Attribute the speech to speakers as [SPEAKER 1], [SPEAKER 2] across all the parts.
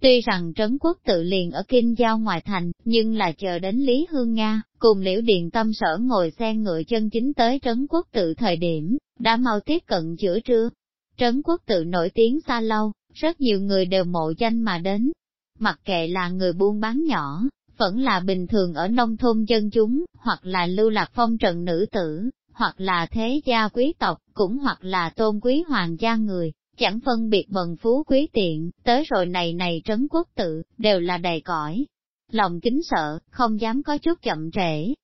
[SPEAKER 1] Tuy rằng Trấn Quốc tự liền ở Kinh Giao ngoài thành, nhưng là chờ đến Lý Hương Nga, cùng Liễu Điện Tâm sở ngồi xe ngựa chân chính tới Trấn Quốc tự thời điểm, đã mau tiếp cận giữa trưa. Trấn Quốc tự nổi tiếng xa lâu, rất nhiều người đều mộ danh mà đến. Mặc kệ là người buôn bán nhỏ, vẫn là bình thường ở nông thôn dân chúng, hoặc là lưu lạc phong trần nữ tử, hoặc là thế gia quý tộc, cũng hoặc là tôn quý hoàng gia người, chẳng phân biệt bần phú quý tiện, tới rồi này này trấn quốc tự, đều là đầy cõi. Lòng kính sợ, không dám có chút chậm trễ.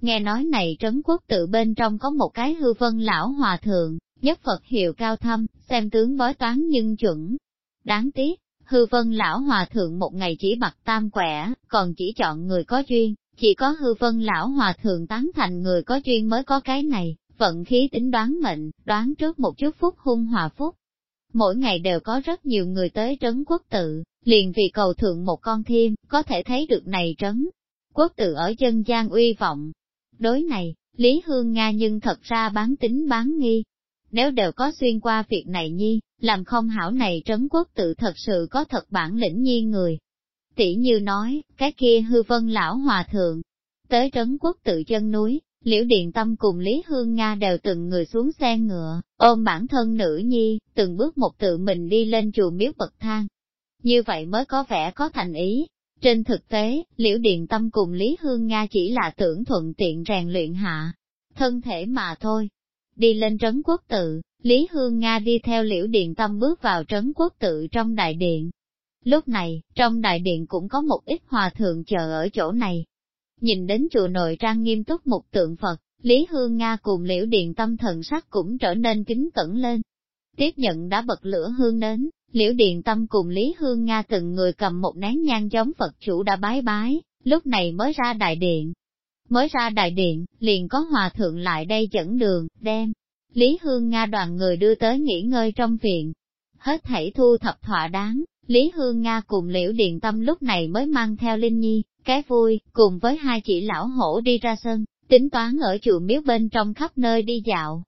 [SPEAKER 1] Nghe nói này trấn quốc tự bên trong có một cái hư vân lão hòa thượng, nhất Phật hiệu cao thâm, xem tướng bói toán nhưng chuẩn. Đáng tiếc, hư vân lão hòa thượng một ngày chỉ bạc tam quẻ, còn chỉ chọn người có duyên, chỉ có hư vân lão hòa thượng tán thành người có duyên mới có cái này, vận khí tính đoán mệnh, đoán trước một chút phúc hung hòa phúc. Mỗi ngày đều có rất nhiều người tới trấn quốc tự, liền vì cầu thượng một con thiêm, có thể thấy được này trấn. Quốc tự ở dân gian uy vọng. Đối này, Lý Hương Nga nhưng thật ra bán tính bán nghi. Nếu đều có xuyên qua việc này nhi, làm không hảo này trấn quốc tự thật sự có thật bản lĩnh nhi người. Tỷ như nói, cái kia hư vân lão hòa thượng, tới trấn quốc tự chân núi, Liễu Điện Tâm cùng Lý Hương Nga đều từng người xuống xe ngựa, ôm bản thân nữ nhi, từng bước một tự mình đi lên chùa miếu bậc thang. Như vậy mới có vẻ có thành ý. Trên thực tế, Liễu Điện Tâm cùng Lý Hương Nga chỉ là tưởng thuận tiện rèn luyện hạ, thân thể mà thôi. Đi lên trấn quốc tự, Lý Hương Nga đi theo Liễu Điện Tâm bước vào trấn quốc tự trong đại điện. Lúc này, trong đại điện cũng có một ít hòa thượng chờ ở chỗ này, Nhìn đến chùa nội trang nghiêm túc một tượng Phật, Lý Hương Nga cùng liễu điện tâm thần sắc cũng trở nên kính cẩn lên. Tiếp nhận đã bật lửa hương đến, liễu điện tâm cùng Lý Hương Nga từng người cầm một nén nhang giống Phật chủ đã bái bái, lúc này mới ra đại điện. Mới ra đại điện, liền có hòa thượng lại đây dẫn đường, đem. Lý Hương Nga đoàn người đưa tới nghỉ ngơi trong viện. Hết thảy thu thập thỏa đáng, Lý Hương Nga cùng Liễu Điện Tâm lúc này mới mang theo Linh Nhi, cái vui, cùng với hai chị lão hổ đi ra sân, tính toán ở chùa miếu bên trong khắp nơi đi dạo.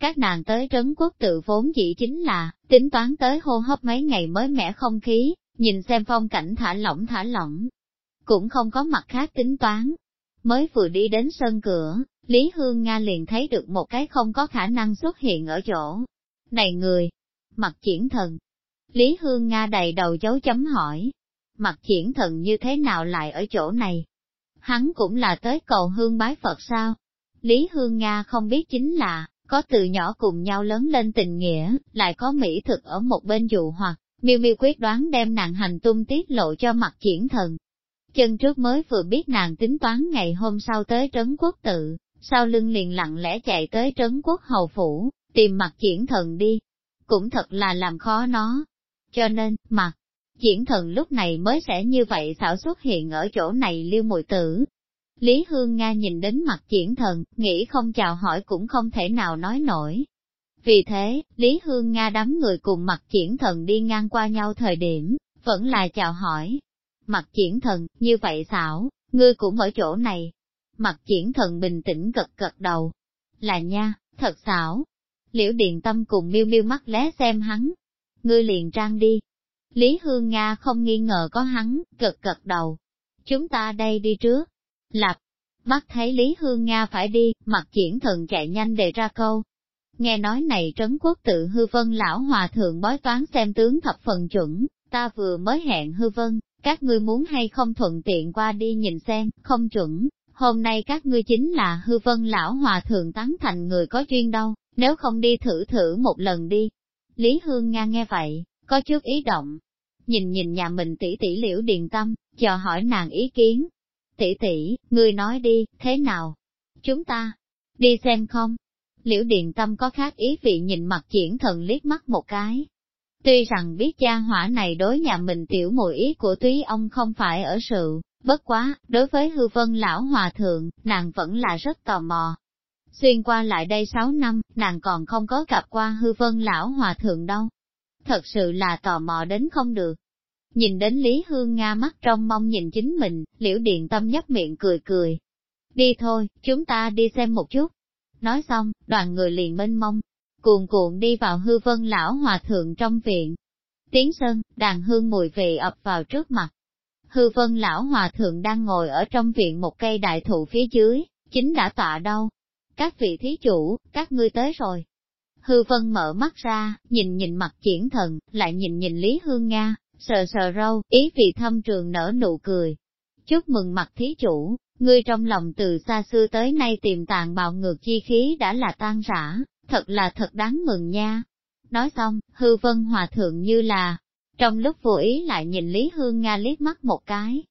[SPEAKER 1] Các nàng tới trấn quốc tự vốn chỉ chính là, tính toán tới hô hấp mấy ngày mới mẻ không khí, nhìn xem phong cảnh thả lỏng thả lỏng. Cũng không có mặt khác tính toán. Mới vừa đi đến sân cửa, Lý Hương Nga liền thấy được một cái không có khả năng xuất hiện ở chỗ. Này người! Mặt triển thần! Lý Hương Nga đầy đầu dấu chấm hỏi, mặt triển thần như thế nào lại ở chỗ này? Hắn cũng là tới cầu hương bái Phật sao? Lý Hương Nga không biết chính là, có từ nhỏ cùng nhau lớn lên tình nghĩa, lại có mỹ thực ở một bên dụ hoặc, miêu miêu quyết đoán đem nàng hành tung tiết lộ cho mặt triển thần. Chân trước mới vừa biết nàng tính toán ngày hôm sau tới trấn quốc tự, sau lưng liền lặng lẽ chạy tới trấn quốc hầu phủ, tìm mặt triển thần đi. Cũng thật là làm khó nó. Cho nên, mặt Diễn thần lúc này mới sẽ như vậy xảo xuất hiện ở chỗ này liêu mùi tử. Lý Hương Nga nhìn đến mặt diễn thần, nghĩ không chào hỏi cũng không thể nào nói nổi. Vì thế, Lý Hương Nga đám người cùng mặt diễn thần đi ngang qua nhau thời điểm, vẫn là chào hỏi. Mặt diễn thần, như vậy xảo, ngươi cũng ở chỗ này. Mặt diễn thần bình tĩnh gật gật đầu. Là nha, thật xảo. Liễu Điện Tâm cùng miêu miêu mắt lé xem hắn. Ngươi liền trang đi, Lý Hương Nga không nghi ngờ có hắn, cực cật đầu. Chúng ta đây đi trước. Lạp, mắt thấy Lý Hương Nga phải đi, mặt triển thần chạy nhanh đề ra câu. Nghe nói này trấn quốc tự hư vân lão hòa thượng bói toán xem tướng thập phần chuẩn, ta vừa mới hẹn hư vân, các ngươi muốn hay không thuận tiện qua đi nhìn xem, không chuẩn, hôm nay các ngươi chính là hư vân lão hòa thượng tán thành người có duyên đâu, nếu không đi thử thử một lần đi. Lý Hương Nga nghe vậy, có chút ý động. Nhìn nhìn nhà mình tỷ tỷ liễu điền tâm, chờ hỏi nàng ý kiến. Tỷ tỷ, ngươi nói đi, thế nào? Chúng ta, đi xem không? Liễu điền tâm có khác ý vị nhìn mặt triển thần liếc mắt một cái. Tuy rằng biết cha hỏa này đối nhà mình tiểu mùi ý của túy ông không phải ở sự, bất quá, đối với hư vân lão hòa thượng, nàng vẫn là rất tò mò. Xuyên qua lại đây 6 năm, nàng còn không có gặp qua hư vân lão hòa thượng đâu thật sự là tò mò đến không được. Nhìn đến Lý Hương Nga mắt trong mong nhìn chính mình, liễu điện tâm nhấp miệng cười cười. Đi thôi, chúng ta đi xem một chút. Nói xong, đoàn người liền mênh mông, cuồn cuộn đi vào hư vân lão hòa thượng trong viện. Tiến sân, đàn hương mùi vị ập vào trước mặt. Hư vân lão hòa thượng đang ngồi ở trong viện một cây đại thụ phía dưới, chính đã tọa đâu. Các vị thí chủ, các ngươi tới rồi. Hư vân mở mắt ra, nhìn nhìn mặt triển thần, lại nhìn nhìn Lý Hương Nga, sờ sờ râu, ý vị thâm trường nở nụ cười. Chúc mừng mặt thí chủ, ngươi trong lòng từ xa xưa tới nay tìm tàng bạo ngược chi khí đã là tan rã, thật là thật đáng mừng nha. Nói xong, hư vân hòa thượng như là, trong lúc vô ý lại nhìn Lý Hương Nga liếc mắt một cái.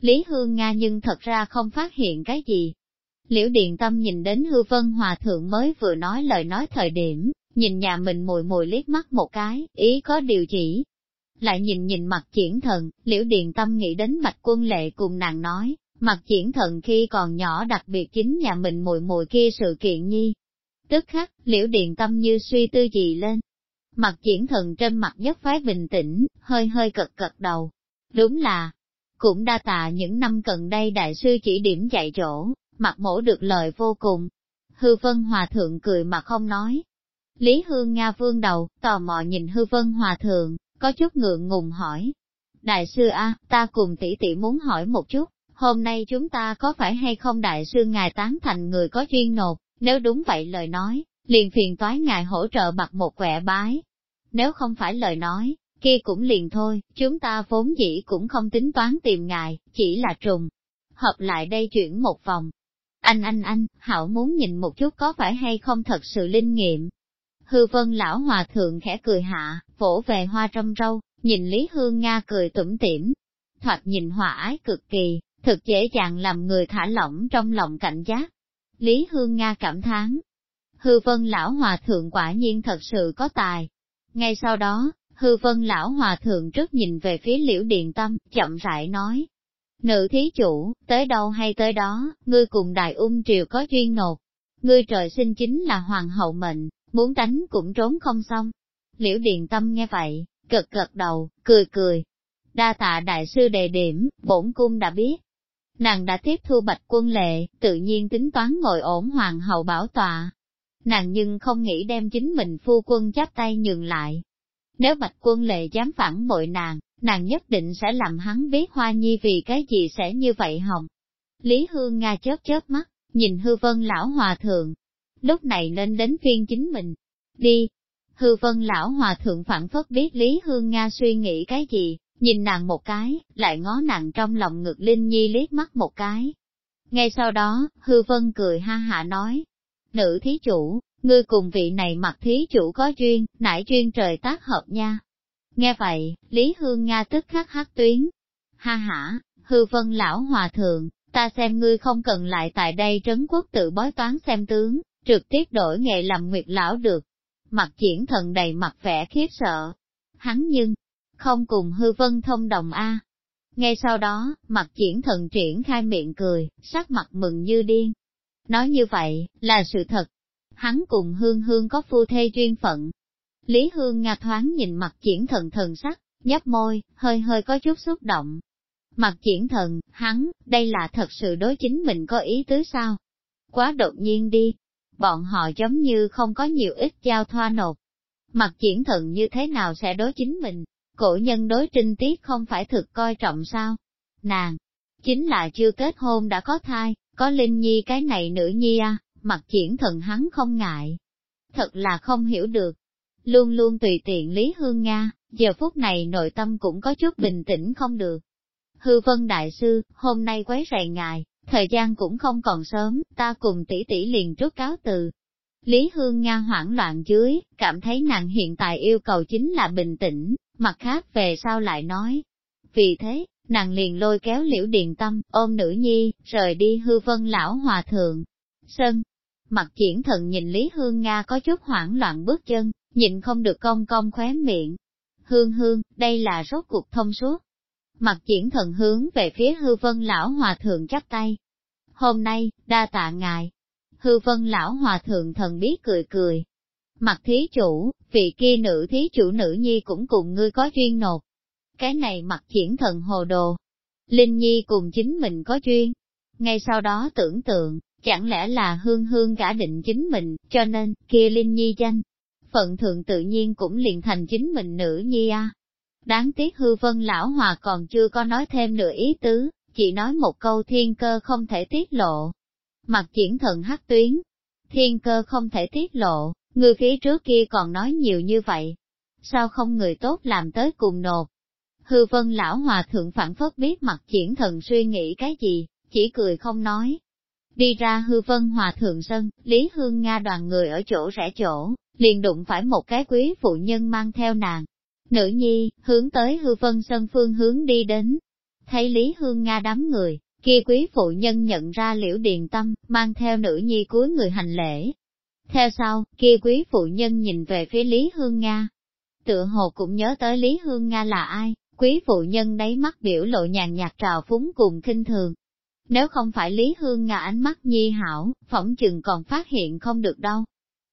[SPEAKER 1] Lý Hương Nga nhưng thật ra không phát hiện cái gì. Liễu Điện Tâm nhìn đến hư vân hòa thượng mới vừa nói lời nói thời điểm, nhìn nhà mình mùi mùi liếc mắt một cái, ý có điều chỉ. Lại nhìn nhìn mặt triển thần, Liễu Điện Tâm nghĩ đến Bạch Quân Lệ cùng nàng nói, mặt triển thần khi còn nhỏ đặc biệt chính nhà mình mùi mùi kia sự kiện nhi. Tức khắc, Liễu Điện Tâm như suy tư gì lên, Mặt triển thần trên mặt nhất phái bình tĩnh, hơi hơi cật cật đầu. Đúng là, cũng đa tạ những năm gần đây đại sư chỉ điểm dạy chỗ, mặt mổ được lời vô cùng. Hư vân hòa thượng cười mà không nói. Lý Hương Nga vương đầu, tò mò nhìn hư vân hòa thượng, có chút ngượng ngùng hỏi. Đại sư A, ta cùng tỷ tỷ muốn hỏi một chút, hôm nay chúng ta có phải hay không đại sư ngài tán thành người có duyên nộp, nếu đúng vậy lời nói, liền phiền toái ngài hỗ trợ bạc một quẻ bái. Nếu không phải lời nói, kia cũng liền thôi, chúng ta vốn dĩ cũng không tính toán tìm ngài, chỉ là trùng. Hợp lại đây chuyển một vòng. Anh anh anh, Hảo muốn nhìn một chút có phải hay không thật sự linh nghiệm. Hư vân lão hòa thượng khẽ cười hạ, vỗ về hoa trong râu, nhìn Lý Hương Nga cười tủm tỉm. Thoạt nhìn hòa ái cực kỳ, thực dễ dàng làm người thả lỏng trong lòng cảnh giác. Lý Hương Nga cảm thán, hư vân lão hòa thượng quả nhiên thật sự có tài. Ngay sau đó, hư vân lão hòa thượng trước nhìn về phía liễu điện tâm, chậm rãi nói. Nữ thí chủ, tới đâu hay tới đó, ngươi cùng đại ung triều có duyên nột. Ngươi trời sinh chính là hoàng hậu mệnh, muốn đánh cũng trốn không xong. Liễu Điền tâm nghe vậy, gật gật đầu, cười cười. Đa tạ đại sư đề điểm, bổn cung đã biết. Nàng đã tiếp thu bạch quân lệ, tự nhiên tính toán ngồi ổn hoàng hậu bảo tọa, nàng nhưng không nghĩ đem chính mình phu quân chắp tay nhường lại. Nếu bạch quân lệ dám phản bội nàng, nàng nhất định sẽ làm hắn biết hoa nhi vì cái gì sẽ như vậy hồng. Lý Hương Nga chớp chớp mắt, nhìn hư vân lão hòa thượng. Lúc này nên đến phiên chính mình. Đi! Hư vân lão hòa thượng phản phất biết Lý Hương Nga suy nghĩ cái gì, nhìn nàng một cái, lại ngó nàng trong lòng ngực Linh Nhi liếc mắt một cái. Ngay sau đó, hư vân cười ha hạ nói, Nữ thí chủ, ngươi cùng vị này mặc thí chủ có duyên, nải duyên trời tác hợp nha. Nghe vậy, Lý Hương Nga tức khắc hát tuyến. Ha ha, hư vân lão hòa thượng, ta xem ngươi không cần lại tại đây trấn quốc tự bói toán xem tướng, trực tiếp đổi nghề làm nguyệt lão được. Mặt triển thần đầy mặt vẻ khiếp sợ. Hắn nhưng, không cùng hư vân thông đồng A. Ngay sau đó, mặt triển thần triển khai miệng cười, sắc mặt mừng như điên. Nói như vậy, là sự thật. Hắn cùng Hương Hương có phu thê duyên phận. Lý Hương Nga thoáng nhìn mặt triển thần thần sắc, nhấp môi, hơi hơi có chút xúc động. Mặt triển thần, hắn, đây là thật sự đối chính mình có ý tứ sao? Quá đột nhiên đi. Bọn họ giống như không có nhiều ít giao thoa nộp. Mặt triển thần như thế nào sẽ đối chính mình? Cổ nhân đối trinh tiết không phải thực coi trọng sao? Nàng, chính là chưa kết hôn đã có thai, có Linh Nhi cái này nữ nhi à, mặt triển thần hắn không ngại. Thật là không hiểu được. Luôn luôn tùy tiện Lý Hương Nga, giờ phút này nội tâm cũng có chút bình tĩnh không được. Hư vân đại sư, hôm nay quấy rầy ngài, thời gian cũng không còn sớm, ta cùng tỷ tỷ liền trước cáo từ. Lý Hương Nga hoảng loạn dưới, cảm thấy nàng hiện tại yêu cầu chính là bình tĩnh, mặt khác về sau lại nói. Vì thế, nàng liền lôi kéo liễu điền tâm, ôm nữ nhi, rời đi hư vân lão hòa thượng. Sân, mặt triển thần nhìn Lý Hương Nga có chút hoảng loạn bước chân, nhịn không được cong cong khóe miệng. Hương hương, đây là rốt cuộc thông suốt. Mặt triển thần hướng về phía hư vân lão hòa thượng chắp tay. Hôm nay, đa tạ ngài. Hư vân lão hòa thượng thần biết cười cười. Mặt thí chủ, vị kia nữ thí chủ nữ nhi cũng cùng ngươi có duyên nộp cái này mặt triển thần hồ đồ. Linh Nhi cùng chính mình có duyên. Ngay sau đó tưởng tượng, chẳng lẽ là hương hương gả định chính mình, cho nên, kia Linh Nhi danh. Phận thượng tự nhiên cũng liền thành chính mình nữ nhi a. Đáng tiếc hư vân lão hòa còn chưa có nói thêm nửa ý tứ, chỉ nói một câu thiên cơ không thể tiết lộ. Mặt triển thần hắc tuyến, thiên cơ không thể tiết lộ, người phía trước kia còn nói nhiều như vậy. Sao không người tốt làm tới cùng nộp? Hư vân lão hòa thượng phản phất biết mặt triển thần suy nghĩ cái gì, chỉ cười không nói. Đi ra hư vân hòa thượng sân, Lý Hương Nga đoàn người ở chỗ rẽ chỗ, liền đụng phải một cái quý phụ nhân mang theo nàng. Nữ nhi, hướng tới hư vân sân phương hướng đi đến. Thấy Lý Hương Nga đám người, kia quý phụ nhân nhận ra liễu điền tâm, mang theo nữ nhi cuối người hành lễ. Theo sau, kia quý phụ nhân nhìn về phía Lý Hương Nga. Tựa hồ cũng nhớ tới Lý Hương Nga là ai, quý phụ nhân đáy mắt biểu lộ nhàn nhạt trào phúng cùng kinh thường. Nếu không phải Lý Hương Nga ánh mắt nhi hảo, phỏng chừng còn phát hiện không được đâu.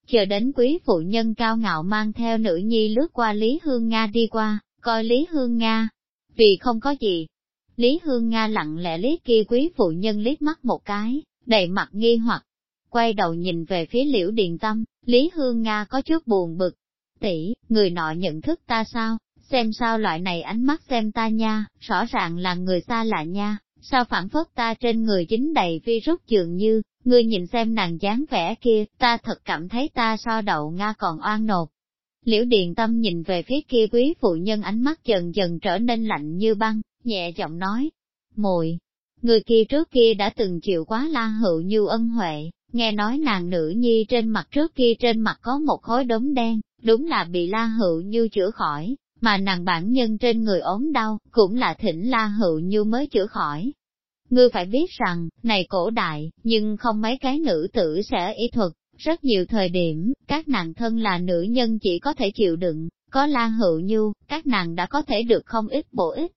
[SPEAKER 1] Chờ đến quý phụ nhân cao ngạo mang theo nữ nhi lướt qua Lý Hương Nga đi qua, coi Lý Hương Nga. Vì không có gì, Lý Hương Nga lặng lẽ liếc kia quý phụ nhân liếc mắt một cái, đầy mặt nghi hoặc. Quay đầu nhìn về phía liễu điền tâm, Lý Hương Nga có chút buồn bực. tỷ người nọ nhận thức ta sao, xem sao loại này ánh mắt xem ta nha, rõ ràng là người xa lạ nha, sao phản phất ta trên người chính đầy virus dường như, ngươi nhìn xem nàng dáng vẻ kia, ta thật cảm thấy ta so đậu Nga còn oan nột. Liễu Điền Tâm nhìn về phía kia quý phụ nhân ánh mắt dần dần trở nên lạnh như băng, nhẹ giọng nói, mùi, người kia trước kia đã từng chịu quá la hữu như ân huệ, nghe nói nàng nữ nhi trên mặt trước kia trên mặt có một khối đốm đen, đúng là bị la hữu như chữa khỏi, mà nàng bản nhân trên người ốm đau, cũng là thỉnh la hữu như mới chữa khỏi. Ngươi phải biết rằng, này cổ đại, nhưng không mấy cái nữ tử sẽ y thuật, rất nhiều thời điểm, các nàng thân là nữ nhân chỉ có thể chịu đựng, có la hữu như, các nàng đã có thể được không ít bổ ích.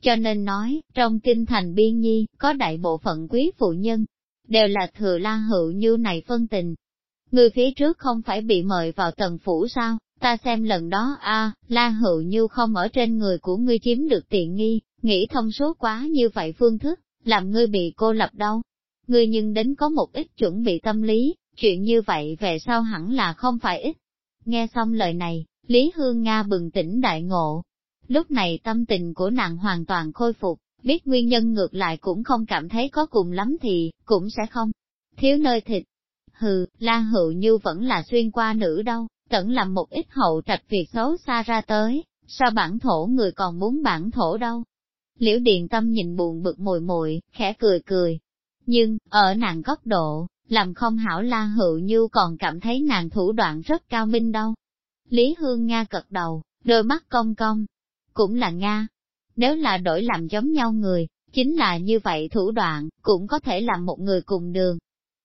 [SPEAKER 1] Cho nên nói, trong kinh thành biên nhi, có đại bộ phận quý phụ nhân, đều là thừa la hữu như này phân tình. Người phía trước không phải bị mời vào tầng phủ sao, ta xem lần đó a la hữu như không ở trên người của ngươi chiếm được tiện nghi, nghĩ thông số quá như vậy phương thức, làm ngươi bị cô lập đâu. Ngươi nhưng đến có một ít chuẩn bị tâm lý, chuyện như vậy về sau hẳn là không phải ít. Nghe xong lời này, Lý Hương Nga bừng tỉnh đại ngộ, Lúc này tâm tình của nàng hoàn toàn khôi phục, biết nguyên nhân ngược lại cũng không cảm thấy có cùng lắm thì, cũng sẽ không thiếu nơi thịt. Hừ, la hữu như vẫn là xuyên qua nữ đâu, tận làm một ít hậu trạch việc xấu xa ra tới, sao bản thổ người còn muốn bản thổ đâu. Liễu Điền Tâm nhìn buồn bực mùi mùi, khẽ cười cười. Nhưng, ở nàng góc độ, làm không hảo la hữu như còn cảm thấy nàng thủ đoạn rất cao minh đâu. Lý Hương Nga cật đầu, đôi mắt cong cong, cũng là Nga. Nếu là đổi làm giống nhau người, chính là như vậy thủ đoạn, cũng có thể làm một người cùng đường.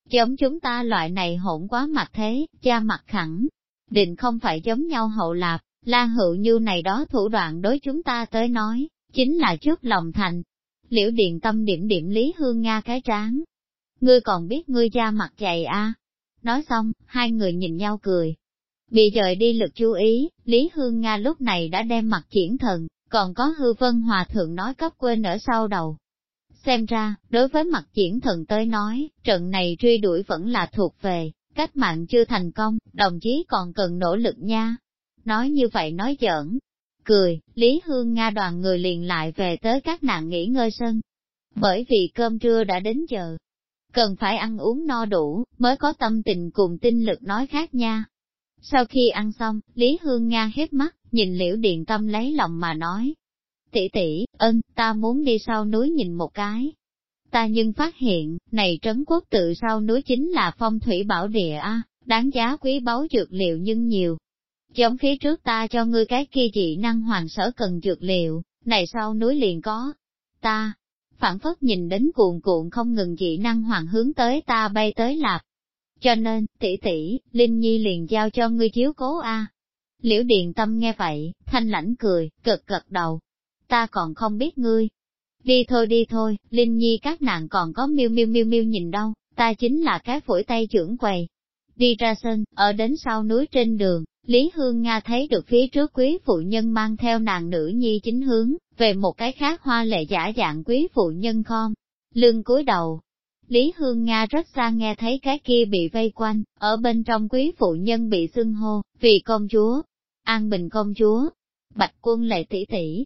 [SPEAKER 1] Giống chúng ta loại này hỗn quá mặt thế, cha mặt khẳng, định không phải giống nhau hậu lạp, la hữu như này đó thủ đoạn đối chúng ta tới nói, chính là trước lòng thành. Liễu điện tâm điểm điểm Lý Hương Nga cái tráng. Ngươi còn biết ngươi da mặt dày a à? Nói xong, hai người nhìn nhau cười, Bị dời đi lực chú ý, Lý Hương Nga lúc này đã đem mặt triển thần, còn có hư vân hòa thượng nói cấp quên ở sau đầu. Xem ra, đối với mặt triển thần tới nói, trận này truy đuổi vẫn là thuộc về, cách mạng chưa thành công, đồng chí còn cần nỗ lực nha. Nói như vậy nói giỡn, cười, Lý Hương Nga đoàn người liền lại về tới các nạn nghỉ ngơi sân. Bởi vì cơm trưa đã đến giờ, cần phải ăn uống no đủ, mới có tâm tình cùng tinh lực nói khác nha. Sau khi ăn xong, Lý Hương Nga hết mắt, nhìn liễu điện tâm lấy lòng mà nói. tỷ tỷ, ân, ta muốn đi sau núi nhìn một cái. Ta nhưng phát hiện, này trấn quốc tự sau núi chính là phong thủy bảo địa a, đáng giá quý báu dược liệu nhưng nhiều. Giống phía trước ta cho ngươi cái kia dị năng hoàng sở cần dược liệu, này sau núi liền có. Ta, phản phất nhìn đến cuồn cuộn không ngừng dị năng hoàng hướng tới ta bay tới lạp, cho nên, tỷ tỷ, Linh Nhi liền giao cho ngươi chiếu cố a. Liễu Điền Tâm nghe vậy, thanh lãnh cười, cực cực đầu. Ta còn không biết ngươi. Đi thôi đi thôi, Linh Nhi các nàng còn có miêu miêu miêu miêu nhìn đâu, ta chính là cái phổi tay trưởng quầy. Đi ra sân, ở đến sau núi trên đường, Lý Hương Nga thấy được phía trước quý phụ nhân mang theo nàng nữ nhi chính hướng, về một cái khác hoa lệ giả dạng quý phụ nhân khom. Lưng cúi đầu, Lý Hương Nga rất xa nghe thấy cái kia bị vây quanh, ở bên trong quý phụ nhân bị xưng hô, vì công chúa, an bình công chúa. Bạch quân lệ tỷ tỷ.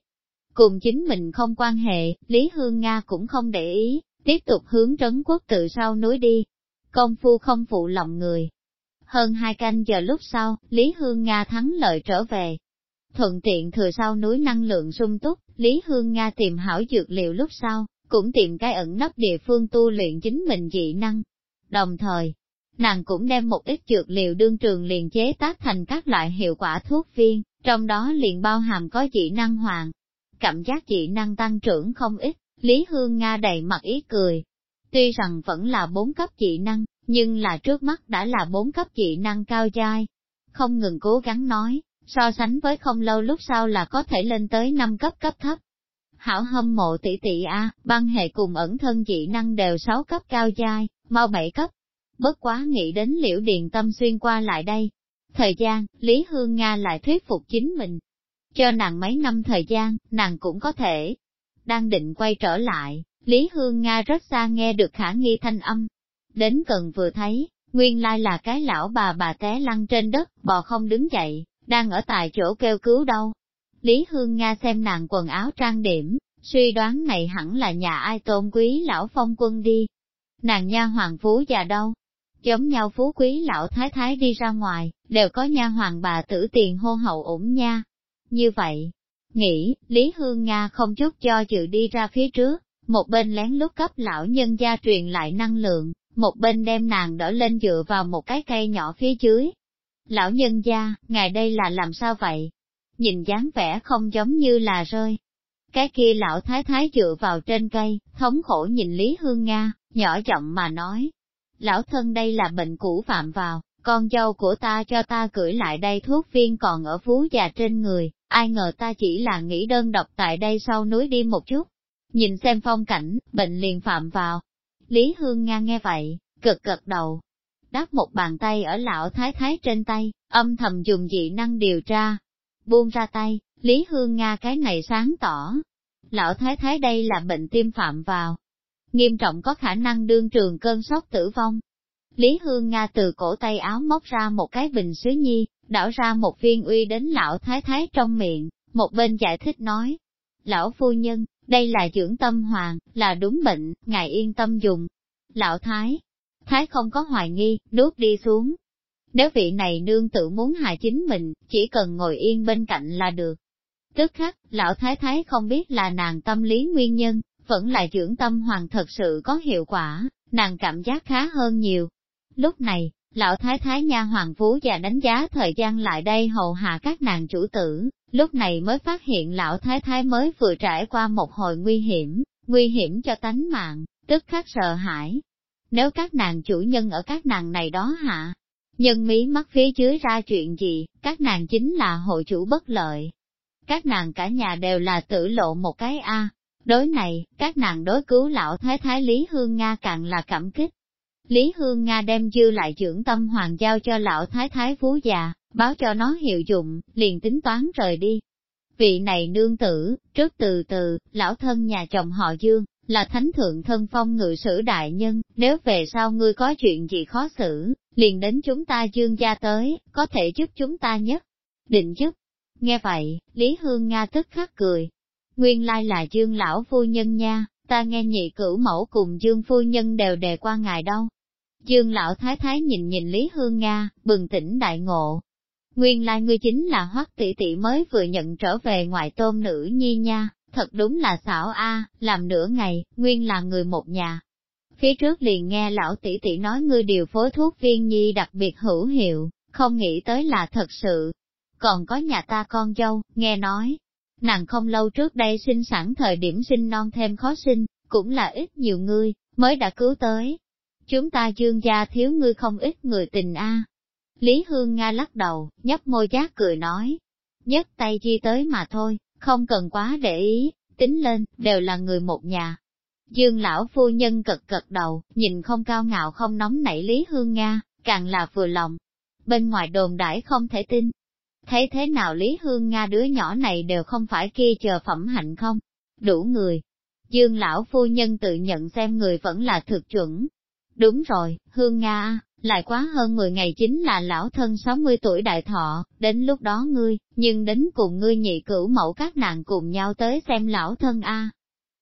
[SPEAKER 1] Cùng chính mình không quan hệ, Lý Hương Nga cũng không để ý, tiếp tục hướng trấn quốc tự sau núi đi. Công phu không phụ lòng người. Hơn hai canh giờ lúc sau, Lý Hương Nga thắng lợi trở về. Thuận tiện thừa sau núi năng lượng sung túc, Lý Hương Nga tìm hảo dược liệu lúc sau, cũng tìm cái ẩn nấp địa phương tu luyện chính mình dị năng. Đồng thời, nàng cũng đem một ít dược liệu đương trường liền chế tác thành các loại hiệu quả thuốc viên, trong đó liền bao hàm có dị năng hoàng. Cảm giác dị năng tăng trưởng không ít, Lý Hương Nga đầy mặt ý cười. Tuy rằng vẫn là bốn cấp dị năng, nhưng là trước mắt đã là bốn cấp dị năng cao giai. Không ngừng cố gắng nói, so sánh với không lâu lúc sau là có thể lên tới năm cấp cấp thấp. Hảo hâm mộ tỷ tỷ A, băng hệ cùng ẩn thân dị năng đều 6 cấp cao giai, mau 7 cấp. Bất quá nghĩ đến liễu điện tâm xuyên qua lại đây. Thời gian, Lý Hương Nga lại thuyết phục chính mình. Cho nàng mấy năm thời gian, nàng cũng có thể. Đang định quay trở lại, Lý Hương Nga rất xa nghe được khả nghi thanh âm. Đến gần vừa thấy, nguyên lai là cái lão bà bà té lăn trên đất, bò không đứng dậy, đang ở tại chỗ kêu cứu đâu. Lý Hương Nga xem nàng quần áo trang điểm, suy đoán này hẳn là nhà ai tôn quý lão phong quân đi. Nàng nha hoàng phú già đâu? Giống nhau phú quý lão thái thái đi ra ngoài, đều có nha hoàng bà tử tiền hô hậu ủng nha. Như vậy, nghĩ, Lý Hương Nga không chút cho dự đi ra phía trước, một bên lén lút cấp lão nhân gia truyền lại năng lượng, một bên đem nàng đỡ lên dựa vào một cái cây nhỏ phía dưới. Lão nhân gia, ngài đây là làm sao vậy? Nhìn dáng vẻ không giống như là rơi. Cái kia lão thái thái dựa vào trên cây, thống khổ nhìn Lý Hương Nga, nhỏ giọng mà nói. Lão thân đây là bệnh cũ phạm vào, con dâu của ta cho ta gửi lại đây thuốc viên còn ở phú già trên người, ai ngờ ta chỉ là nghĩ đơn độc tại đây sau núi đi một chút. Nhìn xem phong cảnh, bệnh liền phạm vào. Lý Hương Nga nghe vậy, cực cực đầu. Đáp một bàn tay ở lão thái thái trên tay, âm thầm dùng dị năng điều tra. Buông ra tay, Lý Hương Nga cái này sáng tỏ. Lão thái thái đây là bệnh tim phạm vào. Nghiêm trọng có khả năng đương trường cơn sốc tử vong. Lý Hương Nga từ cổ tay áo móc ra một cái bình sứ nhi, đảo ra một viên uy đến lão thái thái trong miệng, một bên giải thích nói. Lão phu nhân, đây là dưỡng tâm hoàng, là đúng bệnh, ngài yên tâm dùng. Lão thái, thái không có hoài nghi, nuốt đi xuống. Nếu vị này nương tự muốn hại chính mình, chỉ cần ngồi yên bên cạnh là được. Tức khắc, lão thái thái không biết là nàng tâm lý nguyên nhân, vẫn là dưỡng tâm hoàng thật sự có hiệu quả, nàng cảm giác khá hơn nhiều. Lúc này, lão thái thái nha hoàng phú già đánh giá thời gian lại đây hầu hạ các nàng chủ tử, lúc này mới phát hiện lão thái thái mới vừa trải qua một hồi nguy hiểm, nguy hiểm cho tánh mạng, tức khắc sợ hãi. Nếu các nàng chủ nhân ở các nàng này đó hạ, nhân mí mắt phía dưới ra chuyện gì, các nàng chính là hội chủ bất lợi. Các nàng cả nhà đều là tử lộ một cái A. Đối này, các nàng đối cứu lão thái thái Lý Hương Nga càng là cảm kích. Lý Hương Nga đem dư lại trưởng tâm hoàng giao cho lão thái thái phú già, báo cho nó hiệu dụng, liền tính toán rời đi. Vị này nương tử, trước từ từ, lão thân nhà chồng họ Dương, là thánh thượng thân phong ngự sử đại nhân, nếu về sau ngươi có chuyện gì khó xử, liền đến chúng ta Dương gia tới, có thể giúp chúng ta nhất. Định giúp. Nghe vậy, Lý Hương Nga tức khắc cười. Nguyên lai là Dương lão phu nhân nha, ta nghe nhị cửu mẫu cùng Dương phu nhân đều đề qua ngài đâu. Dương lão thái thái nhìn nhìn Lý Hương Nga, bừng tỉnh đại ngộ, Nguyên lai ngươi chính là hoắc tỷ tỷ mới vừa nhận trở về ngoại tôn nữ nhi nha, thật đúng là xảo a, làm nửa ngày, nguyên là người một nhà. Phía trước liền nghe lão tỷ tỷ nói ngươi điều phối thuốc viên nhi đặc biệt hữu hiệu, không nghĩ tới là thật sự. Còn có nhà ta con dâu, nghe nói, nàng không lâu trước đây sinh sẵn thời điểm sinh non thêm khó sinh, cũng là ít nhiều ngươi, mới đã cứu tới. Chúng ta dương gia thiếu ngươi không ít người tình a, Lý Hương Nga lắc đầu, nhấp môi giác cười nói. Nhất tay chi tới mà thôi, không cần quá để ý, tính lên, đều là người một nhà. Dương lão phu nhân cật cật đầu, nhìn không cao ngạo không nóng nảy Lý Hương Nga, càng là vừa lòng. Bên ngoài đồn đãi không thể tin. Thấy thế nào Lý Hương Nga đứa nhỏ này đều không phải kia chờ phẩm hạnh không? Đủ người. Dương lão phu nhân tự nhận xem người vẫn là thực chuẩn. Đúng rồi, Hương Nga, lại quá hơn 10 ngày chính là lão thân 60 tuổi đại thọ, đến lúc đó ngươi, nhưng đến cùng ngươi nhị cửu mẫu các nàng cùng nhau tới xem lão thân A.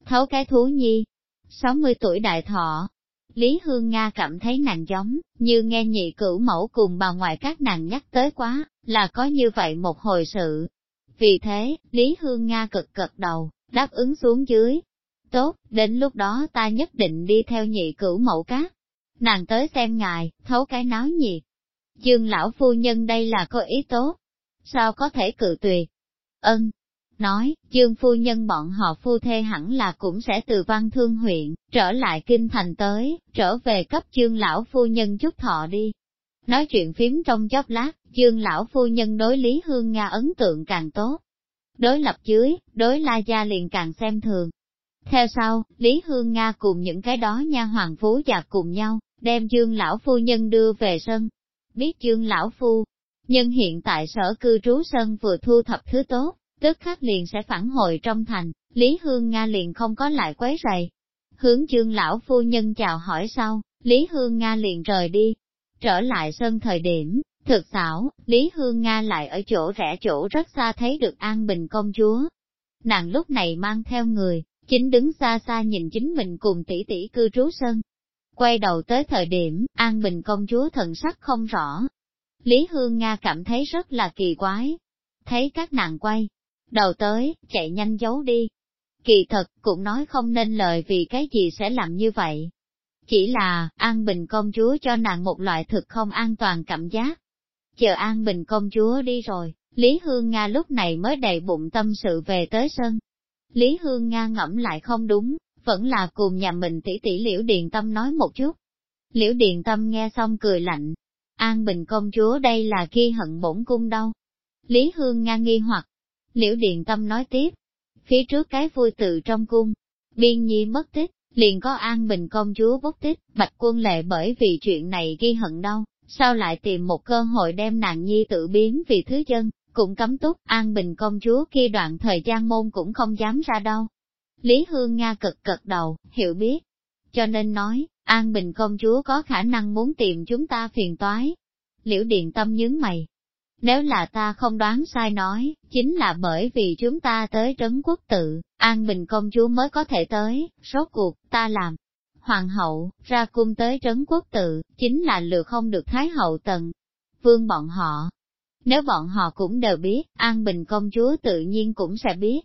[SPEAKER 1] Thấu cái thú nhi, 60 tuổi đại thọ, Lý Hương Nga cảm thấy nàng giống, như nghe nhị cửu mẫu cùng bà ngoại các nàng nhắc tới quá, là có như vậy một hồi sự. Vì thế, Lý Hương Nga cực cực đầu, đáp ứng xuống dưới. Tốt, đến lúc đó ta nhất định đi theo nhị cửu mẫu các. Nàng tới xem ngài, thấu cái náo nhiệt. Dương lão phu nhân đây là có ý tốt. Sao có thể cự tuyệt? Ân, nói, Dương phu nhân bọn họ phu thê hẳn là cũng sẽ từ văn thương huyện, trở lại kinh thành tới, trở về cấp Dương lão phu nhân chút thọ đi. Nói chuyện phím trong chốc lát, Dương lão phu nhân đối Lý Hương Nga ấn tượng càng tốt. Đối lập dưới, đối La Gia liền càng xem thường. Theo sau, Lý Hương Nga cùng những cái đó nha hoàng phú giặc cùng nhau, đem Dương lão phu nhân đưa về sân. Biết Dương lão phu nhân hiện tại sở cư trú sân vừa thu thập thứ tốt, tức khắc liền sẽ phản hồi trong thành, Lý Hương Nga liền không có lại quấy rầy. Hướng Dương lão phu nhân chào hỏi sau, Lý Hương Nga liền rời đi. Trở lại sân thời điểm, thực xảo, Lý Hương Nga lại ở chỗ rẽ chỗ rất xa thấy được An Bình công chúa. Nàng lúc này mang theo người, chính đứng xa xa nhìn chính mình cùng tỷ tỷ cư trú sân. Quay đầu tới thời điểm, An Bình công chúa thần sắc không rõ. Lý Hương Nga cảm thấy rất là kỳ quái. Thấy các nàng quay, đầu tới, chạy nhanh giấu đi. Kỳ thật, cũng nói không nên lời vì cái gì sẽ làm như vậy. Chỉ là, An Bình công chúa cho nàng một loại thực không an toàn cảm giác. Chờ An Bình công chúa đi rồi, Lý Hương Nga lúc này mới đầy bụng tâm sự về tới sân. Lý Hương Nga ngẫm lại không đúng, vẫn là cùng nhà mình tỷ tỷ Liễu Điền Tâm nói một chút. Liễu Điền Tâm nghe xong cười lạnh. An Bình công chúa đây là ghi hận bổn cung đâu. Lý Hương Nga nghi hoặc, Liễu Điền Tâm nói tiếp, phía trước cái vui tự trong cung, biên nhi mất tích, liền có an bình công chúa bốc tích, bạch quân lệ bởi vì chuyện này ghi hận đâu, sao lại tìm một cơ hội đem nàng nhi tự biến vì thứ dân, cũng cấm túc, an bình công chúa kia đoạn thời gian môn cũng không dám ra đâu. Lý Hương Nga cực cực đầu, hiểu biết, cho nên nói, an bình công chúa có khả năng muốn tìm chúng ta phiền toái. Liễu Điện Tâm nhướng mày, nếu là ta không đoán sai nói, chính là bởi vì chúng ta tới trấn quốc tự, An Bình công chúa mới có thể tới, rốt cuộc, ta làm. Hoàng hậu, ra cung tới trấn quốc tự, chính là lừa không được Thái hậu tần. Vương bọn họ. Nếu bọn họ cũng đều biết, An Bình công chúa tự nhiên cũng sẽ biết.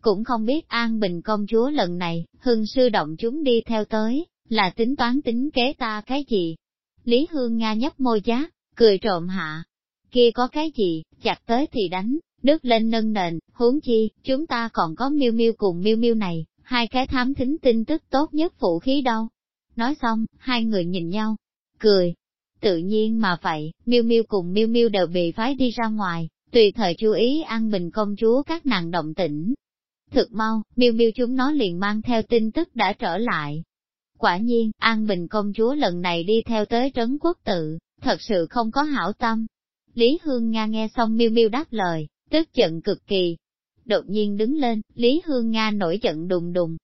[SPEAKER 1] Cũng không biết An Bình công chúa lần này, hưng sư động chúng đi theo tới, là tính toán tính kế ta cái gì. Lý Hương Nga nhấp môi giác, cười trộm hạ, kia có cái gì, chặt tới thì đánh, đứt lên nâng nền, huống chi, chúng ta còn có miêu miêu cùng miêu miêu này, hai cái thám thính tin tức tốt nhất phụ khí đâu. Nói xong, hai người nhìn nhau, cười. Tự nhiên mà vậy, miêu miêu cùng miêu miêu đều bị phái đi ra ngoài, tùy thời chú ý an bình công chúa các nàng động tĩnh. Thực mau, miêu miêu chúng nó liền mang theo tin tức đã trở lại. Quả nhiên, An Bình công chúa lần này đi theo tới trấn quốc tự, thật sự không có hảo tâm, Lý Hương Nga nghe xong miêu miêu đáp lời, tức giận cực kỳ. Đột nhiên đứng lên, Lý Hương Nga nổi giận đùng đùng.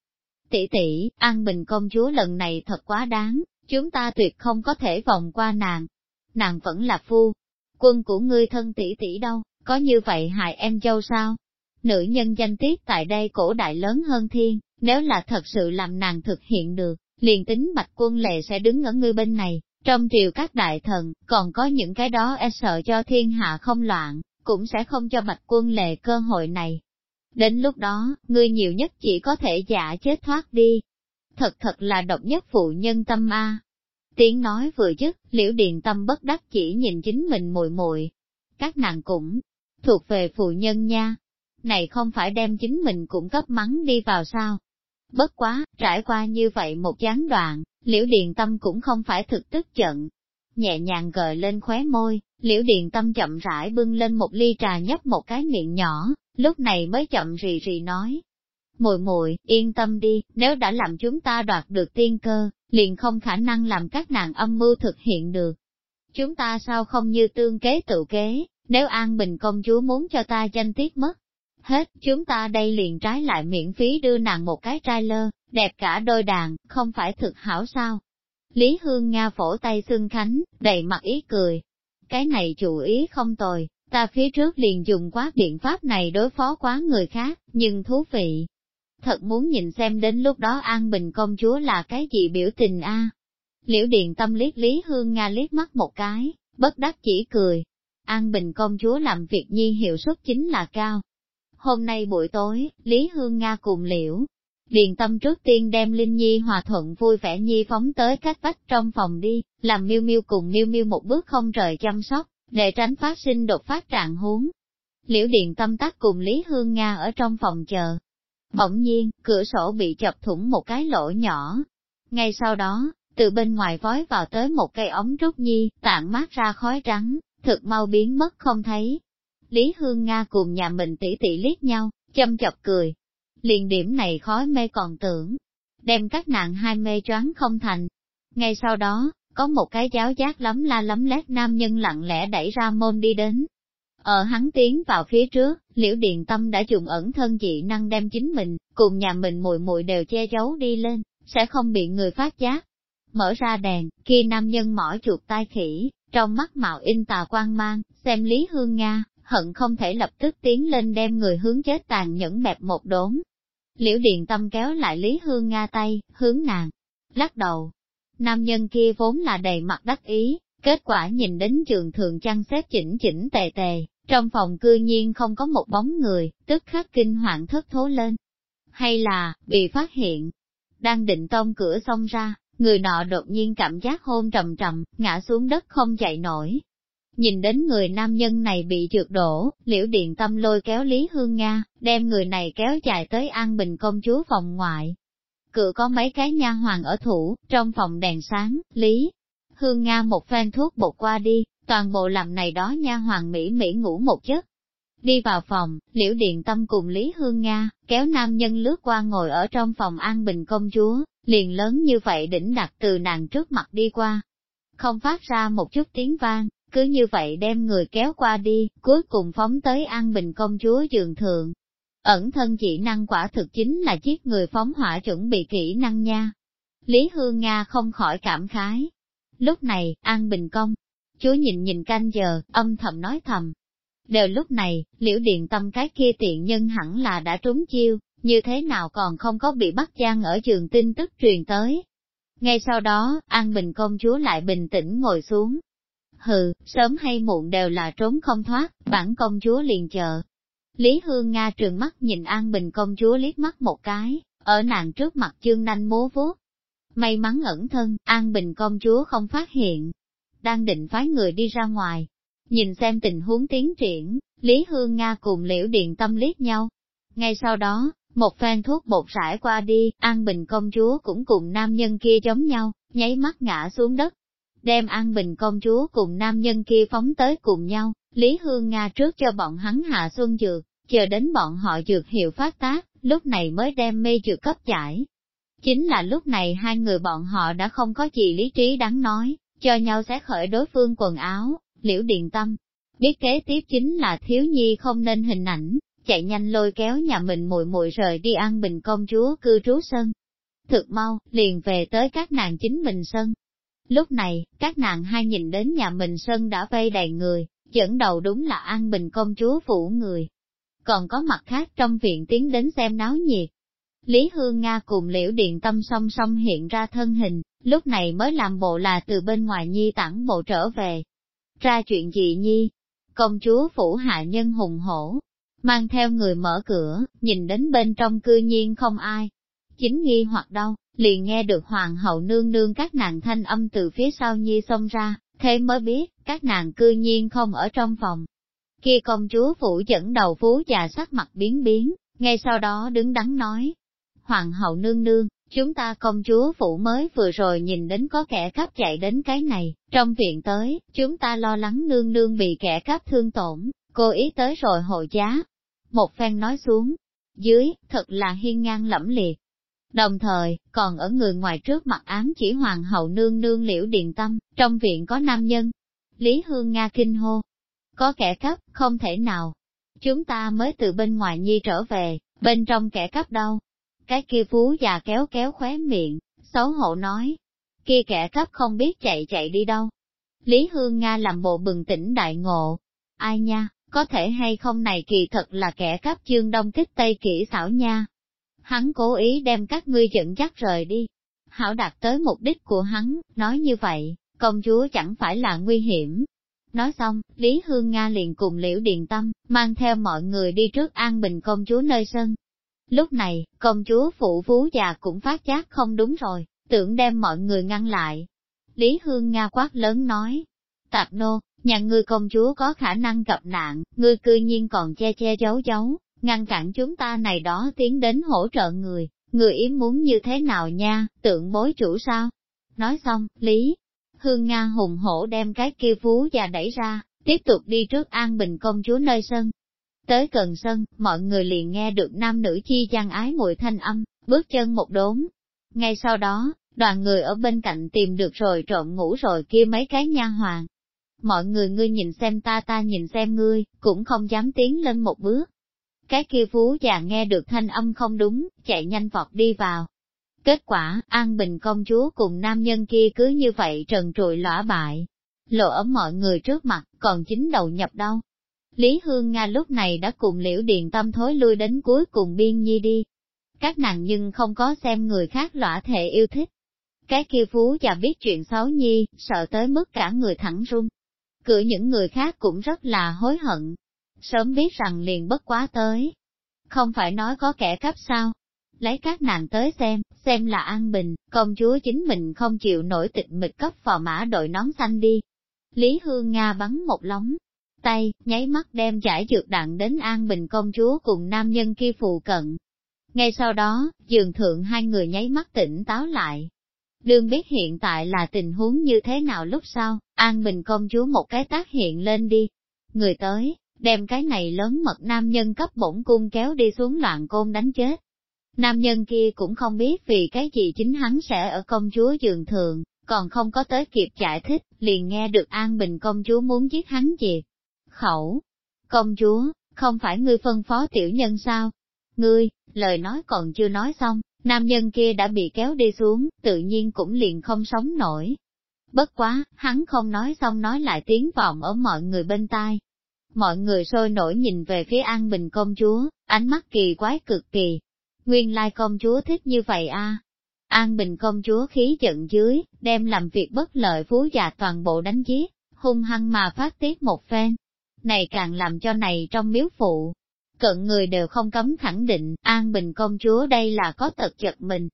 [SPEAKER 1] Tỷ tỷ, An Bình công chúa lần này thật quá đáng, chúng ta tuyệt không có thể vòng qua nàng. Nàng vẫn là phu, quân của ngươi thân tỷ tỷ đâu, có như vậy hại em châu sao? Nữ nhân danh tiết tại đây cổ đại lớn hơn thiên, nếu là thật sự làm nàng thực hiện được, liền tính bạch quân lệ sẽ đứng ở ngươi bên này, trong triều các đại thần, còn có những cái đó e sợ cho thiên hạ không loạn, cũng sẽ không cho bạch quân lệ cơ hội này. Đến lúc đó, ngươi nhiều nhất chỉ có thể giả chết thoát đi. Thật thật là độc nhất phụ nhân tâm a. Tiếng nói vừa dứt, liễu điện tâm bất đắc chỉ nhìn chính mình mùi mùi. Các nàng cũng thuộc về phụ nhân nha. Này không phải đem chính mình cũng cấp mắng đi vào sao? Bất quá, trải qua như vậy một gián đoạn, liễu điền tâm cũng không phải thực tức giận. Nhẹ nhàng gợi lên khóe môi, liễu điền tâm chậm rãi bưng lên một ly trà nhấp một cái miệng nhỏ, lúc này mới chậm rì rì nói. Mùi mùi, yên tâm đi, nếu đã làm chúng ta đoạt được tiên cơ, liền không khả năng làm các nàng âm mưu thực hiện được. Chúng ta sao không như tương kế tự kế, nếu An Bình công chúa muốn cho ta danh tiết mất, Hết, chúng ta đây liền trái lại miễn phí đưa nàng một cái trai lơ, đẹp cả đôi đàn, không phải thực hảo sao? Lý Hương Nga phổ tay xương khánh, đầy mặt ý cười. Cái này chủ ý không tồi, ta phía trước liền dùng quá biện pháp này đối phó quá người khác, nhưng thú vị. Thật muốn nhìn xem đến lúc đó An Bình công chúa là cái gì biểu tình a Liễu Điện Tâm liếc Lý Hương Nga liếc mắt một cái, bất đắc chỉ cười. An Bình công chúa làm việc nhi hiệu suất chính là cao. Hôm nay buổi tối, Lý Hương Nga cùng Liễu. Điền tâm trước tiên đem Linh Nhi hòa thuận vui vẻ Nhi phóng tới các vách trong phòng đi, làm miêu miêu cùng miêu miêu một bước không rời chăm sóc, để tránh phát sinh đột phát trạng huống. Liễu Điện tâm tắt cùng Lý Hương Nga ở trong phòng chờ. Bỗng nhiên, cửa sổ bị chập thủng một cái lỗ nhỏ. Ngay sau đó, từ bên ngoài vói vào tới một cây ống trúc nhi, tản mát ra khói trắng, thực mau biến mất không thấy. Lý Hương Nga cùng nhà mình tỉ tỉ liếc nhau, châm chọc cười. Liền điểm này khói mê còn tưởng, đem các nạn hai mê choáng không thành. Ngay sau đó, có một cái giáo giác lắm la lắm lét nam nhân lặng lẽ đẩy ra môn đi đến. Ở hắn tiến vào phía trước, liễu điện tâm đã dùng ẩn thân dị năng đem chính mình, cùng nhà mình mùi mùi đều che giấu đi lên, sẽ không bị người phát giác. Mở ra đèn, khi nam nhân mỏi chuột tai khỉ, trong mắt mạo in tà quang mang, xem Lý Hương Nga, hận không thể lập tức tiến lên đem người hướng chết tàn nhẫn bẹp một đốn. Liễu Điện Tâm kéo lại Lý Hương Nga tay, hướng nàng, lắc đầu. Nam nhân kia vốn là đầy mặt đắc ý, kết quả nhìn đến trường thường chăn xếp chỉnh chỉnh tề tề, trong phòng cư nhiên không có một bóng người, tức khắc kinh hoàng thất thố lên. Hay là, bị phát hiện, đang định tông cửa xông ra, người nọ đột nhiên cảm giác hôn trầm trầm, ngã xuống đất không chạy nổi. Nhìn đến người nam nhân này bị trượt đổ, liễu điện tâm lôi kéo Lý Hương Nga, đem người này kéo dài tới An Bình công chúa phòng ngoại. Cửa có mấy cái nha hoàng ở thủ, trong phòng đèn sáng, Lý Hương Nga một phen thuốc bột qua đi, toàn bộ làm này đó nha hoàng Mỹ Mỹ ngủ một giấc. Đi vào phòng, liễu điện tâm cùng Lý Hương Nga, kéo nam nhân lướt qua ngồi ở trong phòng An Bình công chúa, liền lớn như vậy đỉnh đặt từ nàng trước mặt đi qua. Không phát ra một chút tiếng vang, cứ như vậy đem người kéo qua đi, cuối cùng phóng tới An Bình công chúa giường thượng. Ẩn thân chỉ năng quả thực chính là chiếc người phóng hỏa chuẩn bị kỹ năng nha. Lý Hương Nga không khỏi cảm khái. Lúc này, An Bình công, chúa nhìn nhìn canh giờ, âm thầm nói thầm. Đều lúc này, liễu điện tâm cái kia tiện nhân hẳn là đã trúng chiêu, như thế nào còn không có bị bắt gian ở trường tin tức truyền tới. Ngay sau đó, An Bình công chúa lại bình tĩnh ngồi xuống. Hừ, sớm hay muộn đều là trốn không thoát, bản công chúa liền chờ. Lý Hương Nga trường mắt nhìn An Bình công chúa liếc mắt một cái, ở nàng trước mặt chương nanh múa vuốt. May mắn ẩn thân, An Bình công chúa không phát hiện. Đang định phái người đi ra ngoài. Nhìn xem tình huống tiến triển, Lý Hương Nga cùng Liễu Điện Tâm liếc nhau. Ngay sau đó, một phen thuốc bột rải qua đi, An Bình công chúa cũng cùng nam nhân kia giống nhau, nháy mắt ngã xuống đất. Đem An Bình công chúa cùng nam nhân kia phóng tới cùng nhau, Lý Hương Nga trước cho bọn hắn hạ xuân dược, chờ đến bọn họ dược hiệu phát tác, lúc này mới đem mê dược cấp giải. Chính là lúc này hai người bọn họ đã không có gì lý trí đáng nói, cho nhau xét khởi đối phương quần áo, liễu điện tâm. Biết kế tiếp chính là thiếu nhi không nên hình ảnh, chạy nhanh lôi kéo nhà mình muội muội rời đi ăn bình công chúa cư trú sân. Thực mau, liền về tới các nàng chính mình sân. Lúc này, các nàng hai nhìn đến nhà mình sân đã vây đầy người, dẫn đầu đúng là an bình công chúa phủ người. Còn có mặt khác trong viện tiến đến xem náo nhiệt. Lý Hương Nga cùng liễu điện tâm song song hiện ra thân hình, lúc này mới làm bộ là từ bên ngoài nhi tản bộ trở về. Ra chuyện gì nhi? Công chúa phủ hạ nhân hùng hổ, mang theo người mở cửa, nhìn đến bên trong cư nhiên không ai. Chính nghi hoặc đâu, liền nghe được hoàng hậu nương nương các nàng thanh âm từ phía sau nhi xông ra, thế mới biết, các nàng cư nhiên không ở trong phòng. Khi công chúa phủ dẫn đầu phú già sắc mặt biến biến, ngay sau đó đứng đắn nói. Hoàng hậu nương nương, chúng ta công chúa phủ mới vừa rồi nhìn đến có kẻ cắp chạy đến cái này, trong viện tới, chúng ta lo lắng nương nương bị kẻ cắp thương tổn, cô ý tới rồi hội giá, một phen nói xuống, dưới, thật là hiên ngang lẫm liệt. Đồng thời, còn ở người ngoài trước mặt ám chỉ hoàng hậu nương nương liễu điện tâm, trong viện có nam nhân. Lý Hương Nga kinh hô. Có kẻ cấp, không thể nào. Chúng ta mới từ bên ngoài nhi trở về, bên trong kẻ cấp đâu. Cái kia phú già kéo kéo khóe miệng, xấu hổ nói. kia kẻ cấp không biết chạy chạy đi đâu. Lý Hương Nga làm bộ bừng tỉnh đại ngộ. Ai nha, có thể hay không này kỳ thật là kẻ cấp chương đông kích tây kỹ xảo nha. Hắn cố ý đem các ngươi dẫn dắt rời đi. Hảo đạt tới mục đích của hắn, nói như vậy, công chúa chẳng phải là nguy hiểm. Nói xong, Lý Hương Nga liền cùng Liễu Điền Tâm, mang theo mọi người đi trước An Bình công chúa nơi sân. Lúc này, công chúa phụ vú già cũng phát giác không đúng rồi, tưởng đem mọi người ngăn lại. Lý Hương Nga quát lớn nói, Tạp nô, nhà ngươi công chúa có khả năng gặp nạn, ngươi cư nhiên còn che che giấu giấu, ngăn cản chúng ta này đó tiến đến hỗ trợ người, người ý muốn như thế nào nha, tượng bối chủ sao? Nói xong, Lý, Hương Nga hùng hổ đem cái kia phú già đẩy ra, tiếp tục đi trước An Bình công chúa nơi sân. Tới gần sân, mọi người liền nghe được nam nữ chi gian ái mùi thanh âm, bước chân một đốn. Ngay sau đó, đoàn người ở bên cạnh tìm được rồi trộm ngủ rồi kia mấy cái nha hoàng. Mọi người ngươi nhìn xem ta ta nhìn xem ngươi, cũng không dám tiến lên một bước. Cái kia phú già nghe được thanh âm không đúng, chạy nhanh vọt đi vào, Kết quả, An Bình công chúa cùng nam nhân kia cứ như vậy trần trụi lõa bại, lộ ở mọi người trước mặt, còn chính đầu nhập đâu. Lý Hương Nga lúc này đã cùng liễu điện tâm thối lui đến cuối cùng biên nhi đi. Các nàng nhưng không có xem người khác lõa thể yêu thích. Cái kia phú và biết chuyện xấu nhi, sợ tới mức cả người thẳng run. Cử những người khác cũng rất là hối hận. Sớm biết rằng liền bất quá tới. Không phải nói có kẻ cấp sao, lấy các nàng tới xem, xem là an bình, công chúa chính mình không chịu nổi tịch mịch cấp phò mã đội nón xanh đi. Lý Hương Nga bắn một lóng, tay, nháy mắt đem giải dược đặng đến an bình công chúa cùng nam nhân kia phụ cận. Ngay sau đó, giường thượng hai người nháy mắt tỉnh táo lại. Đương biết hiện tại là tình huống như thế nào lúc sau, an bình công chúa một cái tác hiện lên đi. Người tới, đem cái này lớn mật nam nhân cấp bổng cung kéo đi xuống loạn côn đánh chết. Nam nhân kia cũng không biết vì cái gì chính hắn sẽ ở công chúa giường thượng, còn không có tới kịp giải thích, liền nghe được An Bình công chúa muốn giết hắn diệt. Khẩu, công chúa, không phải ngươi phân phó tiểu nhân sao? Ngươi, lời nói còn chưa nói xong, nam nhân kia đã bị kéo đi xuống, tự nhiên cũng liền không sống nổi. Bất quá, hắn không nói xong nói lại tiếng vọng ở mọi người bên tai. Mọi người sôi nổi nhìn về phía An Bình công chúa, ánh mắt kỳ quái cực kỳ, Nguyên lai công chúa thích như vậy a. À? An Bình công chúa khí giận dưới, đem làm việc bất lợi phú già toàn bộ đánh giết, hung hăng mà phát tiết một phen. Này càng làm cho này trong miếu phụ. Cận người đều không cấm khẳng định, An Bình công chúa đây là có tật chật mình.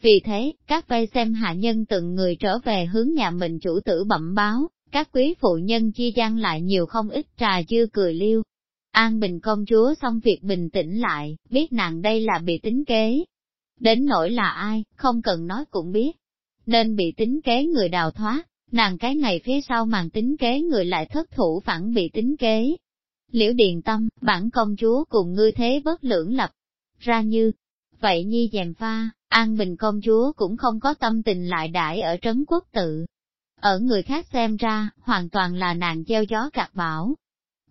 [SPEAKER 1] Vì thế, các vây xem hạ nhân từng người trở về hướng nhà mình chủ tử bẩm báo, các quý phụ nhân chi gian lại nhiều không ít trà dư cười liêu, An Bình công chúa xong việc bình tĩnh lại, biết nàng đây là bị tính kế. Đến nỗi là ai, không cần nói cũng biết. Nên bị tính kế người đào thoát, nàng cái này phía sau màn tính kế người lại thất thủ phản bị tính kế. Liễu Điền Tâm, bản công chúa cùng ngươi thế bất lưỡng lập. Ra như, vậy nhi dèm pha, An Bình công chúa cũng không có tâm tình lại đãi ở trấn quốc tự. Ở người khác xem ra, hoàn toàn là nàng gieo gió gạt bão.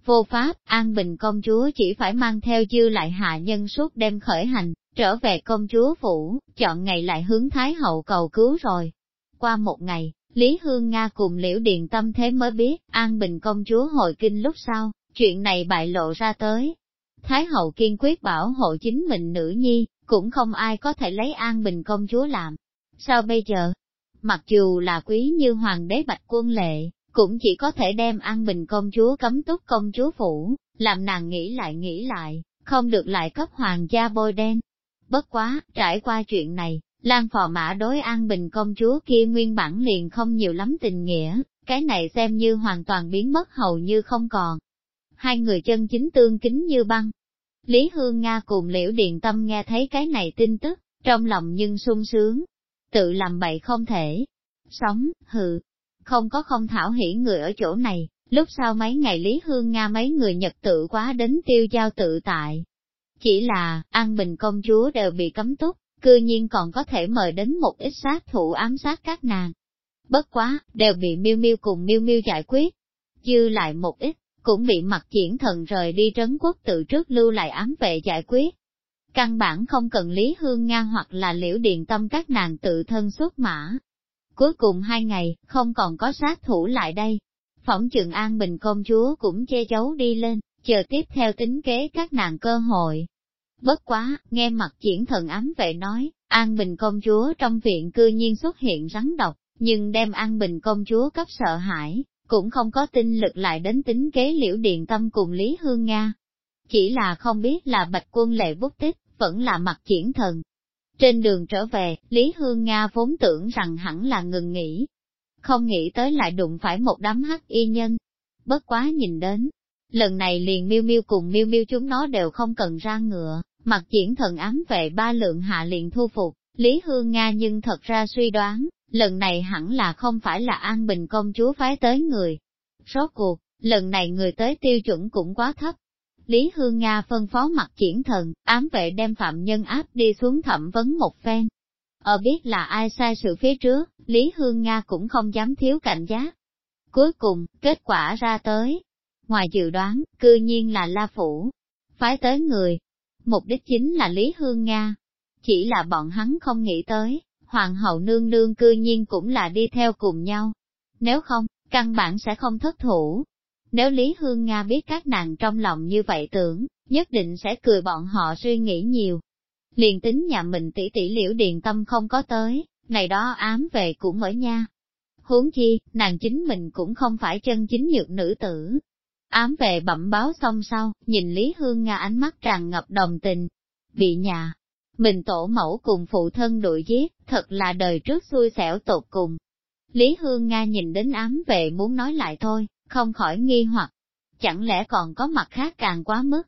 [SPEAKER 1] Vô pháp, An Bình công chúa chỉ phải mang theo dư lại hạ nhân suốt đêm khởi hành, trở về công chúa phủ, chọn ngày lại hướng Thái hậu cầu cứu rồi. Qua một ngày, Lý Hương Nga cùng Liễu Điền Tâm thế mới biết, An Bình công chúa hồi kinh lúc sau, chuyện này bại lộ ra tới. Thái hậu kiên quyết bảo hộ chính mình nữ nhi, cũng không ai có thể lấy An Bình công chúa làm. Sao bây giờ? Mặc dù là quý như hoàng đế bạch quân lệ, cũng chỉ có thể đem An Bình công chúa cấm túc công chúa phủ, làm nàng nghĩ lại nghĩ lại, không được lại cấp hoàng gia bôi đen. Bất quá, trải qua chuyện này, Lan phò mã đối An Bình công chúa kia nguyên bản liền không nhiều lắm tình nghĩa, cái này xem như hoàn toàn biến mất hầu như không còn. Hai người chân chính tương kính như băng. Lý Hương Nga cùng Liễu Điện Tâm nghe thấy cái này tin tức, trong lòng nhưng sung sướng. Tự làm bậy không thể. Sống, hừ, không có không thảo hỉ người ở chỗ này, lúc sau mấy ngày Lý Hương Nga mấy người Nhật tự quá đến tiêu giao tự tại. Chỉ là, An Bình công chúa đều bị cấm túc, cư nhiên còn có thể mời đến một ít sát thủ ám sát các nàng. Bất quá, đều bị miêu miêu cùng miêu miêu giải quyết. Dư lại một ít, cũng bị mặt triển thần rời đi trấn quốc tự trước lưu lại ám vệ giải quyết. Căn bản không cần Lý Hương Nga hoặc là liễu điện tâm các nàng tự thân xuất mã, Cuối cùng hai ngày, không còn có sát thủ lại đây. Phỏng trường An Bình công chúa cũng che giấu đi lên, chờ tiếp theo tính kế các nàng cơ hội. Bất quá, nghe mặt triển thần ám vệ nói, An Bình công chúa trong viện cư nhiên xuất hiện rắn độc, nhưng đem An Bình công chúa cấp sợ hãi, cũng không có tinh lực lại đến tính kế liễu điện tâm cùng Lý Hương Nga. Chỉ là không biết là bạch quân lệ bút tích, vẫn là mặt triển thần. Trên đường trở về, Lý Hương Nga vốn tưởng rằng hẳn là ngừng nghỉ. Không nghĩ tới lại đụng phải một đám hắc y nhân. Bất quá nhìn đến, lần này liền miêu miêu cùng miêu miêu chúng nó đều không cần ra ngựa, mặt triển thần ám vệ ba lượng hạ liền thu phục, Lý Hương Nga nhưng thật ra suy đoán, lần này hẳn là không phải là An Bình công chúa phái tới người. Rốt cuộc, lần này người tới tiêu chuẩn cũng quá thấp. Lý Hương Nga phân phó mặt triển thần, ám vệ đem phạm nhân áp đi xuống thẩm vấn một phen. Ở biết là ai sai sự phía trước, Lý Hương Nga cũng không dám thiếu cảnh giác. Cuối cùng, kết quả ra tới. Ngoài dự đoán, cư nhiên là La Phủ. Phái tới người. Mục đích chính là Lý Hương Nga. Chỉ là bọn hắn không nghĩ tới, hoàng hậu nương nương cư nhiên cũng là đi theo cùng nhau. Nếu không, căn bản sẽ không thất thủ. Nếu Lý Hương Nga biết các nàng trong lòng như vậy tưởng, nhất định sẽ cười bọn họ suy nghĩ nhiều. Liền tính nhà mình tỷ tỷ liễu điền tâm không có tới, này đó ám về cũng ở nha. Huống chi, nàng chính mình cũng không phải chân chính nhược nữ tử. Ám về bẩm báo xong sau, nhìn Lý Hương Nga ánh mắt tràn ngập đồng tình. Bị nhà, mình tổ mẫu cùng phụ thân đuổi giết, thật là đời trước xui xẻo tột cùng. Lý Hương Nga nhìn đến ám vệ muốn nói lại thôi, không khỏi nghi hoặc. Chẳng lẽ còn có mặt khác càng quá mức?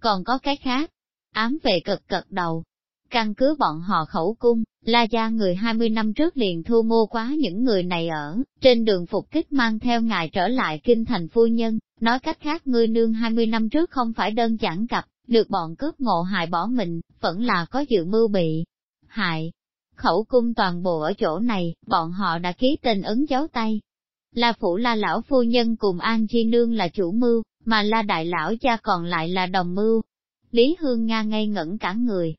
[SPEAKER 1] Còn có cái khác? Ám vệ cực cực đầu. Căn cứ bọn họ khẩu cung, La Gia người 20 năm trước liền thu mua quá những người này ở, trên đường phục kích mang theo ngài trở lại kinh thành phu nhân, nói cách khác ngươi nương 20 năm trước không phải đơn giản gặp được bọn cướp ngộ hại bỏ mình, vẫn là có dự mưu bị hại. Khẩu cung toàn bộ ở chỗ này, bọn họ đã ký tình ấn dấu tay. La phủ la lão phu nhân cùng An Chi Nương là chủ mưu, mà la đại lão cha còn lại là đồng mưu. Lý Hương Nga ngây ngẩn cả người.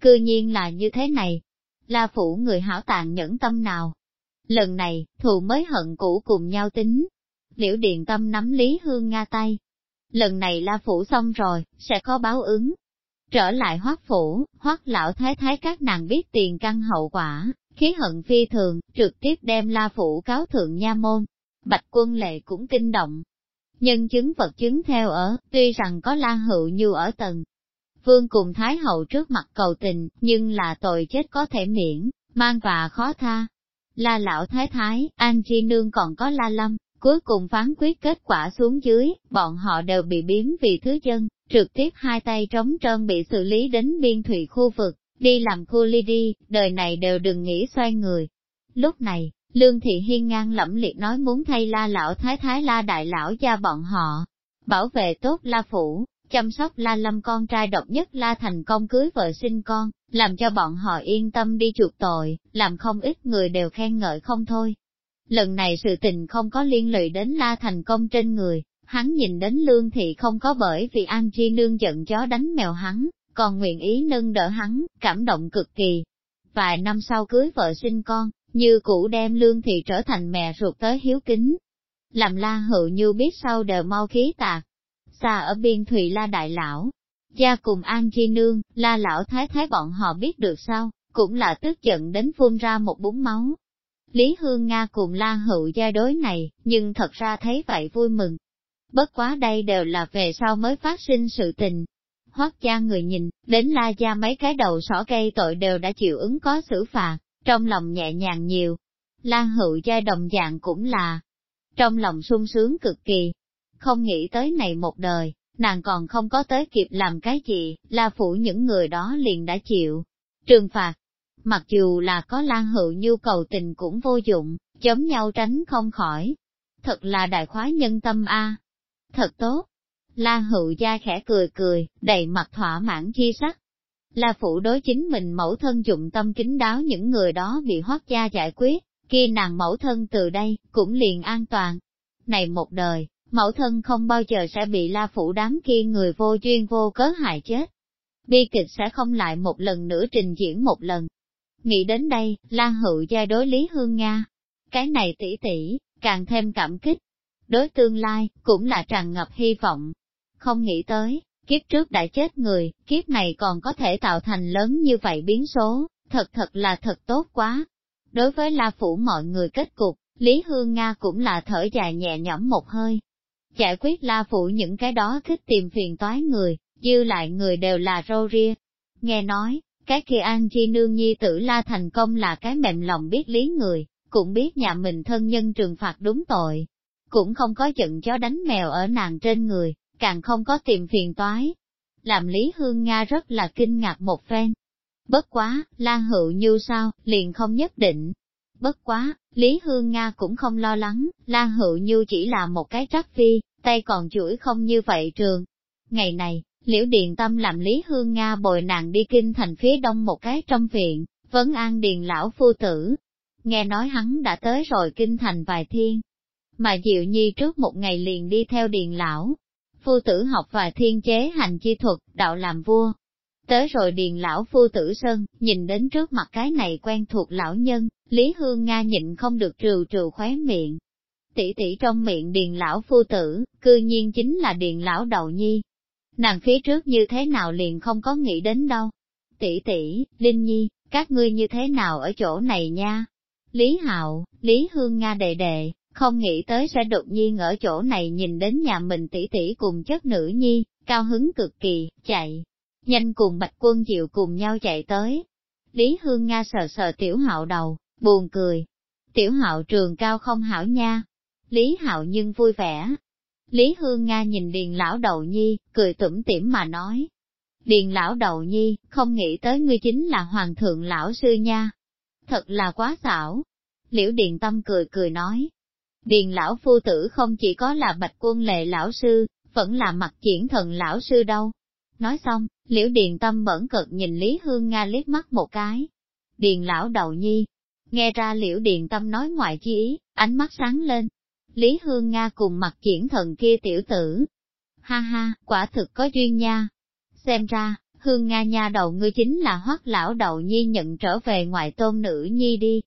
[SPEAKER 1] Cư nhiên là như thế này. La phủ người hảo tàn nhẫn tâm nào. Lần này, thù mới hận cũ cùng nhau tính. Liễu Điện Tâm nắm Lý Hương Nga tay, lần này la phủ xong rồi, sẽ có báo ứng. Trở lại hoác phủ, hoác lão thái thái các nàng biết tiền căn hậu quả, khí hận phi thường, trực tiếp đem la phủ cáo thượng nha môn. Bạch quân lệ cũng kinh động. Nhân chứng vật chứng theo ở, tuy rằng có la hữu như ở tầng. Vương cùng Thái hậu trước mặt cầu tình, nhưng là tội chết có thể miễn, mang và khó tha. La lão thái thái, An Chi Nương còn có la lâm, Cuối cùng phán quyết kết quả xuống dưới, bọn họ đều bị biếm vì thứ dân, trực tiếp hai tay trống trơn bị xử lý đến biên thủy khu vực, đi làm khu ly đi, đời này đều đừng nghĩ xoay người. Lúc này, Lương Thị Hiên ngang lẫm liệt nói muốn thay la lão thái thái la đại lão gia bọn họ, bảo vệ tốt la phủ, chăm sóc la lâm con trai độc nhất la thành công cưới vợ sinh con, làm cho bọn họ yên tâm đi chuộc tội, làm không ít người đều khen ngợi không thôi. Lần này sự tình không có liên lụy đến la thành công trên người, hắn nhìn đến lương thị không có bởi vì An Chi nương giận chó đánh mèo hắn, còn nguyện ý nâng đỡ hắn, cảm động cực kỳ. Vài năm sau cưới vợ sinh con, như cũ đem lương thị trở thành mẹ ruột tới hiếu kính. Làm la hữu như biết sau đều mau khí tạc. Xa ở biên thủy la đại lão, gia cùng An Chi nương, la lão thái thái bọn họ biết được sao, cũng là tức giận đến phun ra một búng máu, Lý Hương Nga cùng La Hữu gia đối này, nhưng thật ra thấy vậy vui mừng. Bất quá đây đều là về sau mới phát sinh sự tình. Hoác cha người nhìn, đến La Gia mấy cái đầu sỏ cây tội đều đã chịu ứng có xử phạt, trong lòng nhẹ nhàng nhiều. La Hữu gia đồng dạng cũng là, trong lòng sung sướng cực kỳ. Không nghĩ tới này một đời, nàng còn không có tới kịp làm cái gì, La Phủ những người đó liền đã chịu. Trừng phạt, mặc dù là có lan hữu nhu cầu tình cũng vô dụng, chống nhau tránh không khỏi. Thật là đại khoái nhân tâm a Thật tốt. La hữu gia khẽ cười cười, đầy mặt thỏa mãn chi sắc. La phụ đối chính mình mẫu thân dụng tâm kính đáo những người đó bị hoác gia giải quyết, kia nàng mẫu thân từ đây, cũng liền an toàn. Này một đời, mẫu thân không bao giờ sẽ bị la phủ đám kia người vô duyên vô cớ hại chết. Bi kịch sẽ không lại một lần nữa trình diễn một lần, Nghĩ đến đây, Lan Hữu gia đối Lý Hương Nga. Cái này tỷ tỷ, càng thêm cảm kích. Đối tương lai, cũng là tràn ngập hy vọng. Không nghĩ tới, kiếp trước đã chết người, kiếp này còn có thể tạo thành lớn như vậy biến số, thật thật là thật tốt quá. Đối với La Phủ mọi người kết cục, Lý Hương Nga cũng là thở dài nhẹ nhõm một hơi. Giải quyết La Phủ những cái đó thích tìm phiền toái người, dư lại người đều là râu ria. Nghe nói, cái kia An Chi Nương Nhi tử La thành công là cái mềm lòng biết lý người, cũng biết nhà mình thân nhân trừng phạt đúng tội. Cũng không có giận chó đánh mèo ở nàng trên người, càng không có tìm phiền toái. Làm Lý Hương Nga rất là kinh ngạc một phen. Bất quá, Lan Hữu Như sao, liền không nhất định. Bất quá, Lý Hương Nga cũng không lo lắng, Lan Hữu Như chỉ là một cái trắc phi, tay còn chuỗi không như vậy trường. Ngày này, Liễu Điền Tâm làm Lý Hương Nga bồi nàng đi kinh thành phía đông một cái trong viện, vấn an điền lão phu tử. Nghe nói hắn đã tới rồi kinh thành vài thiên. Mà Diệu Nhi trước một ngày liền đi theo điền lão. Phu tử học vài thiên chế hành chi thuật, đạo làm vua. Tới rồi điền lão phu tử sơn, nhìn đến trước mặt cái này quen thuộc lão nhân, Lý Hương Nga nhịn không được trừ trừ khóe miệng. Tỷ tỷ trong miệng điền lão phu tử, cư nhiên chính là điền lão đầu nhi, Nàng phía trước như thế nào liền không có nghĩ đến đâu. Tỷ tỷ, Linh Nhi, các ngươi như thế nào ở chỗ này nha? Lý Hạo, Lý Hương Nga đệ đệ, không nghĩ tới sẽ đột nhiên ở chỗ này nhìn đến nhà mình tỷ tỷ cùng chất nữ nhi, cao hứng cực kỳ, chạy. Nhanh cùng Bạch Quân Diệu cùng nhau chạy tới. Lý Hương Nga sờ sờ tiểu hạo đầu, buồn cười. Tiểu hạo trường cao không hảo nha. Lý Hạo nhưng vui vẻ, Lý Hương Nga nhìn Điền lão đầu nhi, cười tủm tỉm mà nói. Điền lão đầu nhi, không nghĩ tới ngươi chính là hoàng thượng lão sư nha. Thật là quá xảo. Liễu Điền Tâm cười cười nói. Điền lão phu tử không chỉ có là bạch quân lệ lão sư, vẫn là mặt triển thần lão sư đâu. Nói xong, Liễu Điền Tâm bẩn cực nhìn Lý Hương Nga liếc mắt một cái. Điền lão đầu nhi, nghe ra Liễu Điền Tâm nói ngoại chi ý, ánh mắt sáng lên, Lý Hương Nga cùng mặt triển thần kia tiểu tử. Ha ha, quả thực có duyên nha. Xem ra, Hương Nga nha đầu ngươi chính là hoắc lão đầu nhi nhận trở về ngoại tôn nữ nhi đi.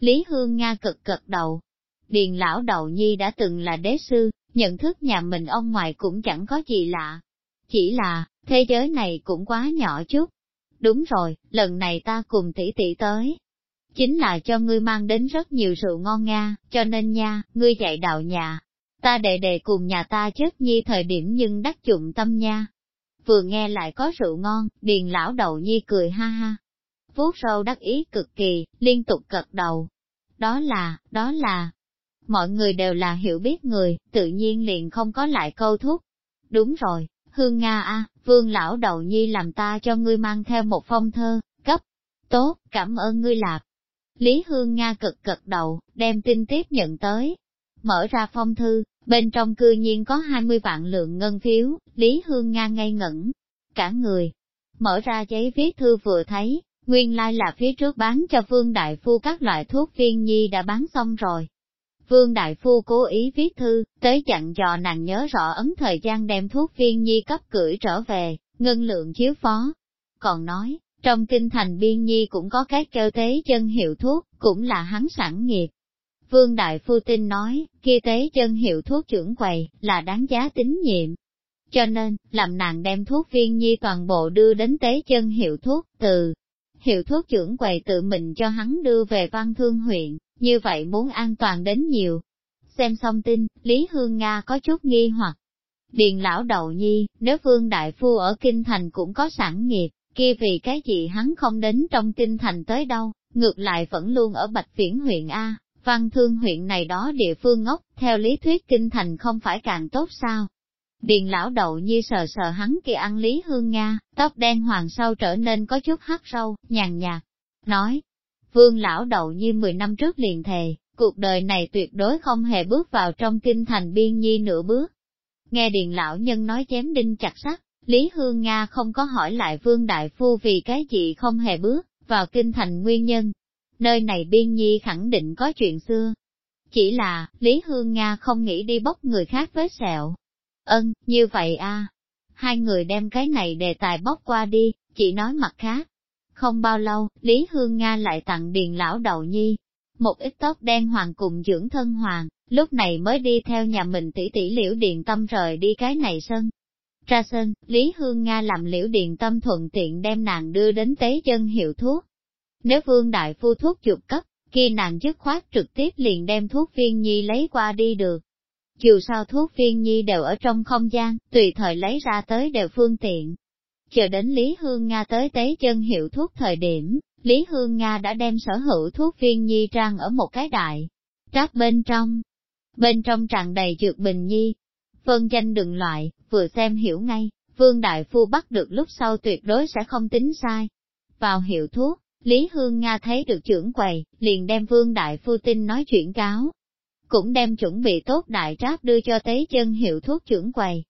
[SPEAKER 1] Lý Hương Nga cực cực đầu. Điền lão đầu nhi đã từng là đế sư, nhận thức nhà mình ông ngoại cũng chẳng có gì lạ. Chỉ là, thế giới này cũng quá nhỏ chút. Đúng rồi, lần này ta cùng tỷ tỷ tới, chính là cho ngươi mang đến rất nhiều rượu ngon nga, cho nên nha, ngươi dạy đạo nhà. Ta đệ đệ cùng nhà ta chết nhi thời điểm nhưng đắc dụng tâm nha. Vừa nghe lại có rượu ngon, điền lão đầu nhi cười ha ha. Vuốt râu đắc ý cực kỳ, liên tục cật đầu. Đó là, đó là, mọi người đều là hiểu biết người, tự nhiên liền không có lại câu thúc. Đúng rồi, Hương Nga a, vương lão đầu nhi làm ta cho ngươi mang theo một phong thơ, cấp. Tốt, cảm ơn ngươi lạc. Lý Hương Nga cực cực đầu, đem tin tiếp nhận tới. Mở ra phong thư, bên trong cư nhiên có 20 vạn lượng ngân phiếu, Lý Hương Nga ngây ngẩn. Cả người, mở ra giấy viết thư vừa thấy, nguyên lai là phía trước bán cho Vương Đại Phu các loại thuốc viên nhi đã bán xong rồi. Vương Đại Phu cố ý viết thư, tới chặn dò nàng nhớ rõ ấn thời gian đem thuốc viên nhi cấp cưỡi trở về, ngân lượng chiếu phó. Còn nói, trong kinh thành biên nhi cũng có các kêu tế chân hiệu thuốc, cũng là hắn sản nghiệp. Vương Đại Phu Tinh nói, kia tế chân hiệu thuốc trưởng quầy, là đáng giá tín nhiệm. Cho nên, làm nàng đem thuốc viên nhi toàn bộ đưa đến tế chân hiệu thuốc, từ hiệu thuốc trưởng quầy tự mình cho hắn đưa về văn thương huyện, như vậy muốn an toàn đến nhiều. Xem xong tin, Lý Hương Nga có chút nghi hoặc. Điền lão đầu nhi, nếu Vương Đại Phu ở Kinh Thành cũng có sản nghiệp, kia vì cái gì hắn không đến trong kinh thành tới đâu, ngược lại vẫn luôn ở Bạch Viễn huyện A, văn thương huyện này đó địa phương ngốc, theo lý thuyết kinh thành không phải càng tốt sao. Điền lão đậu như sờ sờ hắn kia ăn lý hương Nga, tóc đen hoàng sau trở nên có chút hắt sâu, nhàn nhạt, nói. Vương lão đậu như 10 năm trước liền thề, cuộc đời này tuyệt đối không hề bước vào trong kinh thành biên nhi nửa bước. Nghe điền lão nhân nói chém đinh chặt sắt, Lý Hương Nga không có hỏi lại Vương Đại Phu vì cái gì không hề bước vào kinh thành nguyên nhân. Nơi này biên nhi khẳng định có chuyện xưa. Chỉ là, Lý Hương Nga không nghĩ đi bóc người khác với sẹo. Ân, như vậy a à. Hai người đem cái này đề tài bóc qua đi, chỉ nói mặt khác. Không bao lâu, Lý Hương Nga lại tặng điền lão đầu nhi, một ít tóc đen hoàng cùng dưỡng thân hoàng, lúc này mới đi theo nhà mình tỷ tỷ liễu điện tâm rời đi cái này sân. Ra sân, Lý Hương Nga làm liễu điện tâm thuận tiện đem nàng đưa đến tế chân hiệu thuốc. Nếu vương đại phu thuốc chụp cấp, kia nàng dứt khoát trực tiếp liền đem thuốc viên nhi lấy qua đi được. Dù sao thuốc viên nhi đều ở trong không gian, tùy thời lấy ra tới đều phương tiện. Chờ đến Lý Hương Nga tới tế chân hiệu thuốc thời điểm, Lý Hương Nga đã đem sở hữu thuốc viên nhi trang ở một cái đại, tráp bên trong. Bên trong tràn đầy dược bình nhi. Phân danh đừng loại, vừa xem hiểu ngay, Vương Đại Phu bắt được lúc sau tuyệt đối sẽ không tính sai. Vào hiệu thuốc, Lý Hương Nga thấy được trưởng quầy, liền đem Vương Đại Phu tin nói chuyện cáo. Cũng đem chuẩn bị tốt đại tráp đưa cho tế chân hiệu thuốc trưởng quầy.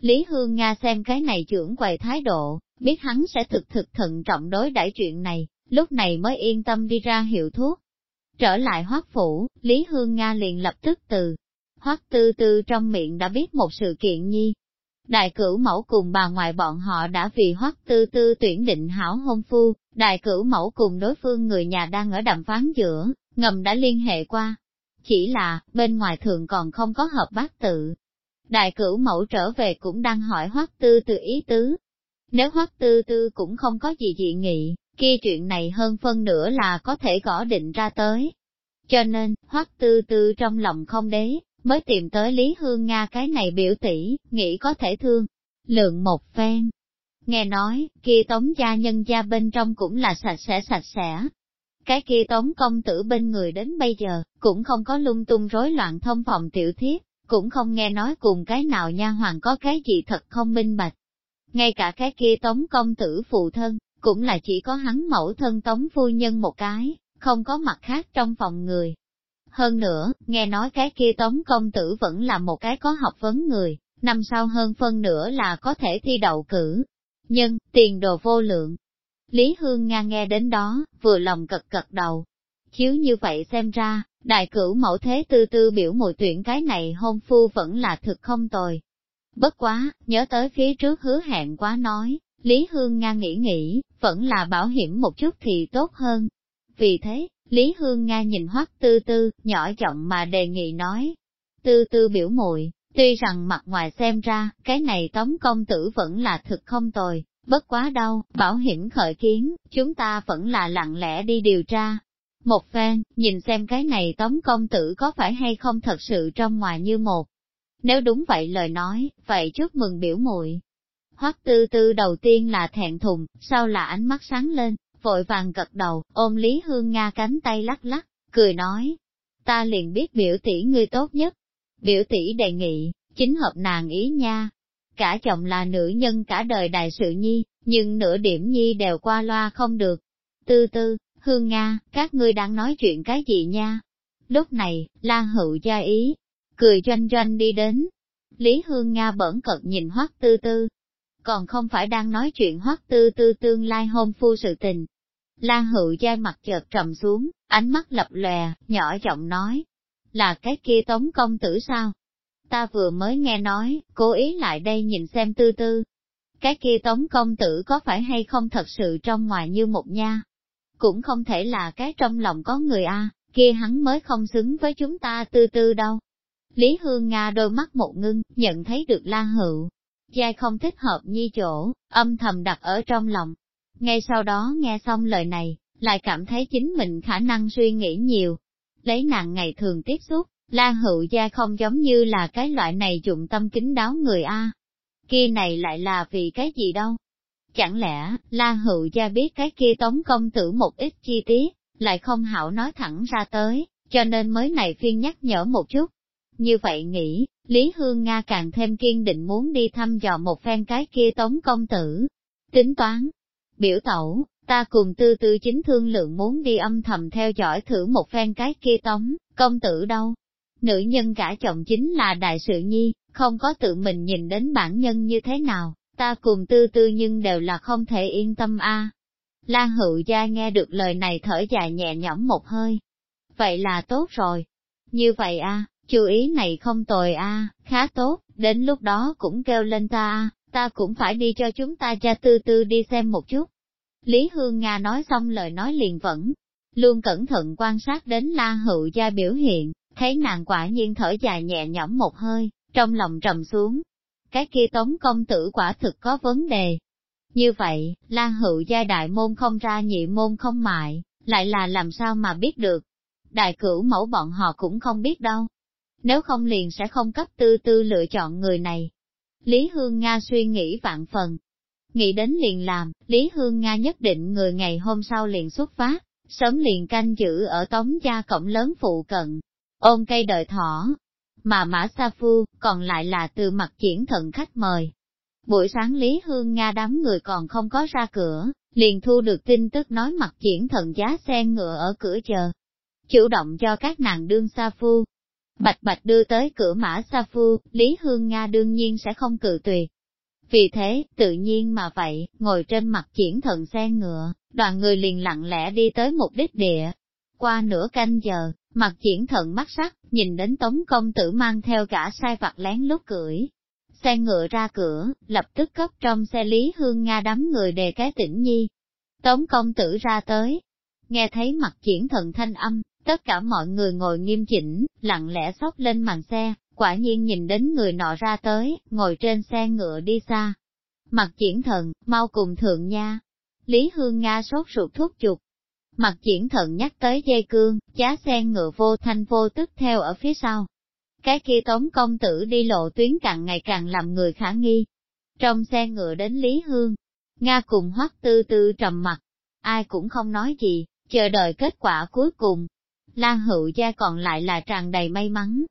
[SPEAKER 1] Lý Hương Nga xem cái này trưởng quầy thái độ, biết hắn sẽ thực thực thận trọng đối đãi chuyện này, lúc này mới yên tâm đi ra hiệu thuốc. Trở lại hoác phủ, Lý Hương Nga liền lập tức từ Hoắc tư tư trong miệng đã biết một sự kiện nhi. Đại cửu mẫu cùng bà ngoại bọn họ đã vì Hoắc tư tư tuyển định hảo hôn phu, đại cửu mẫu cùng đối phương người nhà đang ở đàm phán giữa, ngầm đã liên hệ qua. Chỉ là, bên ngoài thường còn không có hợp bác tự. Đại cửu mẫu trở về cũng đang hỏi Hoắc tư tư ý tứ. Nếu Hoắc tư tư cũng không có gì dị nghị, kia chuyện này hơn phân nửa là có thể gõ định ra tới. Cho nên, hoắc tư tư trong lòng không đế, mới tìm tới Lý Hương Nga cái này biểu tỷ, nghĩ có thể thương. Lượng một phen. Nghe nói, kia tống gia nhân gia bên trong cũng là sạch sẽ sạch sẽ. Cái kia tống công tử bên người đến bây giờ, cũng không có lung tung rối loạn thông phòng tiểu thiết, cũng không nghe nói cùng cái nào nha hoàng có cái gì thật không minh bạch. Ngay cả cái kia tống công tử phụ thân, cũng là chỉ có hắn mẫu thân tống phu nhân một cái, không có mặt khác trong phòng người. Hơn nữa, nghe nói cái kia tống công tử vẫn là một cái có học vấn người, năm sau hơn phân nữa là có thể thi đậu cử. Nhưng, tiền đồ vô lượng. Lý Hương Nga nghe đến đó, vừa lòng cật cật đầu. Chiếu như vậy xem ra, đại cửu mẫu thế tư tư biểu mùi tuyển cái này hôn phu vẫn là thực không tồi. Bất quá, nhớ tới phía trước hứa hẹn quá nói, Lý Hương Nga nghĩ nghĩ, vẫn là bảo hiểm một chút thì tốt hơn. Vì thế, Lý Hương Nga nhìn hoắc tư tư, nhỏ giọng mà đề nghị nói. Tư tư biểu muội tuy rằng mặt ngoài xem ra, cái này tống công tử vẫn là thực không tồi, bất quá đâu, bảo hiểm khởi kiến, chúng ta vẫn là lặng lẽ đi điều tra. Một phen, nhìn xem cái này tống công tử có phải hay không thật sự trong ngoài như một. Nếu đúng vậy lời nói, vậy chúc mừng biểu muội Hoắc tư tư đầu tiên là thẹn thùng, sau là ánh mắt sáng lên, vội vàng gật đầu, ôm Lý Hương Nga cánh tay lắc lắc, cười nói. Ta liền biết biểu tỷ ngươi tốt nhất. Biểu tỷ đề nghị, chính hợp nàng ý nha. Cả chồng là nữ nhân cả đời đại sự nhi, nhưng nửa điểm nhi đều qua loa không được. Tư tư, Hương Nga, các ngươi đang nói chuyện cái gì nha? Lúc này, La Hữu gia ý, cười doanh doanh đi đến. Lý Hương Nga bẩn cật nhìn hoắc tư tư, còn không phải đang nói chuyện hoắc tư tư tương lai hôn phu sự tình. Lan hữu giai mặt chợt trầm xuống, ánh mắt lập lòe, nhỏ giọng nói, là cái kia tống công tử sao? Ta vừa mới nghe nói, cố ý lại đây nhìn xem tư tư. Cái kia tống công tử có phải hay không thật sự trong ngoài như một nha? Cũng không thể là cái trong lòng có người a kia hắn mới không xứng với chúng ta tư tư đâu. Lý Hương Nga đôi mắt một ngưng, nhận thấy được Lan Hữu, giai không thích hợp nhi chỗ, âm thầm đặt ở trong lòng. Ngay sau đó nghe xong lời này, lại cảm thấy chính mình khả năng suy nghĩ nhiều. Lấy nàng ngày thường tiếp xúc, Lan hữu gia không giống như là cái loại này dụng tâm kính đáo người A. Kia này lại là vì cái gì đâu? Chẳng lẽ, Lan hữu gia biết cái kia tống công tử một ít chi tiết, lại không hảo nói thẳng ra tới, cho nên mới này phiên nhắc nhở một chút. Như vậy nghĩ, Lý Hương Nga càng thêm kiên định muốn đi thăm dò một phen cái kia tống công tử. Tính toán, biểu tẩu, ta cùng tư tư chính thương lượng muốn đi âm thầm theo dõi thử một phen cái kia tống, công tử đâu. Nữ nhân cả chồng chính là đại sự nhi, không có tự mình nhìn đến bản nhân như thế nào, ta cùng tư tư nhưng đều là không thể yên tâm a. Lan hữu gia nghe được lời này thở dài nhẹ nhõm một hơi. Vậy là tốt rồi. Như vậy a, Chú ý này không tồi a, khá tốt, đến lúc đó cũng kêu lên ta a, ta cũng phải đi cho chúng ta cha tư tư đi xem một chút. Lý Hương Nga nói xong lời nói liền vẫn, luôn cẩn thận quan sát đến La Hữu Gia biểu hiện, thấy nàng quả nhiên thở dài nhẹ nhõm một hơi, trong lòng trầm xuống. Cái kia tống công tử quả thực có vấn đề. Như vậy, La Hữu Gia đại môn không ra nhị môn không mại, lại là làm sao mà biết được. Đại cửu mẫu bọn họ cũng không biết đâu. Nếu không liền sẽ không cấp tư tư lựa chọn người này. Lý Hương Nga suy nghĩ vạn phần. Nghĩ đến liền làm, Lý Hương Nga nhất định người ngày hôm sau liền xuất phát, sớm liền canh giữ ở tống gia cổng lớn phụ cận, ôm cây đợi thỏ. Mà Mã Sa Phu, còn lại là từ mặt triển thận khách mời. Buổi sáng Lý Hương Nga đám người còn không có ra cửa, liền thu được tin tức nói mặt triển thần giá xe ngựa ở cửa chờ. Chủ động cho các nàng đương Sa Phu. Bạch Bạch đưa tới cửa Mã Sa Phu, Lý Hương Nga đương nhiên sẽ không cự tuyệt. Vì thế, tự nhiên mà vậy, ngồi trên mặt triển thần xe ngựa, đoàn người liền lặng lẽ đi tới mục đích địa. Qua nửa canh giờ, mặt triển thần mắt sắc, nhìn đến tống công tử mang theo cả sai vặt lén lút cưỡi. Xe ngựa ra cửa, lập tức cấp trong xe Lý Hương Nga đám người đề cái tỉnh nhi. Tống công tử ra tới, nghe thấy mặt triển thần thanh âm, tất cả mọi người ngồi nghiêm chỉnh, lặng lẽ xốc lên màn xe, quả nhiên nhìn đến người nọ ra tới, ngồi trên xe ngựa đi xa. Mặt triển thần, mau cùng thượng nha. Lý Hương Nga sốt ruột thúc chục. Mặt triển thần nhắc tới dây cương, giá xe ngựa vô thanh vô tức theo ở phía sau. Cái kia tống công tử đi lộ tuyến càng ngày càng làm người khả nghi. Trong xe ngựa đến Lý Hương, Nga cùng hoắc tư tư trầm mặt, ai cũng không nói gì, chờ đợi kết quả cuối cùng. Lan hữu gia còn lại là tràn đầy may mắn,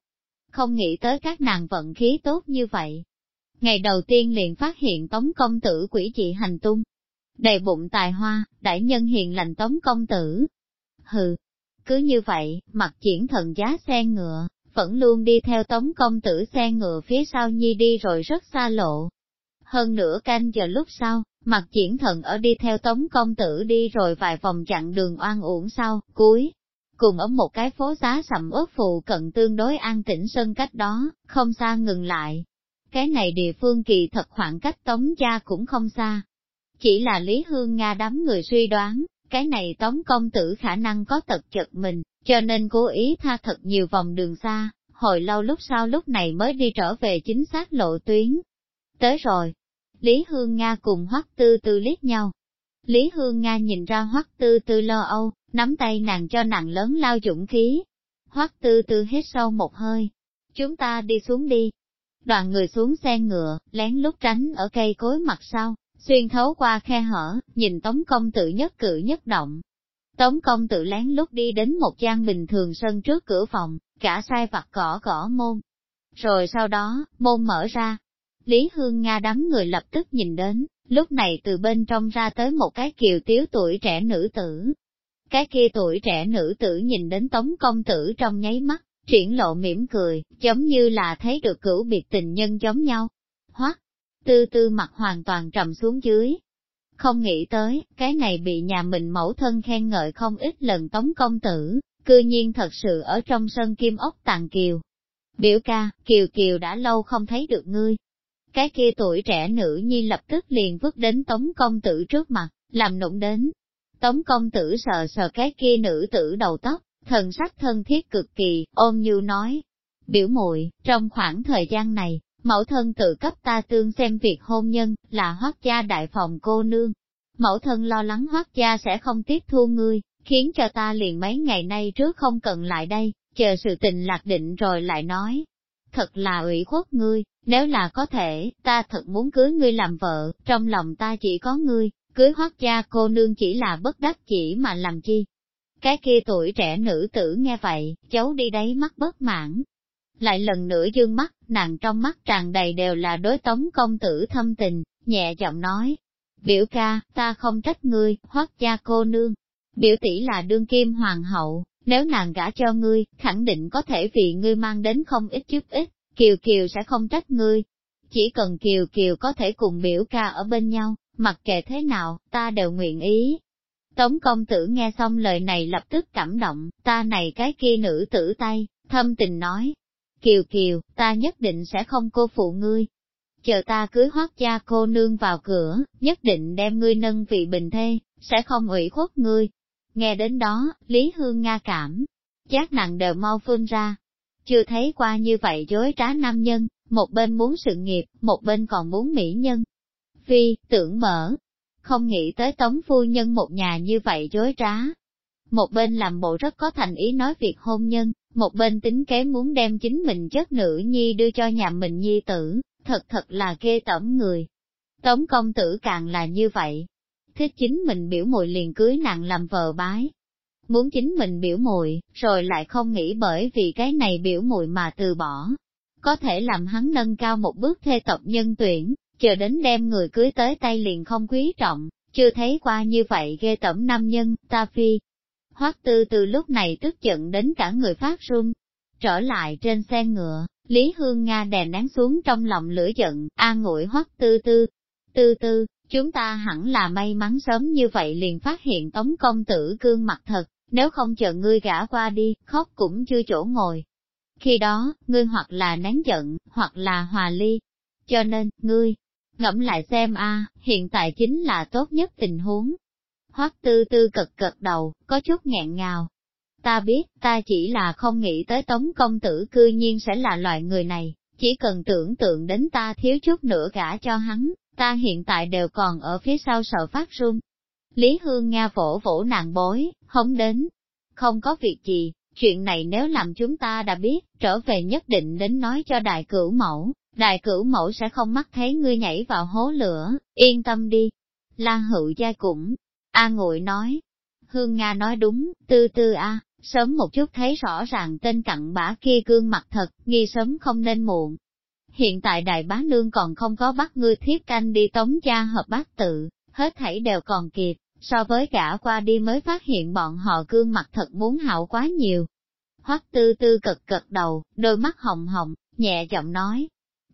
[SPEAKER 1] không nghĩ tới các nàng vận khí tốt như vậy. Ngày đầu tiên liền phát hiện tống công tử quỷ dị hành tung. Đầy bụng tài hoa, đại nhân hiền lành tống công tử. Hừ, cứ như vậy, mặt triển thần giá xe ngựa, vẫn luôn đi theo tống công tử xe ngựa phía sau nhi đi rồi rất xa lộ. Hơn nửa canh giờ lúc sau, mặt triển thần ở đi theo tống công tử đi rồi vài vòng chặn đường oan uổng sau, cuối, cùng ở một cái phố giá sầm ớt phụ cận tương đối an tĩnh sân cách đó, không xa ngừng lại. Cái này địa phương kỳ thật khoảng cách tống gia cũng không xa. Chỉ là Lý Hương Nga đám người suy đoán, cái này tống công tử khả năng có tật chật mình, cho nên cố ý tha thật nhiều vòng đường xa, hồi lâu lúc sau lúc này mới đi trở về chính xác lộ tuyến. Tới rồi, Lý Hương Nga cùng Hoắc Tư Tư liếc nhau. Lý Hương Nga nhìn ra Hoắc Tư Tư lo âu, nắm tay nàng cho nàng lớn lao dũng khí. Hoắc tư tư hít sâu một hơi. Chúng ta đi xuống đi. Đoàn người xuống xe ngựa, lén lút tránh ở cây cối mặt sau, xuyên thấu qua khe hở, nhìn Tống công tử nhất cử nhất động. Tống công tử lén lút đi đến một gian bình thường sân trước cửa phòng, cả sai vặt cỏ cỏ môn. Rồi sau đó, môn mở ra. Lý Hương Nga đám người lập tức nhìn đến, lúc này từ bên trong ra tới một cái kiều tiếu tuổi trẻ nữ tử, cái kia tuổi trẻ nữ tử nhìn đến tống công tử trong nháy mắt, triển lộ mỉm cười, giống như là thấy được cửu biệt tình nhân giống nhau. Hoắc, tư tư mặt hoàn toàn trầm xuống dưới. Không nghĩ tới, cái này bị nhà mình mẫu thân khen ngợi không ít lần tống công tử, cư nhiên thật sự ở trong sân kim ốc tàng kiều. Biểu ca, kiều kiều đã lâu không thấy được ngươi. Cái kia tuổi trẻ nữ nhi lập tức liền vứt đến tống công tử trước mặt, làm nụng đến, Tống công tử sờ sờ cái kia nữ tử đầu tóc, thần sắc thân thiết cực kỳ, ôm như nói. Biểu muội trong khoảng thời gian này, mẫu thân tự cấp ta tương xem việc hôn nhân, là hoác gia đại phòng cô nương. Mẫu thân lo lắng hoác gia sẽ không tiếp thu ngươi, khiến cho ta liền mấy ngày nay trước không cần lại đây, chờ sự tình lạc định rồi lại nói. Thật là ủy khuất ngươi, nếu là có thể, ta thật muốn cưới ngươi làm vợ, trong lòng ta chỉ có ngươi, cưới hoác gia cô nương chỉ là bất đắc chỉ mà làm chi. Cái kia tuổi trẻ nữ tử nghe vậy, cháu đi đấy mắt bất mãn. Lại lần nữa dương mắt, nàng trong mắt tràn đầy đều là đối tống công tử thâm tình, nhẹ giọng nói. Biểu ca, ta không trách ngươi, hoác gia cô nương. Biểu tỷ là đương kim hoàng hậu, nếu nàng gả cho ngươi, khẳng định có thể vì ngươi mang đến không ít chút ít, Kiều Kiều sẽ không trách ngươi. Chỉ cần Kiều Kiều có thể cùng biểu ca ở bên nhau, mặc kệ thế nào, ta đều nguyện ý. Tống công tử nghe xong lời này lập tức cảm động, ta này cái kia nữ tử tay, thâm tình nói. Kiều Kiều, ta nhất định sẽ không cô phụ ngươi. Chờ ta cưới hoác gia cô nương vào cửa, nhất định đem ngươi nâng vị bình thê, sẽ không ủy khuất ngươi. Nghe đến đó, Lý Hương Nga cảm, giác nặng đều mau phương ra. Chưa thấy qua như vậy dối trá nam nhân, một bên muốn sự nghiệp, một bên còn muốn mỹ nhân. Phi, tưởng mở, không nghĩ tới tống phu nhân một nhà như vậy dối trá. Một bên làm bộ rất có thành ý nói việc hôn nhân, một bên tính kế muốn đem chính mình chất nữ nhi đưa cho nhà mình nhi tử, thật thật là ghê tởm người. Tống công tử càng là như vậy, thích chính mình biểu mùi liền cưới nàng làm vợ bái. Muốn chính mình biểu mùi, rồi lại không nghĩ bởi vì cái này biểu mùi mà từ bỏ. Có thể làm hắn nâng cao một bước thê tộc nhân tuyển, chờ đến đem người cưới tới tay liền không quý trọng, chưa thấy qua như vậy ghê tẩm nam nhân, ta phi. Hoắc tư từ lúc này tức giận đến cả người phát run. Trở lại trên xe ngựa, Lý Hương Nga đè nén xuống trong lòng lửa giận, an ngụy Hoắc tư tư. Tư tư, chúng ta hẳn là may mắn sớm như vậy liền phát hiện tống công tử gương mặt thật, nếu không chờ ngươi gã qua đi, khóc cũng chưa chỗ ngồi. Khi đó, ngươi hoặc là nén giận, hoặc là hòa ly. Cho nên, ngươi, Ngẫm lại xem a, hiện tại chính là tốt nhất tình huống. Hoắc tư tư cật cật đầu, có chút nghẹn ngào. Ta biết, ta chỉ là không nghĩ tới tống công tử cư nhiên sẽ là loại người này, chỉ cần tưởng tượng đến ta thiếu chút nữa gả cho hắn, ta hiện tại đều còn ở phía sau sợ phát run. Lý Hương Nga vỗ vỗ nàng bối, không đến. Không có việc gì, chuyện này nếu làm chúng ta đã biết, trở về nhất định đến nói cho đại cửu mẫu, Đại cửu mẫu sẽ không mắc thấy ngươi nhảy vào hố lửa, yên tâm đi. La hữu gia cũng, A ngụy nói. Hương Nga nói đúng, tư tư A, sớm một chút thấy rõ ràng tên cặn bã kia gương mặt thật, nghi sớm không nên muộn. Hiện tại đại bá nương còn không có bắt ngươi thiết canh đi tống gia hợp bát tự, hết thảy đều còn kịp, so với cả qua đi mới phát hiện bọn họ gương mặt thật muốn hảo quá nhiều. Hoắc tư tư cực cực đầu, đôi mắt hồng hồng, nhẹ giọng nói,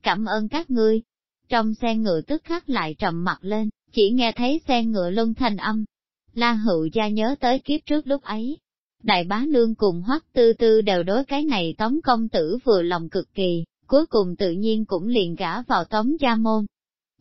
[SPEAKER 1] cảm ơn các ngươi. Trong xe ngựa tức khắc lại trầm mặt lên, chỉ nghe thấy xe ngựa luân thành âm. La hữu gia nhớ tới kiếp trước lúc ấy. Đại bá nương cùng hoắc tư tư đều đối cái này tống công tử vừa lòng cực kỳ, cuối cùng tự nhiên cũng liền gả vào tống gia môn.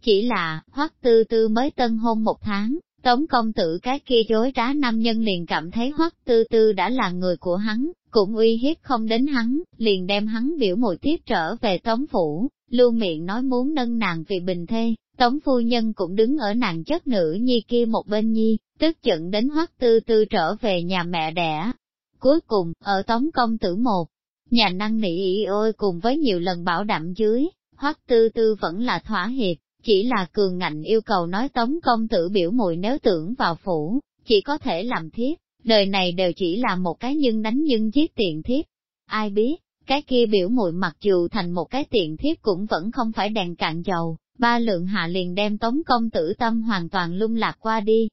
[SPEAKER 1] Chỉ là, hoắc tư tư mới tân hôn một tháng, tống công tử cái kia dối trá nam nhân liền cảm thấy hoắc tư tư đã là người của hắn, cũng uy hiếp không đến hắn, liền đem hắn biểu mùi tiếp trở về tống phủ, luôn miệng nói muốn nâng nàng vì bình thê, tống phu nhân cũng đứng ở nàng chất nữ nhi kia một bên nhi, tức giận đến hoắc tư tư trở về nhà mẹ đẻ. Cuối cùng, ở tống công tử một, nhà năng nỉ ý ôi cùng với nhiều lần bảo đảm dưới, hoắc tư tư vẫn là thỏa hiệp, chỉ là cường ngạnh yêu cầu nói tống công tử biểu mùi nếu tưởng vào phủ, chỉ có thể làm thiếp, đời này đều chỉ là một cái nhân đánh nhân giết tiện thiếp. Ai biết, cái kia biểu muội mặc dù thành một cái tiện thiếp cũng vẫn không phải đèn cạn dầu, ba lượng hạ liền đem tống công tử tâm hoàn toàn lung lạc qua đi.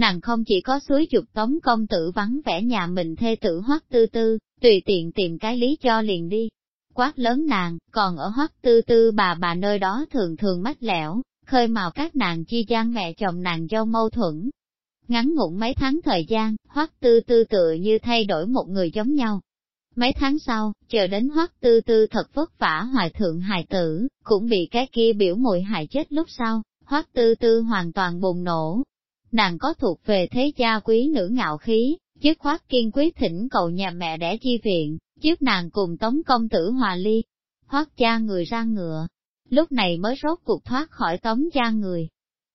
[SPEAKER 1] Nàng không chỉ có suối dục tống công tử vắng vẻ nhà mình thê tử hoắc tư tư, tùy tiện tìm cái lý cho liền đi. Quát lớn nàng, còn ở hoắc tư tư bà bà nơi đó thường thường mách lẻo, khơi mào các nàng chi gian mẹ chồng nàng dâu mâu thuẫn. Ngắn ngủn mấy tháng thời gian, hoắc tư tư tựa như thay đổi một người giống nhau, Mấy tháng sau, chờ đến hoắc tư tư thật vất vả hoài thượng hài tử, cũng bị cái kia biểu mùi hại chết lúc sau, hoắc tư tư hoàn toàn bùng nổ. Nàng có thuộc về thế gia quý nữ ngạo khí, chứ khoát kiên quyết thỉnh cầu nhà mẹ đẻ chi viện, trước nàng cùng tống công tử hòa ly. thoát cha người ra ngựa, lúc này mới rốt cuộc thoát khỏi tống gia người.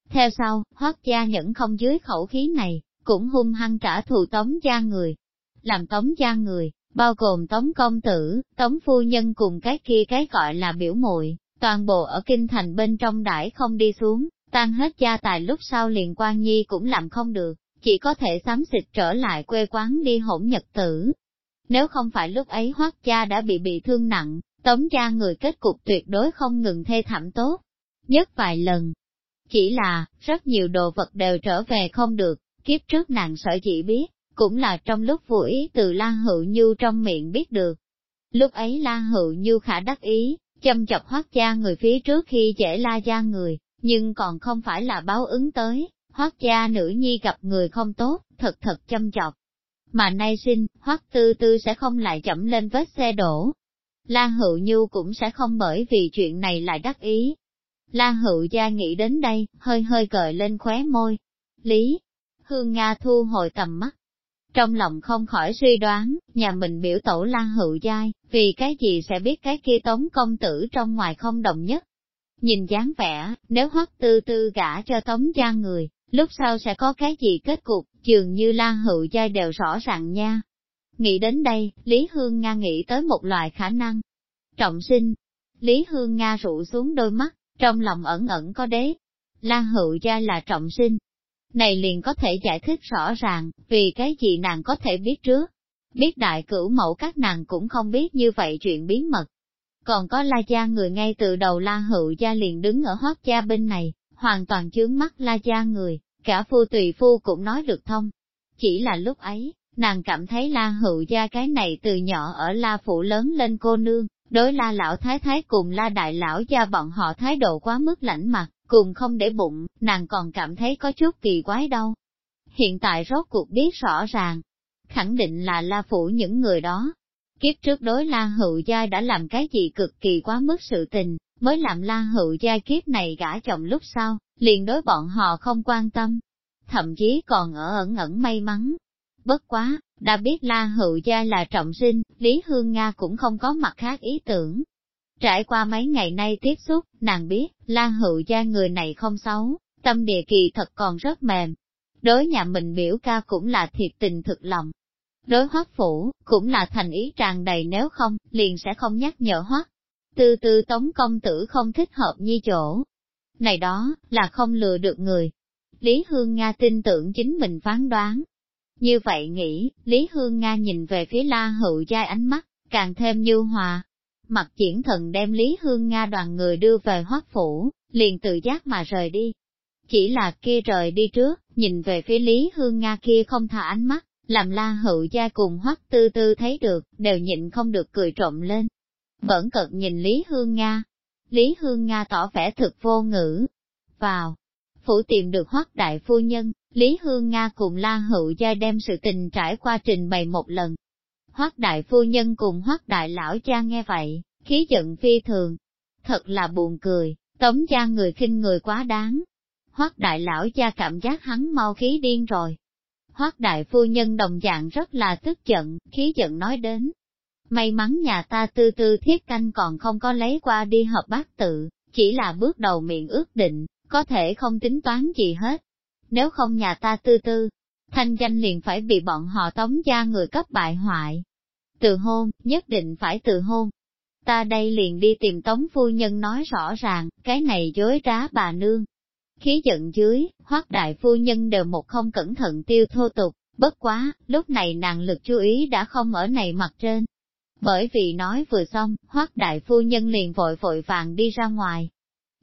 [SPEAKER 1] Theo sau, thoát gia nhẫn không dưới khẩu khí này, cũng hung hăng trả thù tống gia người. Làm tống gia người, bao gồm tống công tử, tống phu nhân cùng cái kia cái gọi là biểu muội toàn bộ ở kinh thành bên trong đãi không đi xuống, tan hết gia tài lúc sau liền quan nhi cũng làm không được, chỉ có thể xám xịt trở lại quê quán đi hỗn nhật tử. Nếu không phải lúc ấy hoác cha đã bị bị thương nặng, tống gia người kết cục tuyệt đối không ngừng thê thảm tốt, nhất vài lần. Chỉ là, rất nhiều đồ vật đều trở về không được, kiếp trước nàng sợ chỉ biết, cũng là trong lúc vô ý từ La Hữu Nhu trong miệng biết được. Lúc ấy La Hữu Nhu khả đắc ý, châm chọc hoác gia người phía trước khi dễ la gia người, nhưng còn không phải là báo ứng tới, hoác gia nữ nhi gặp người không tốt, thật thật châm chọc. Mà nay sinh, hoác tư tư sẽ không lại chậm lên vết xe đổ. La Hữu Nhu cũng sẽ không bởi vì chuyện này lại đắc ý. La Hữu gia nghĩ đến đây, hơi hơi cởi lên khóe môi. Lý, Hương Nga thu hồi tầm mắt. Trong lòng không khỏi suy đoán, nhà mình biểu tổ lan hữu giai, vì cái gì sẽ biết cái kia tống công tử trong ngoài không đồng nhất. Nhìn dáng vẻ, nếu hoắc tư tư gả cho tống gia người, lúc sau sẽ có cái gì kết cục, dường như lan hữu giai đều rõ ràng nha. Nghĩ đến đây, Lý Hương Nga nghĩ tới một loại khả năng. Trọng sinh, Lý Hương Nga rụ xuống đôi mắt, trong lòng ẩn ẩn có đế. Lan hữu gia là trọng sinh. Này liền có thể giải thích rõ ràng, vì cái gì nàng có thể biết trước. Biết đại cửu mẫu các nàng cũng không biết như vậy chuyện bí mật. Còn có la gia người ngay từ đầu la hữu gia liền đứng ở hoác gia bên này, hoàn toàn chướng mắt la gia người, cả phu tùy phu cũng nói được thông. Chỉ là lúc ấy, nàng cảm thấy la hữu gia cái này từ nhỏ ở la phủ lớn lên cô nương, đối la lão thái thái cùng la đại lão gia bọn họ thái độ quá mức lãnh mặt, cùng không để bụng, nàng còn cảm thấy có chút kỳ quái đâu. Hiện tại rốt cuộc biết rõ ràng, khẳng định là la phủ những người đó. Kiếp trước đối la hữu gia đã làm cái gì cực kỳ quá mức sự tình, mới làm la hữu gia kiếp này gả chồng lúc sau, liền đối bọn họ không quan tâm. Thậm chí còn ở ẩn ẩn may mắn. Bất quá, đã biết La Hữu Gia là trọng sinh, Lý Hương Nga cũng không có mặt khác ý tưởng. Trải qua mấy ngày nay tiếp xúc, nàng biết, La Hữu Gia người này không xấu, tâm địa kỳ thật còn rất mềm. Đối nhà mình biểu ca cũng là thiệt tình thực lòng. Đối hoắc phủ, cũng là thành ý tràn đầy nếu không, liền sẽ không nhắc nhở hoắc. Từ từ tống công tử không thích hợp như chỗ. Này đó, là không lừa được người. Lý Hương Nga tin tưởng chính mình phán đoán, như vậy nghĩ, Lý Hương Nga nhìn về phía La Hữu Giai ánh mắt, càng thêm như hòa. Mặt triển thần đem Lý Hương Nga đoàn người đưa về hoác phủ, liền tự giác mà rời đi. Chỉ là kia rời đi trước, nhìn về phía Lý Hương Nga kia không thả ánh mắt, làm La Hữu Gia cùng hoắc tư tư thấy được, đều nhịn không được cười trộm lên. Bẩn cật nhìn Lý Hương Nga. Lý Hương Nga tỏ vẻ thực vô ngữ. Vào, phủ tìm được hoắc đại phu nhân, Lý Hương Nga cùng La Hữu Gia đem sự tình trải qua trình bày một lần. Hoắc đại phu nhân cùng Hoắc đại lão cha nghe vậy, khí giận phi thường. Thật là buồn cười, tống gia người khinh người quá đáng. Hoắc đại lão cha cảm giác hắn mau khí điên rồi. Hoắc đại phu nhân đồng dạng rất là tức giận, khí giận nói đến. May mắn nhà ta tư tư thiết canh còn không có lấy qua đi hợp bát tự, chỉ là bước đầu miệng ước định, có thể không tính toán gì hết nếu không nhà ta tư tư, thanh danh liền phải bị bọn họ tống gia người cấp bại hoại. Từ hôn, nhất định phải từ hôn. Ta đây liền đi tìm tống phu nhân nói rõ ràng, cái này dối trá bà nương. Khí giận dưới, hoác đại phu nhân đều một không cẩn thận tiêu thô tục, bất quá, lúc này nàng lực chú ý đã không ở này mặt trên. Bởi vì nói vừa xong, hoác đại phu nhân liền vội vội vàng đi ra ngoài,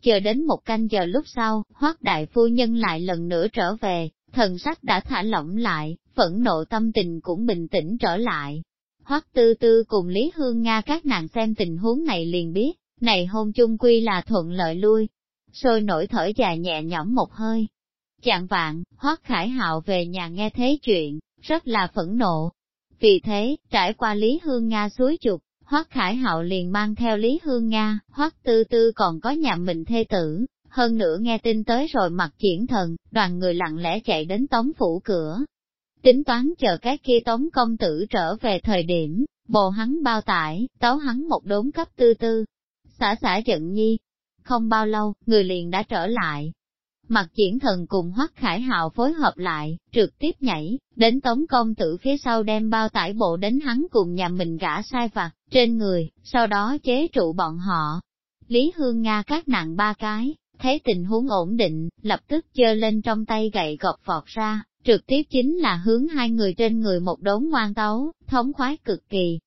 [SPEAKER 1] Chờ đến một canh giờ lúc sau, hoác đại phu nhân lại lần nữa trở về, thần sắc đã thả lỏng lại, phẫn nộ tâm tình cũng bình tĩnh trở lại. Hoắc tư tư cùng Lý Hương Nga các nàng xem tình huống này liền biết, này hôn chung quy là thuận lợi lui. Sôi nổi thở dài nhẹ nhõm một hơi. Chạng vạn, hoác Khải Hạo về nhà nghe thế chuyện, rất là phẫn nộ. Vì thế, trải qua Lý Hương Nga suối chục, hoác Khải Hạo liền mang theo Lý Hương Nga, hoác Tư Tư còn có nhà mình thê tử, hơn nữa nghe tin tới rồi mặt triển thần, đoàn người lặng lẽ chạy đến tống phủ cửa. Tính toán chờ cái kia tống công tử trở về thời điểm, bồ hắn bao tải, tấu hắn một đốn cấp tư tư. Xả xả giận nhi. Không bao lâu, người liền đã trở lại, Mặt triển thần cùng Hoắc Khải Hạo phối hợp lại, trực tiếp nhảy, đến tống công tử phía sau đem bao tải bộ đến hắn cùng nhà mình gã sai vặt, trên người, sau đó chế trụ bọn họ. Lý Hương Nga các nặng ba cái, thấy tình huống ổn định, lập tức chơ lên trong tay gậy gọt vọt ra, trực tiếp chính là hướng hai người trên người một đốn ngoan tấu, thống khoái cực kỳ.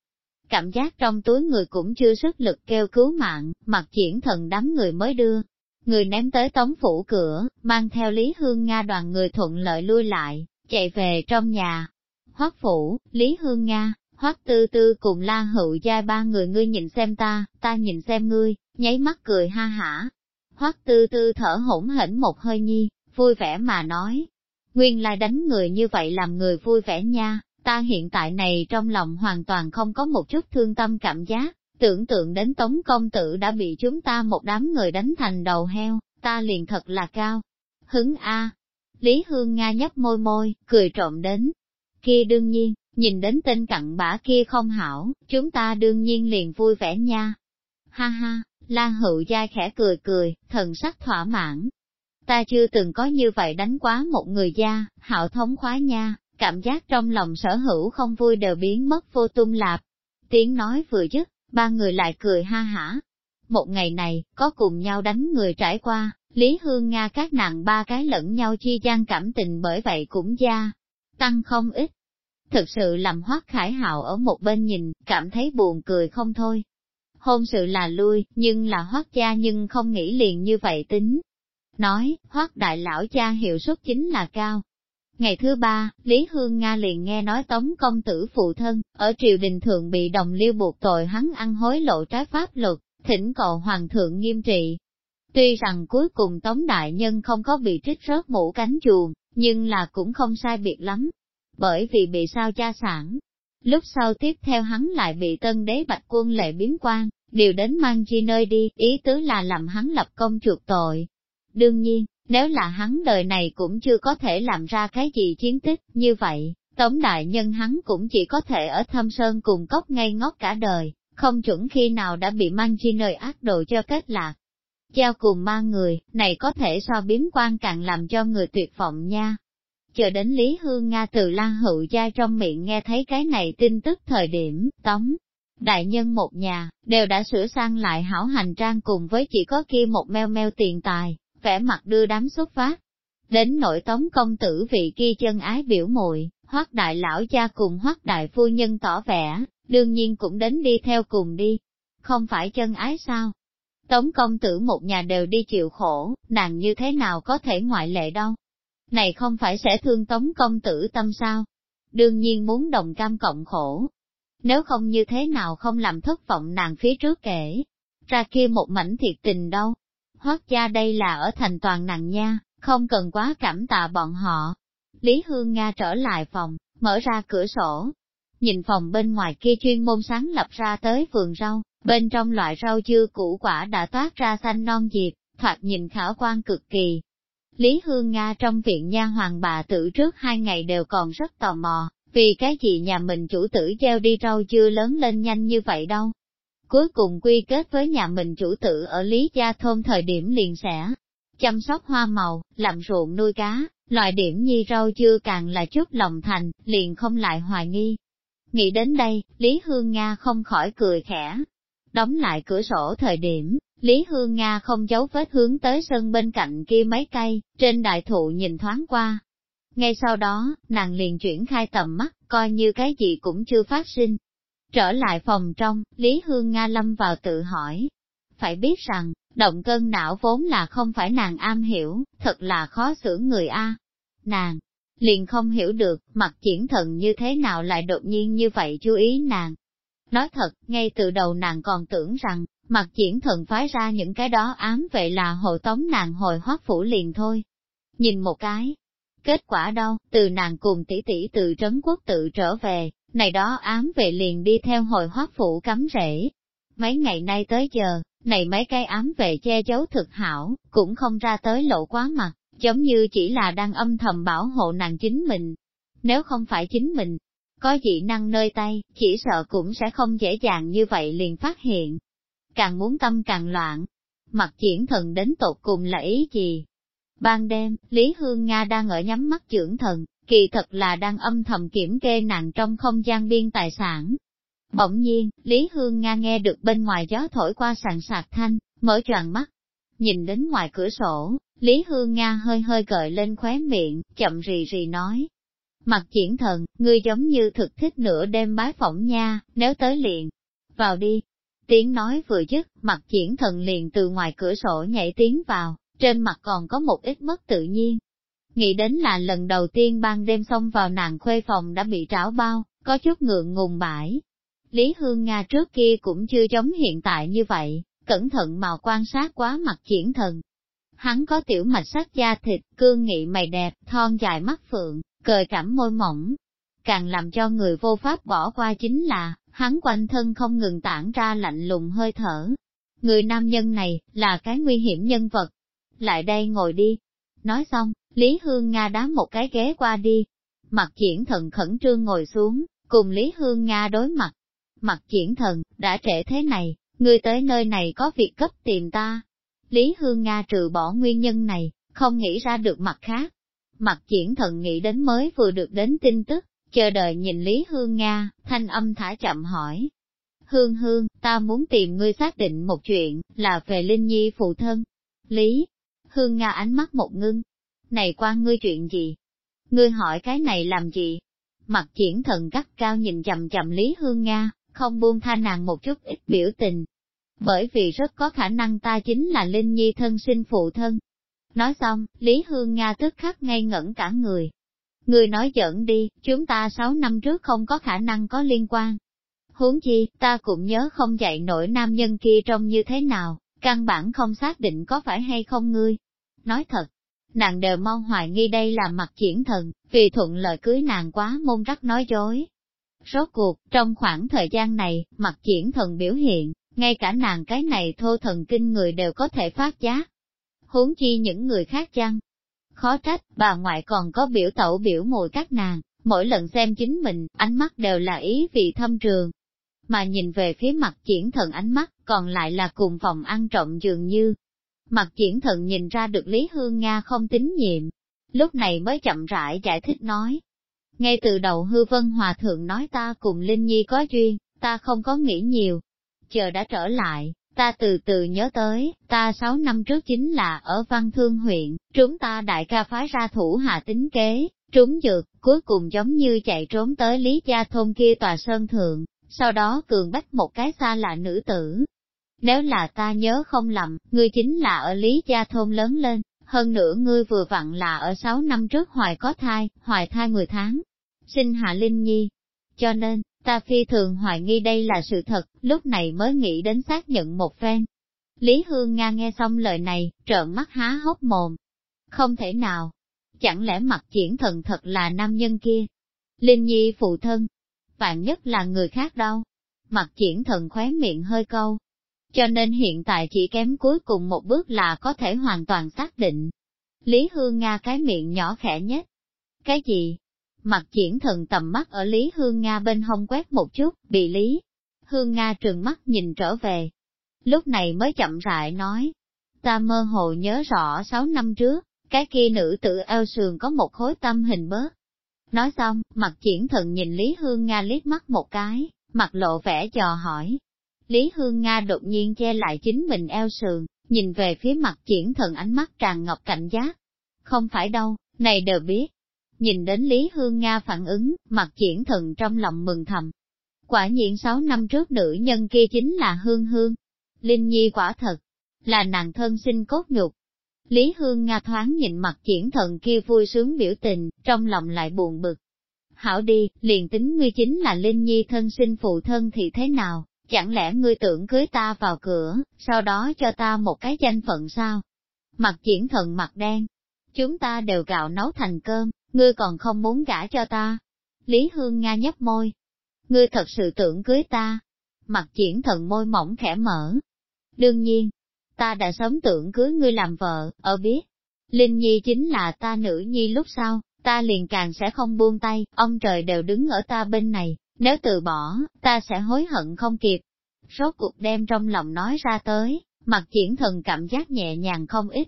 [SPEAKER 1] Cảm giác trong túi người cũng chưa sức lực kêu cứu mạng, mặt triển thần đám người mới đưa, Người ném tới tống phủ cửa, mang theo Lý Hương Nga đoàn người thuận lợi lui lại, chạy về trong nhà. Hoắc phủ, Lý Hương Nga, Hoắc tư tư cùng la hữu gia ba người ngươi nhìn xem ta, ta nhìn xem ngươi, nháy mắt cười ha hả. Hoắc tư tư thở hổn hển một hơi nhi, vui vẻ mà nói. Nguyên lai đánh người như vậy làm người vui vẻ nha, ta hiện tại này trong lòng hoàn toàn không có một chút thương tâm cảm giác, Tưởng tượng đến tống công tử đã bị chúng ta một đám người đánh thành đầu heo, ta liền thật là cao. Hứng A. Lý Hương Nga nhấp môi môi, cười trộm đến. Kia đương nhiên, nhìn đến tên cặn bã kia không hảo, chúng ta đương nhiên liền vui vẻ nha. Ha ha, La Hữu Gia khẽ cười cười, thần sắc thỏa mãn. Ta chưa từng có như vậy đánh quá một người gia, hạo thống khoái nha, cảm giác trong lòng sở hữu không vui đều biến mất vô tung lạp. Tiếng nói vừa dứt, ba người lại cười ha hả. Một ngày này, có cùng nhau đánh người trải qua, Lý Hương Nga các nàng ba cái lẫn nhau chi gian cảm tình bởi vậy cũng gia, tăng không ít. Thực sự làm hoác khải hạo ở một bên nhìn, cảm thấy buồn cười không thôi. Hôn sự là lui, nhưng là hoác gia nhưng không nghĩ liền như vậy tính. Nói, hoác đại lão cha hiệu suất chính là cao. Ngày thứ ba, Lý Hương Nga liền nghe nói tống công tử phụ thân, ở triều đình thượng bị đồng liêu buộc tội hắn ăn hối lộ trái pháp luật, thỉnh cầu hoàng thượng nghiêm trị. Tuy rằng cuối cùng tống đại nhân không có bị trích rớt mũ cánh chuồng, nhưng là cũng không sai biệt lắm. Bởi vì bị sao cha sản. Lúc sau tiếp theo hắn lại bị tân đế bạch quân lệ biến quan, điều đến mang chi nơi đi, ý tứ là làm hắn lập công chuộc tội. Đương nhiên, nếu là hắn đời này cũng chưa có thể làm ra cái gì chiến tích, như vậy, Tống Đại Nhân hắn cũng chỉ có thể ở thâm sơn cùng cốc ngay ngót cả đời, không chuẩn khi nào đã bị mang chi nơi ác đồ cho kết lạc. Giao cùng ma người, này có thể so biếm quan càng làm cho người tuyệt vọng nha. Chờ đến Lý Hương Nga từ Lan Hữu Gia trong miệng nghe thấy cái này tin tức thời điểm, tống. Đại nhân một nhà, đều đã sửa sang lại hảo hành trang cùng với chỉ có kia một meo meo tiền tài, vẻ mặt đưa đám xuất phát. Đến nội tống công tử vị kia chân ái biểu muội hoác đại lão cha cùng hoác đại phu nhân tỏ vẻ, đương nhiên cũng đến đi theo cùng đi. Không phải chân ái sao? Tống công tử một nhà đều đi chịu khổ, nàng như thế nào có thể ngoại lệ đâu? Này không phải sẽ thương tống công tử tâm sao? Đương nhiên muốn đồng cam cộng khổ. Nếu không như thế nào không làm thất vọng nàng phía trước kể, ra kia một mảnh thiệt tình đâu. Hoác gia đây là ở thành toàn nặng nha, không cần quá cảm tạ bọn họ. Lý Hương Nga trở lại phòng, mở ra cửa sổ. Nhìn phòng bên ngoài kia chuyên môn sáng lập ra tới vườn rau, bên trong loại rau dưa củ quả đã toát ra xanh non diệp, thoạt nhìn khả quan cực kỳ. Lý Hương Nga trong viện nha hoàng bà tử trước hai ngày đều còn rất tò mò, vì cái gì nhà mình chủ tử gieo đi rau dưa lớn lên nhanh như vậy đâu, Cuối cùng quy kết với nhà mình chủ tử ở Lý Gia Thôn thời điểm liền sẽ chăm sóc hoa màu, làm ruộng nuôi cá, loại điểm nhi rau chưa càng là chút lòng thành, liền không lại hoài nghi. Nghĩ đến đây, Lý Hương Nga không khỏi cười khẽ. Đóng lại cửa sổ thời điểm, Lý Hương Nga không giấu vết hướng tới sân bên cạnh kia mấy cây, trên đại thụ nhìn thoáng qua. Ngay sau đó, nàng liền chuyển khai tầm mắt, coi như cái gì cũng chưa phát sinh. Trở lại phòng trong, Lý Hương Nga lâm vào tự hỏi. Phải biết rằng, động cơn não vốn là không phải nàng am hiểu, thật là khó xử người A. Nàng, liền không hiểu được, mặt triển thần như thế nào lại đột nhiên như vậy chú ý nàng. Nói thật, ngay từ đầu nàng còn tưởng rằng, mặt triển thần phái ra những cái đó ám vệ là hộ tống nàng hồi hoác phủ liền thôi. Nhìn một cái, kết quả đâu, từ nàng cùng tỷ tỷ từ trấn quốc tự trở về, này đó ám vệ liền đi theo hồi hoác phủ cắm rễ. Mấy ngày nay tới giờ, này mấy cái ám vệ che giấu thực hảo, cũng không ra tới lộ quá mặt, giống như chỉ là đang âm thầm bảo hộ nàng chính mình. Nếu không phải chính mình, có dị năng nơi tay, chỉ sợ cũng sẽ không dễ dàng như vậy liền phát hiện. Càng muốn tâm càng loạn, mặt triển thần đến tột cùng là ý gì? Ban đêm, Lý Hương Nga đang ở nhắm mắt trưởng thần, kỳ thật là đang âm thầm kiểm kê nàng trong không gian biên tài sản. Bỗng nhiên, Lý Hương Nga nghe được bên ngoài gió thổi qua sàn sạc thanh, mở tròn mắt. Nhìn đến ngoài cửa sổ, Lý Hương Nga hơi hơi gợi lên khóe miệng, chậm rì rì nói. Mặt triển thần, ngươi giống như thực thích nửa đêm bái phỏng nha, nếu tới liền. Vào đi. Tiếng nói vừa dứt, mặt triển thần liền từ ngoài cửa sổ nhảy tiếng vào, trên mặt còn có một ít mất tự nhiên, Nghĩ đến là lần đầu tiên ban đêm xông vào nàng khuê phòng đã bị trảo bao, có chút ngượng ngùng bãi. Lý Hương Nga trước kia cũng chưa giống hiện tại như vậy, cẩn thận mà quan sát quá mặt triển thần. Hắn có tiểu mạch sắc da thịt, cương nghị mày đẹp, thon dài mắt phượng, cười cảm môi mỏng. Càng làm cho người vô pháp bỏ qua chính là, hắn quanh thân không ngừng tản ra lạnh lùng hơi thở. Người nam nhân này, là cái nguy hiểm nhân vật. Lại đây ngồi đi. Nói xong, Lý Hương Nga đá một cái ghế qua đi. Mặt triển thần khẩn trương ngồi xuống, cùng Lý Hương Nga đối mặt. Mặt triển thần, đã trễ thế này, ngươi tới nơi này có việc cấp tìm ta. Lý Hương Nga trừ bỏ nguyên nhân này, không nghĩ ra được mặt khác. Mặt triển thần nghĩ đến mới vừa được đến tin tức, chờ đợi nhìn Lý Hương Nga, thanh âm thả chậm hỏi. Hương Hương, ta muốn tìm ngươi xác định một chuyện, là về Linh Nhi phụ thân. Lý, Hương Nga ánh mắt một ngưng. Này qua ngươi chuyện gì? Ngươi hỏi cái này làm gì? Mặt triển thần gắt cao nhìn chầm chầm Lý Hương Nga, không buông tha nàng một chút ít biểu tình. Bởi vì rất có khả năng ta chính là Linh Nhi thân sinh phụ thân. Nói xong, Lý Hương Nga tức khắc ngây ngẩn cả người. Người nói giỡn đi, chúng ta sáu năm trước không có khả năng có liên quan. Huống chi, ta cũng nhớ không dạy nổi nam nhân kia trông như thế nào, căn bản không xác định có phải hay không ngươi. Nói thật, nàng đều mong hoài nghi đây là mặt triển thần, vì thuận lợi cưới nàng quá môn rắc nói dối. Rốt cuộc, trong khoảng thời gian này, mặt triển thần biểu hiện, ngay cả nàng cái này thô thần kinh người đều có thể phát giác. Huống chi những người khác chăng? Khó trách, bà ngoại còn có biểu tẩu biểu mùi các nàng, mỗi lần xem chính mình, ánh mắt đều là ý vị thâm trường. Mà nhìn về phía mặt triển thần ánh mắt, còn lại là cùng phòng ăn trộm dường như. Mặt triển thần nhìn ra được Lý Hương Nga không tín nhiệm, lúc này mới chậm rãi giải thích nói. Ngay từ đầu hư vân hòa thượng nói ta cùng Linh Nhi có duyên, ta không có nghĩ nhiều. Chờ đã trở lại, ta từ từ nhớ tới, ta sáu năm trước chính là ở Văn Thương huyện, chúng ta đại ca phái ra thủ hạ tính kế, trúng dược, cuối cùng giống như chạy trốn tới Lý Gia Thôn kia tòa sơn thượng, sau đó cường bách một cái xa lạ nữ tử. Nếu là ta nhớ không lầm, ngươi chính là ở Lý Gia Thôn lớn lên, hơn nữa ngươi vừa vặn là ở sáu năm trước hoài có thai, hoài thai 10 tháng, sinh hạ Linh Nhi. Cho nên, ta phi thường hoài nghi đây là sự thật, lúc này mới nghĩ đến xác nhận một phen. Lý Hương Nga nghe xong lời này, trợn mắt há hốc mồm. Không thể nào. Chẳng lẽ mặt triển thần thật là nam nhân kia? Linh Nhi phụ thân. Vạn nhất là người khác đâu. Mặt triển thần khóe miệng hơi câu, cho nên hiện tại chỉ kém cuối cùng một bước là có thể hoàn toàn xác định. Lý Hương Nga cái miệng nhỏ khẽ nhất. Cái gì? Mặt triển thần tầm mắt ở Lý Hương Nga bên hông quét một chút, bị Lý. Hương Nga trừng mắt nhìn trở về. Lúc này mới chậm rãi nói. Ta mơ hồ nhớ rõ sáu năm trước, cái kia nữ tử eo sườn có một khối tâm hình bớt. Nói xong, mặt triển thần nhìn Lý Hương Nga liếc mắt một cái, mặt lộ vẻ dò hỏi, Lý Hương Nga đột nhiên che lại chính mình eo sườn, nhìn về phía mặt triển thần ánh mắt tràn ngọc cảnh giác. Không phải đâu, này đều biết. Nhìn đến Lý Hương Nga phản ứng, mặt triển thần trong lòng mừng thầm. Quả nhiên sáu năm trước nữ nhân kia chính là Hương Hương. Linh Nhi quả thật, là nàng thân sinh cốt nhục. Lý Hương Nga thoáng nhìn mặt triển thần kia vui sướng biểu tình, trong lòng lại buồn bực. Hảo đi, liền tính ngươi chính là Linh Nhi thân sinh phụ thân thì thế nào, Chẳng lẽ ngươi tưởng cưới ta vào cửa, sau đó cho ta một cái danh phận sao? Mặt triển thần mặt đen. Chúng ta đều gạo nấu thành cơm, ngươi còn không muốn gả cho ta. Lý Hương Nga nhấp môi. Ngươi thật sự tưởng cưới ta. Mặt triển thần môi mỏng khẽ mở. Đương nhiên, ta đã sớm tưởng cưới ngươi làm vợ, ở biết. Linh Nhi chính là ta nữ nhi lúc sau, ta liền càng sẽ không buông tay, ông trời đều đứng ở ta bên này, nếu từ bỏ, ta sẽ hối hận không kịp. Rốt cuộc đem trong lòng nói ra tới, mặt triển thần cảm giác nhẹ nhàng không ít.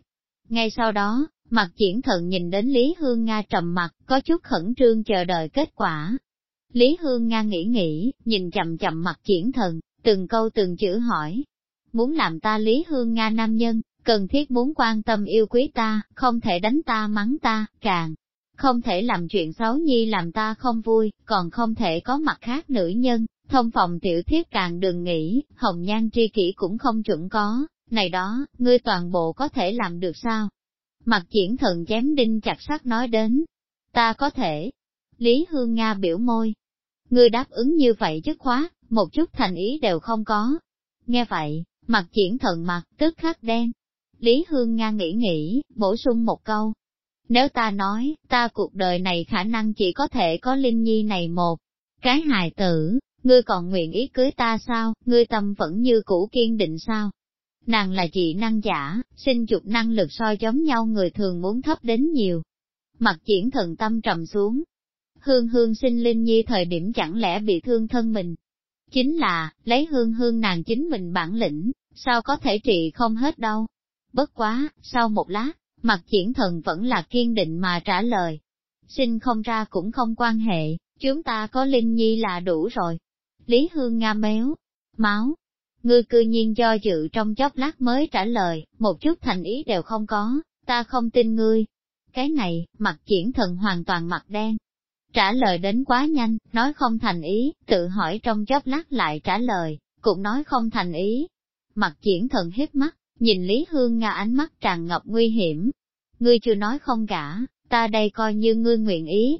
[SPEAKER 1] Ngay sau đó, mặt triển thần nhìn đến Lý Hương Nga trầm mặt, có chút khẩn trương chờ đợi kết quả. Lý Hương Nga nghĩ nghĩ, nhìn chậm chậm mặt triển thần, từng câu từng chữ hỏi. Muốn làm ta Lý Hương Nga nam nhân, cần thiết muốn quan tâm yêu quý ta, không thể đánh ta mắng ta, càng không thể làm chuyện xấu nhi làm ta không vui, còn không thể có mặt khác nữ nhân, thông phòng tiểu thiết càng đừng nghĩ, hồng nhan tri kỷ cũng không chuẩn có, này đó, ngươi toàn bộ có thể làm được sao? Mặt triển thần chém đinh chặt sắt nói đến, ta có thể. Lý Hương Nga biểu môi, ngươi đáp ứng như vậy chứ khóa, một chút thành ý đều không có. Nghe vậy, mặt triển thần mặt, tức khắc đen. Lý Hương Nga nghĩ nghĩ, bổ sung một câu, nếu ta nói, ta cuộc đời này khả năng chỉ có thể có Linh Nhi này một cái hài tử, ngươi còn nguyện ý cưới ta sao, ngươi tâm vẫn như cũ kiên định sao? Nàng là chị năng giả, sinh chụp năng lực so giống nhau người thường muốn thấp đến nhiều, Mặt triển thần tâm trầm xuống. Hương hương sinh linh nhi thời điểm chẳng lẽ bị thương thân mình. Chính là, lấy hương hương nàng chính mình bản lĩnh, sao có thể trị không hết đâu. Bất quá, sau một lát, mặt triển thần vẫn là kiên định mà trả lời. xin không ra cũng không quan hệ, chúng ta có linh nhi là đủ rồi. Lý Hương Nga méo, máu. Ngươi cư nhiên do dự trong chốc lát mới trả lời, một chút thành ý đều không có, ta không tin ngươi. Cái này, mặt triển thần hoàn toàn mặt đen. Trả lời đến quá nhanh, nói không thành ý, tự hỏi trong chốc lát lại trả lời, cũng nói không thành ý. Mặt triển thần hiếp mắt, nhìn Lý Hương Nga ánh mắt tràn ngập nguy hiểm. Ngươi chưa nói không cả, ta đây coi như ngươi nguyện ý.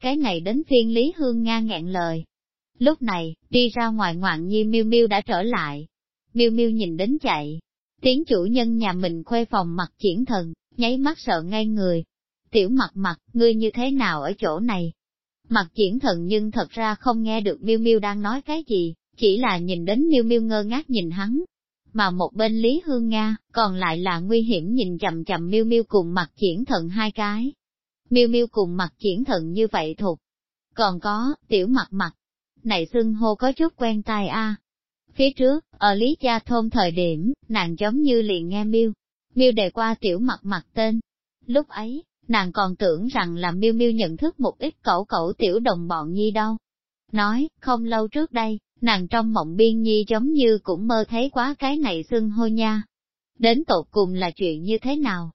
[SPEAKER 1] Cái này đến phiên Lý Hương Nga ngẹn lời. Lúc này, đi ra ngoài ngoạn nhi miêu miêu đã trở lại. Miêu miêu nhìn đến chạy. Tiếng chủ nhân nhà mình khuê phòng mặt triển thần, nháy mắt sợ ngay người. Tiểu mặt mặt, ngươi như thế nào ở chỗ này? Mặt triển thần nhưng thật ra không nghe được miêu miêu đang nói cái gì, chỉ là nhìn đến miêu miêu ngơ ngác nhìn hắn, mà một bên Lý Hương Nga, còn lại là nguy hiểm nhìn chậm chậm miêu miêu cùng mặt triển thần hai cái. Miêu miêu cùng mặt triển thần như vậy thuộc. Còn có, tiểu mặt mặt. Này xưng hô có chút quen tai a. Phía trước, ở Lý Gia Thôn thời điểm, nàng giống như liền nghe miêu. Miêu đề qua tiểu mặt mặt tên. Lúc ấy, nàng còn tưởng rằng là miêu miêu nhận thức một ít cẩu cẩu tiểu đồng bọn nhi đâu. Nói, không lâu trước đây, nàng trong mộng biên nhi giống như cũng mơ thấy quá cái này xưng hô nha. Đến tột cùng là chuyện như thế nào?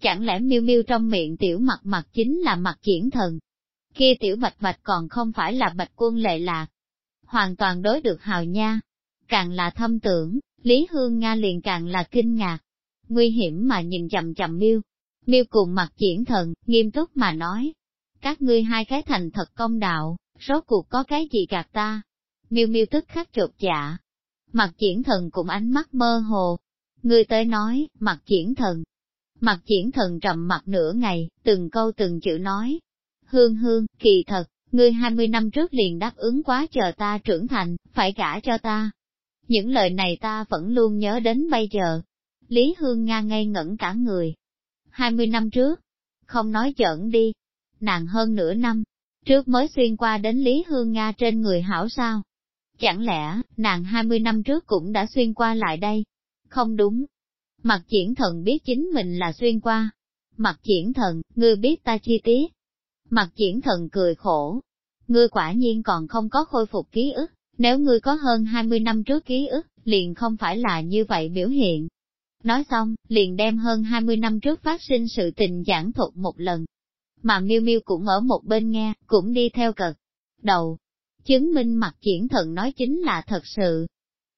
[SPEAKER 1] Chẳng lẽ miêu miêu trong miệng tiểu mặt mặt chính là mặt triển thần? Kia tiểu bạch bạch còn không phải là bạch quân lệ lạc. Hoàn toàn đối được hào nha. Càng là thâm tưởng, Lý Hương Nga liền càng là kinh ngạc. Nguy hiểm mà nhìn chậm chậm miêu. Miêu cùng mặt triển thần, nghiêm túc mà nói. Các ngươi hai cái thành thật công đạo, rốt cuộc có cái gì gạt ta, miêu miêu tức khắc chột dạ. Mặt triển thần cũng ánh mắt mơ hồ. Người tới nói, mặt triển thần. Mặt triển thần trầm mặt nửa ngày, từng câu từng chữ nói. Hương hương, kỳ thật, ngươi 20 năm trước liền đáp ứng quá chờ ta trưởng thành, phải gả cho ta. Những lời này ta vẫn luôn nhớ đến bây giờ. Lý Hương Nga ngây ngẩn cả người. 20 năm trước, không nói giỡn đi, nàng hơn nửa năm, trước mới xuyên qua đến Lý Hương Nga trên người hảo sao. Chẳng lẽ, nàng 20 năm trước cũng đã xuyên qua lại đây? Không đúng. Mặt triển thần biết chính mình là xuyên qua. Mặt triển thần, ngươi biết ta chi tiết. Mặt triển thần cười khổ. Ngươi quả nhiên còn không có khôi phục ký ức, nếu ngươi có hơn 20 năm trước ký ức, liền không phải là như vậy biểu hiện. Nói xong, liền đem hơn 20 năm trước phát sinh sự tình giảng thuật một lần. Mà miêu miêu cũng ở một bên nghe, cũng đi theo cật. Đầu, Chứng minh mặt triển thần nói chính là thật sự.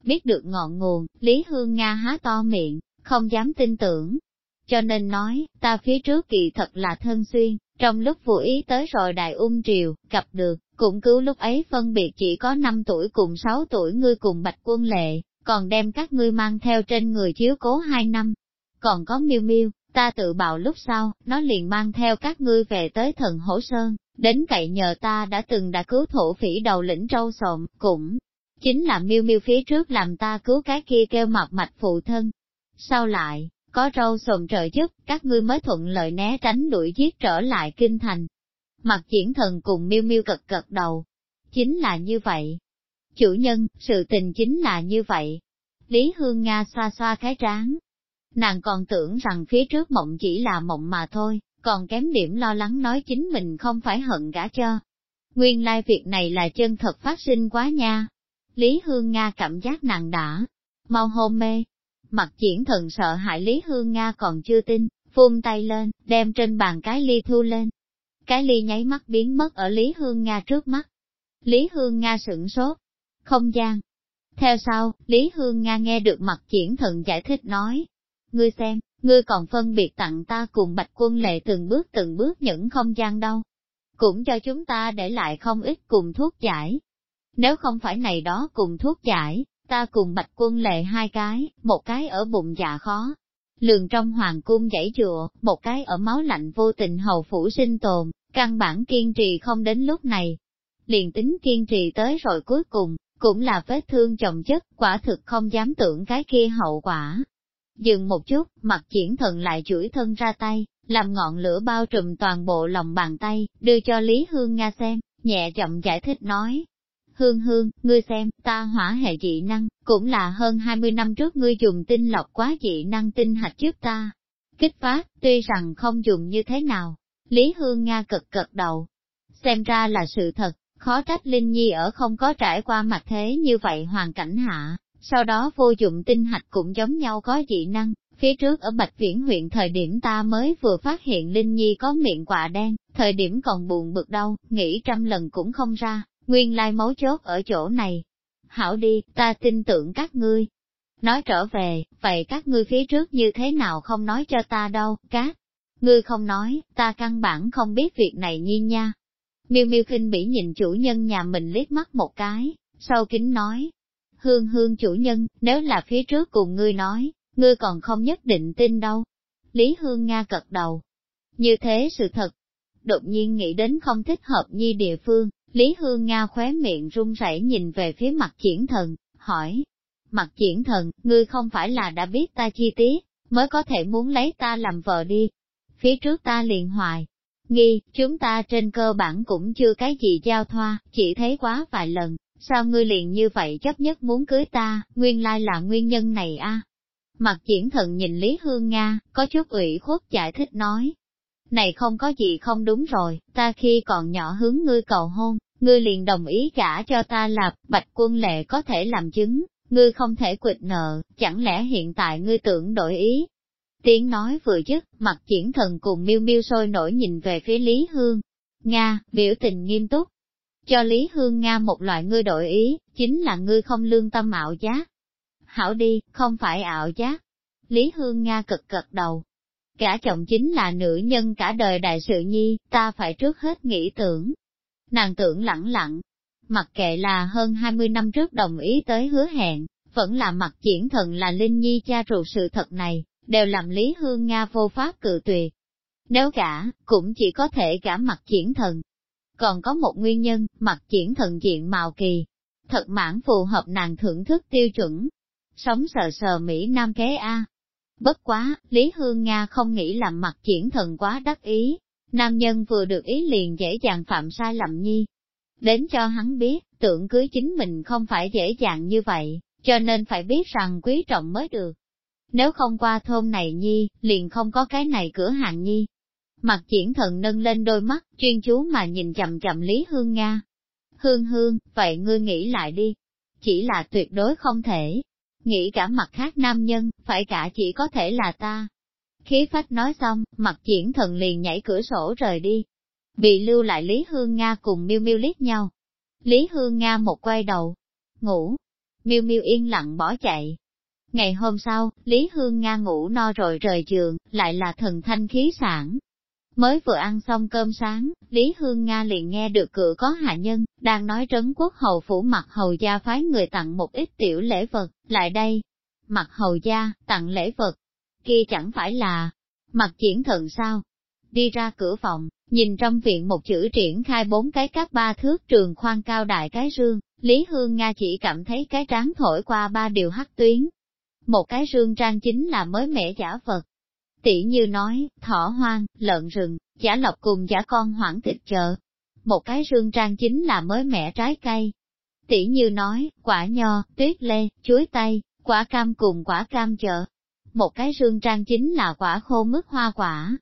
[SPEAKER 1] Biết được ngọn nguồn, Lý Hương Nga há to miệng, không dám tin tưởng. Cho nên nói, ta phía trước kỳ thật là thân xuyên, trong lúc vô ý tới rồi đại ung triều, gặp được, cũng cứu lúc ấy phân biệt chỉ có 5 tuổi cùng 6 tuổi ngươi cùng bạch quân lệ, còn đem các ngươi mang theo trên người chiếu cố 2 năm. Còn có miêu miêu, ta tự bạo lúc sau, nó liền mang theo các ngươi về tới thần hổ sơn, đến cậy nhờ ta đã từng đã cứu thổ phỉ đầu lĩnh trâu sộm, cũng chính là miêu miêu phía trước làm ta cứu cái kia kêu mặt mạch phụ thân. Sau lại, có râu sồm trợ giúp, các ngươi mới thuận lợi né tránh đuổi giết trở lại kinh thành. Mặt triển thần cùng miêu miêu cật cật đầu. Chính là như vậy. Chủ nhân, sự tình chính là như vậy. Lý Hương Nga xoa xoa cái trán. Nàng còn tưởng rằng phía trước mộng chỉ là mộng mà thôi, còn kém điểm lo lắng nói chính mình không phải hận gã cho. Nguyên lai việc này là chân thật phát sinh quá nha. Lý Hương Nga cảm giác nặng đã, mau hôn mê. Mặt triển thần sợ hại Lý Hương Nga còn chưa tin, phun tay lên, đem trên bàn cái ly thu lên. Cái ly nháy mắt biến mất ở Lý Hương Nga trước mắt. Lý Hương Nga sửng sốt. Không gian. Theo sau, Lý Hương Nga nghe được mặt triển thần giải thích nói. Ngươi xem, ngươi còn phân biệt tặng ta cùng bạch quân lệ từng bước từng bước những không gian đâu. Cũng cho chúng ta để lại không ít cùng thuốc giải. Nếu không phải này đó cùng thuốc giải, ta cùng bạch quân lệ hai cái, một cái ở bụng dạ khó. Lường trong hoàng cung dãy chùa, một cái ở máu lạnh vô tình hầu phủ sinh tồn, căn bản kiên trì không đến lúc này. Liền tính kiên trì tới rồi cuối cùng, cũng là vết thương chồng chất, quả thực không dám tưởng cái kia hậu quả. Dừng một chút, mặt triển thần lại chuỗi thân ra tay, làm ngọn lửa bao trùm toàn bộ lòng bàn tay, đưa cho Lý Hương Nga xem, nhẹ chậm giải thích nói. Hương Hương, ngươi xem, ta hỏa hệ dị năng, cũng là hơn 20 năm trước ngươi dùng tinh lọc quá dị năng tinh hạch trước ta. Kích phát, tuy rằng không dùng như thế nào. Lý Hương Nga cực cực đầu. Xem ra là sự thật, khó trách Linh Nhi ở không có trải qua mặt thế như vậy hoàn cảnh hạ, sau đó vô dụng tinh hạch cũng giống nhau có dị năng, phía trước ở Bạch Viễn huyện thời điểm ta mới vừa phát hiện Linh Nhi có miệng quạ đen, thời điểm còn buồn bực đâu, nghĩ trăm lần cũng không ra, nguyên lai mấu chốt ở chỗ này. Hảo đi, ta tin tưởng các ngươi. Nói trở về, vậy các ngươi phía trước như thế nào không nói cho ta đâu, các ngươi không nói, ta căn bản không biết việc này nhi nha. Miêu miêu khinh bỉ nhìn chủ nhân nhà mình liếc mắt một cái, sau kính nói, hương hương chủ nhân, nếu là phía trước cùng ngươi nói, ngươi còn không nhất định tin đâu. Lý Hương Nga cật đầu. Như thế sự thật. Đột nhiên nghĩ đến không thích hợp nhi địa phương, Lý Hương Nga khóe miệng run rẩy nhìn về phía mặt triển thần, hỏi. Mặt triển thần, ngươi không phải là đã biết ta chi tiết, mới có thể muốn lấy ta làm vợ đi. Phía trước ta liền hoài. Nghi, chúng ta trên cơ bản cũng chưa cái gì giao thoa, chỉ thấy quá vài lần, sao ngươi liền như vậy chấp nhất muốn cưới ta, nguyên lai là nguyên nhân này a. Mặt triển thần nhìn Lý Hương Nga, có chút ủy khuất giải thích nói. Này không có gì không đúng rồi, ta khi còn nhỏ hướng ngươi cầu hôn, ngươi liền đồng ý gả cho ta là bạch quân lệ có thể làm chứng, ngươi không thể quỵt nợ, chẳng lẽ hiện tại ngươi tưởng đổi ý. Tiếng nói vừa dứt, mặt triển thần cùng miêu miêu sôi nổi nhìn về phía Lý Hương. Nga, biểu tình nghiêm túc, cho Lý Hương Nga một loại ngươi đổi ý, chính là ngươi không lương tâm ảo giác. Hảo đi, không phải ảo giác. Lý Hương Nga cực cực đầu. Cả chồng chính là nữ nhân cả đời đại sự nhi, ta phải trước hết nghĩ tưởng. Nàng tưởng lẳng lặng, mặc kệ là hơn 20 năm trước đồng ý tới hứa hẹn, vẫn là mặt triển thần là Linh Nhi cha ruột sự thật này, đều làm Lý Hương Nga vô pháp cự tuyệt. Nếu cả, cũng chỉ có thể cả mặt triển thần, còn có một nguyên nhân, mặt triển thần diện màu kỳ, thật mãn phù hợp nàng thưởng thức tiêu chuẩn. Sống sờ sờ Mỹ Nam kế A. Bất quá, Lý Hương Nga không nghĩ làm mặt triển thần quá đắc ý, nam nhân vừa được ý liền dễ dàng phạm sai lầm nhi. Đến cho hắn biết, tưởng cưới chính mình không phải dễ dàng như vậy, cho nên phải biết rằng quý trọng mới được. Nếu không qua thôn này nhi, liền không có cái này cửa hàng nhi. Mặt triển thần nâng lên đôi mắt, chuyên chú mà nhìn chậm chậm Lý Hương Nga. Hương Hương, vậy ngươi nghĩ lại đi. Chỉ là tuyệt đối không thể. Nghĩ cả mặt khác nam nhân, phải cả chỉ có thể là ta. Khí phách nói xong, mặt triển thần liền nhảy cửa sổ rời đi. Bị lưu lại Lý Hương Nga cùng miêu miêu liếc nhau. Lý Hương Nga một quay đầu. Ngủ. miêu miêu yên lặng bỏ chạy. Ngày hôm sau, Lý Hương Nga ngủ no rồi rời giường, lại là thần thanh khí sản, Mới vừa ăn xong cơm sáng, Lý Hương Nga liền nghe được cửa có hạ nhân, đang nói trấn quốc hầu phủ mặt hầu gia phái người tặng một ít tiểu lễ vật, lại đây. Mặt hầu gia, tặng lễ vật. Kia chẳng phải là, mặt triển thần sao? Đi ra cửa phòng, nhìn trong viện một chữ triển khai bốn cái các ba thước trường khoan cao đại cái rương, Lý Hương Nga chỉ cảm thấy cái trán thổi qua ba điều hắc tuyến. Một cái rương trang chính là mới mẻ giả vật, Tỷ như nói, thỏ hoang, lợn rừng, giả lộc cùng giả con hoảng thịt chợ. Một cái rương trang chính là mới mẻ trái cây. Tỷ như nói, quả nho, tuyết lê, chuối tây, quả cam cùng quả cam chợ. Một cái rương trang chính là quả khô mứt hoa quả.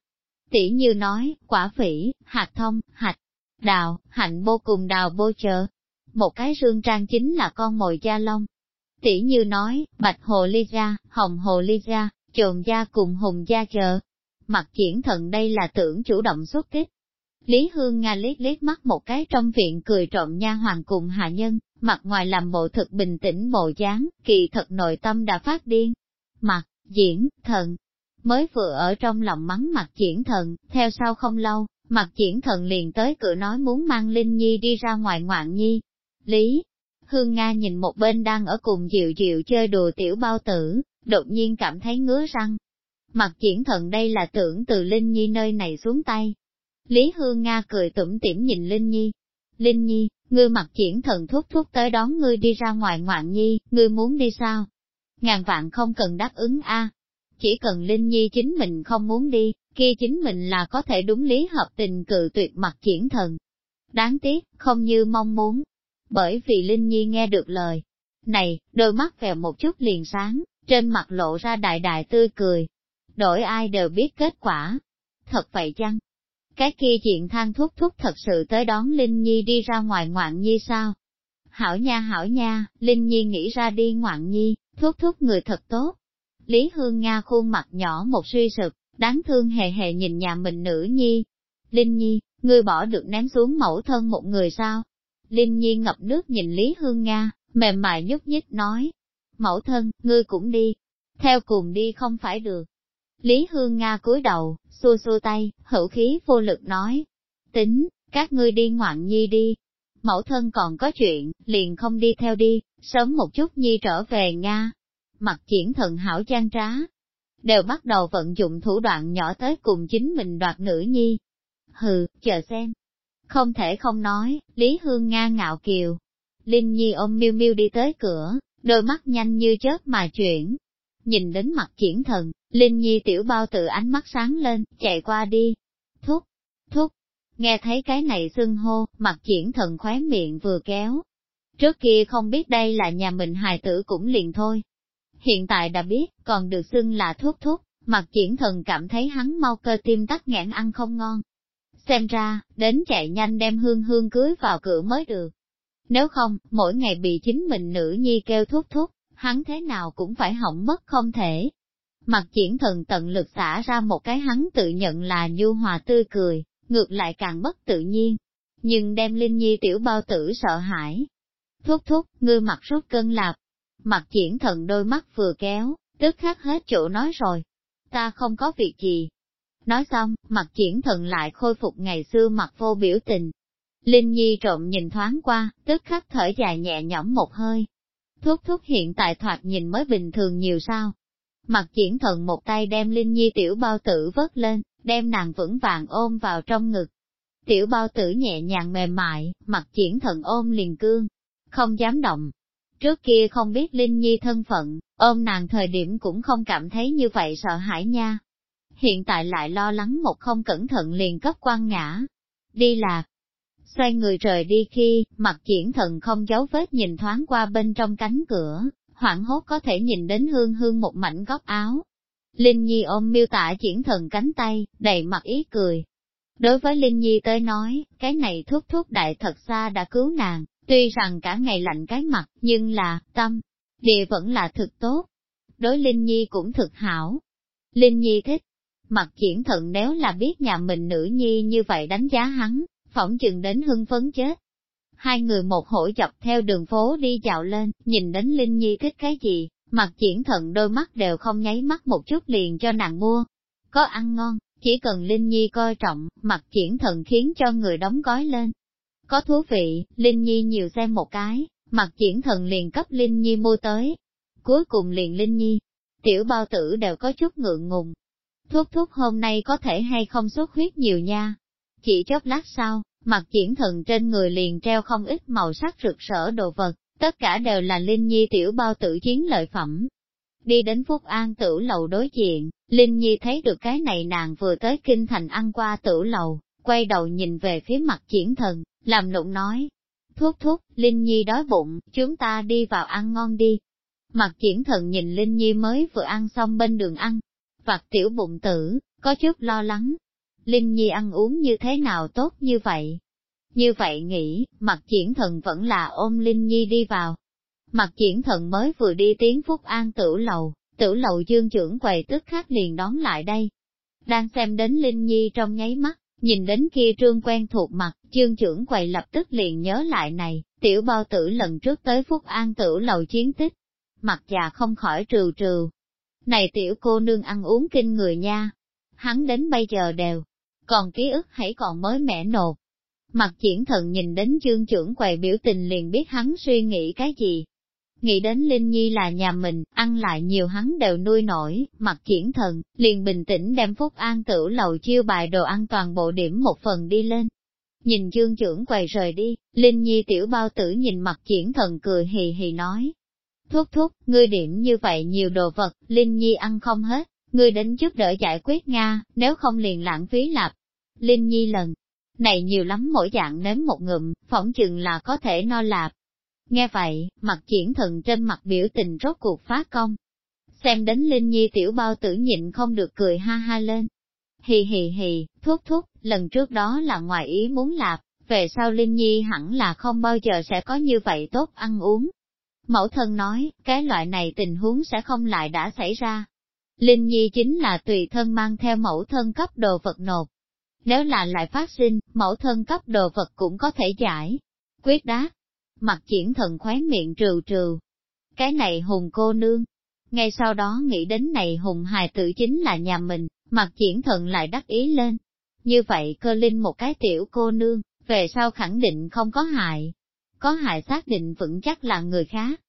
[SPEAKER 1] Tỷ như nói, quả phỉ, hạt thông, hạt, đào, hạnh bô cùng đào bô chợ. Một cái rương trang chính là con mồi da lông. Tỷ như nói, bạch hồ ly ra, hồng hồ ly ra, trồn gia cùng hùng gia chờ. Mặt triển thần đây là tưởng chủ động xuất kích. Lý Hương Nga liếc liếc mắt một cái trong viện cười trộm nha hoàng cùng hạ nhân, mặt ngoài làm bộ thực bình tĩnh bộ dáng, kỳ thật nội tâm đã phát điên. Mặt, diễn, thần, mới vừa ở trong lòng mắng mặt triển thần, theo sau không lâu, mặt triển thần liền tới cửa nói muốn mang Linh Nhi đi ra ngoài ngoạn nhi. Lý, Hương Nga nhìn một bên đang ở cùng dịu dịu chơi đùa tiểu bao tử, đột nhiên cảm thấy ngứa răng. Mặt triển thần đây là tưởng từ Linh Nhi nơi này xuống tay. Lý Hương Nga cười tủm tỉm nhìn Linh Nhi. Linh Nhi, ngươi mặt triển thần thúc thúc tới đón ngươi đi ra ngoài ngoạn nhi, ngươi muốn đi sao? Ngàn vạn không cần đáp ứng a. chỉ cần Linh Nhi chính mình không muốn đi, kia chính mình là có thể đúng lý hợp tình cự tuyệt mặt triển thần. Đáng tiếc, không như mong muốn. Bởi vì Linh Nhi nghe được lời. Này, đôi mắt vèo một chút liền sáng, trên mặt lộ ra đại đại tươi cười. Đổi ai đều biết kết quả. Thật vậy chăng? Cái kia chuyện than thúc thúc thật sự tới đón Linh Nhi đi ra ngoài ngoạn nhi sao? Hảo nha hảo nha, Linh Nhi nghĩ ra đi ngoạn nhi, thúc thúc người thật tốt. Lý Hương Nga khuôn mặt nhỏ một suy sụp, đáng thương hề hề nhìn nhà mình nữ nhi. Linh Nhi, ngươi bỏ được ném xuống mẫu thân một người sao? Linh Nhi ngập nước nhìn Lý Hương Nga, mềm mại nhúc nhích nói. Mẫu thân, ngươi cũng đi. Theo cùng đi không phải được. Lý Hương Nga cúi đầu, xua xua tay, hữu khí vô lực nói. Tính, các ngươi đi ngoạn nhi đi. Mẫu thân còn có chuyện, liền không đi theo đi, sớm một chút nhi trở về Nga. Mặt triển thần hảo trang trá, đều bắt đầu vận dụng thủ đoạn nhỏ tới cùng chính mình đoạt nữ nhi. Hừ, chờ xem. Không thể không nói, Lý Hương Nga ngạo kiều. Linh Nhi ôm miêu miêu đi tới cửa, đôi mắt nhanh như chớp mà chuyển. Nhìn đến mặt triển thần, Linh Nhi tiểu bao tự ánh mắt sáng lên, chạy qua đi. Thúc, thúc, nghe thấy cái này xưng hô, mặt triển thần khóe miệng vừa kéo. Trước kia không biết đây là nhà mình hài tử cũng liền thôi, hiện tại đã biết, còn được xưng là thuốc thúc mặt triển thần cảm thấy hắn mau cơ tim tắc nghẽn ăn không ngon. Xem ra, đến chạy nhanh đem hương hương cưới vào cửa mới được. Nếu không, mỗi ngày bị chính mình nữ nhi kêu thúc thúc hắn thế nào cũng phải hỏng mất không thể. Mặt triển thần tận lực xả ra một cái hắn tự nhận là nhu hòa tươi cười, ngược lại càng bất tự nhiên. Nhưng đem Linh Nhi tiểu bao tử sợ hãi. Thúc thúc, ngươi mặt rút cân lạp, Mặt triển thần đôi mắt vừa kéo, tức khắc hết chỗ nói rồi. Ta không có việc gì. Nói xong, mặt triển thần lại khôi phục ngày xưa mặt vô biểu tình. Linh Nhi trộm nhìn thoáng qua, tức khắc thở dài nhẹ nhõm một hơi. Thúc thúc hiện tại thoạt nhìn mới bình thường nhiều sao. Mặt triển thần một tay đem Linh Nhi tiểu bao tử vớt lên, đem nàng vững vàng ôm vào trong ngực. Tiểu bao tử nhẹ nhàng mềm mại, mặt triển thần ôm liền cương, không dám động, Trước kia không biết Linh Nhi thân phận, ôm nàng thời điểm cũng không cảm thấy như vậy sợ hãi nha. Hiện tại lại lo lắng một không cẩn thận liền cấp quan ngã. Đi lạc. Xoay người rời đi khi, mặt triển thần không giấu vết nhìn thoáng qua bên trong cánh cửa, hoảng hốt có thể nhìn đến hương hương một mảnh góc áo. Linh Nhi ôm miêu tả triển thần cánh tay, đầy mặt ý cười. Đối với Linh Nhi tới nói, cái này thuốc thuốc đại thật xa đã cứu nàng, Tuy rằng cả ngày lạnh cái mặt, nhưng là, tâm, địa vẫn là thực tốt. Đối Linh Nhi cũng thực hảo. Linh Nhi thích. Mặt triển thận nếu là biết nhà mình nữ nhi như vậy đánh giá hắn, phỏng chừng đến hưng phấn chết. Hai người một hổi chọc theo đường phố đi dạo lên, nhìn đến Linh Nhi thích cái gì, mặt triển thận đôi mắt đều không nháy mắt một chút liền cho nàng mua. Có ăn ngon, chỉ cần Linh Nhi coi trọng, mặt triển thận khiến cho người đóng gói lên, có thú vị, Linh Nhi nhiều xem một cái, mặt triển thần liền cấp Linh Nhi mua tới. Cuối cùng liền Linh Nhi, tiểu bao tử đều có chút ngượng ngùng. Thuốc thuốc hôm nay có thể hay không xuất huyết nhiều nha. Chỉ chớp lát sau, mặt triển thần trên người liền treo không ít màu sắc rực rỡ đồ vật, tất cả đều là Linh Nhi tiểu bao tử chiến lợi phẩm. Đi đến Phúc An tử lầu đối diện, Linh Nhi thấy được cái này nàng vừa tới kinh thành ăn qua tử lầu, quay đầu nhìn về phía mặt triển thần, làm nụng nói, thuốc thuốc, Linh Nhi đói bụng, chúng ta đi vào ăn ngon đi. Mặt triển thần nhìn Linh Nhi mới vừa ăn xong bên đường ăn, vặt tiểu bụng tử, có chút lo lắng. Linh Nhi ăn uống như thế nào tốt như vậy? Như vậy nghĩ, mặt triển thần vẫn là ôm Linh Nhi đi vào. Mặt triển thần mới vừa đi tiếng Phúc An tử lầu, tử lầu dương trưởng quầy tức khắc liền đón lại đây. Đang xem đến Linh Nhi trong nháy mắt, Nhìn đến kia trương quen thuộc mặt, chương trưởng quầy lập tức liền nhớ lại này, tiểu bao tử lần trước tới Phúc An tử lầu chiến tích. Mặt già không khỏi trừ trừ. Này tiểu cô nương ăn uống kinh người nha. Hắn đến bây giờ đều, còn ký ức hãy còn mới mẻ nột. Mặt triển thần nhìn đến chương trưởng quầy biểu tình liền biết hắn suy nghĩ cái gì, Nghĩ đến Linh Nhi là nhà mình, ăn lại nhiều hắn đều nuôi nổi, mặt triển thần, liền bình tĩnh đem Phúc An tử lầu chiêu bài đồ ăn toàn bộ điểm một phần đi lên. Nhìn chương trưởng quầy rời đi, Linh Nhi tiểu bao tử nhìn mặt triển thần cười hì hì nói. Thúc thúc, ngươi điểm như vậy nhiều đồ vật, Linh Nhi ăn không hết, Ngươi đến giúp đỡ giải quyết Nga, nếu không liền lãng phí lạp. Linh Nhi lần này nhiều lắm mỗi dạng nếm một ngụm, phỏng chừng là có thể no lạp. Nghe vậy, mặt triển thần trên mặt biểu tình rốt cuộc phá công. Xem đến Linh Nhi tiểu bao tử nhịn không được cười ha ha lên. Hì hì hì, thuốc thuốc, lần trước đó là ngoài ý muốn lạp, về sau Linh Nhi hẳn là không bao giờ sẽ có như vậy tốt ăn uống. Mẫu thân nói, cái loại này tình huống sẽ không lại đã xảy ra. Linh Nhi chính là tùy thân mang theo mẫu thân cấp đồ vật nộp. Nếu là lại phát sinh, mẫu thân cấp đồ vật cũng có thể giải. Quyết đá. Mặt triển thần khóe miệng trừ trừ. Cái này hùng cô nương. Ngay sau đó nghĩ đến này hùng hài tử chính là nhà mình, mặt triển thần lại đắc ý lên. Như vậy cơ linh một cái tiểu cô nương, về sau khẳng định không có hại. Có hại xác định vững chắc là người khác.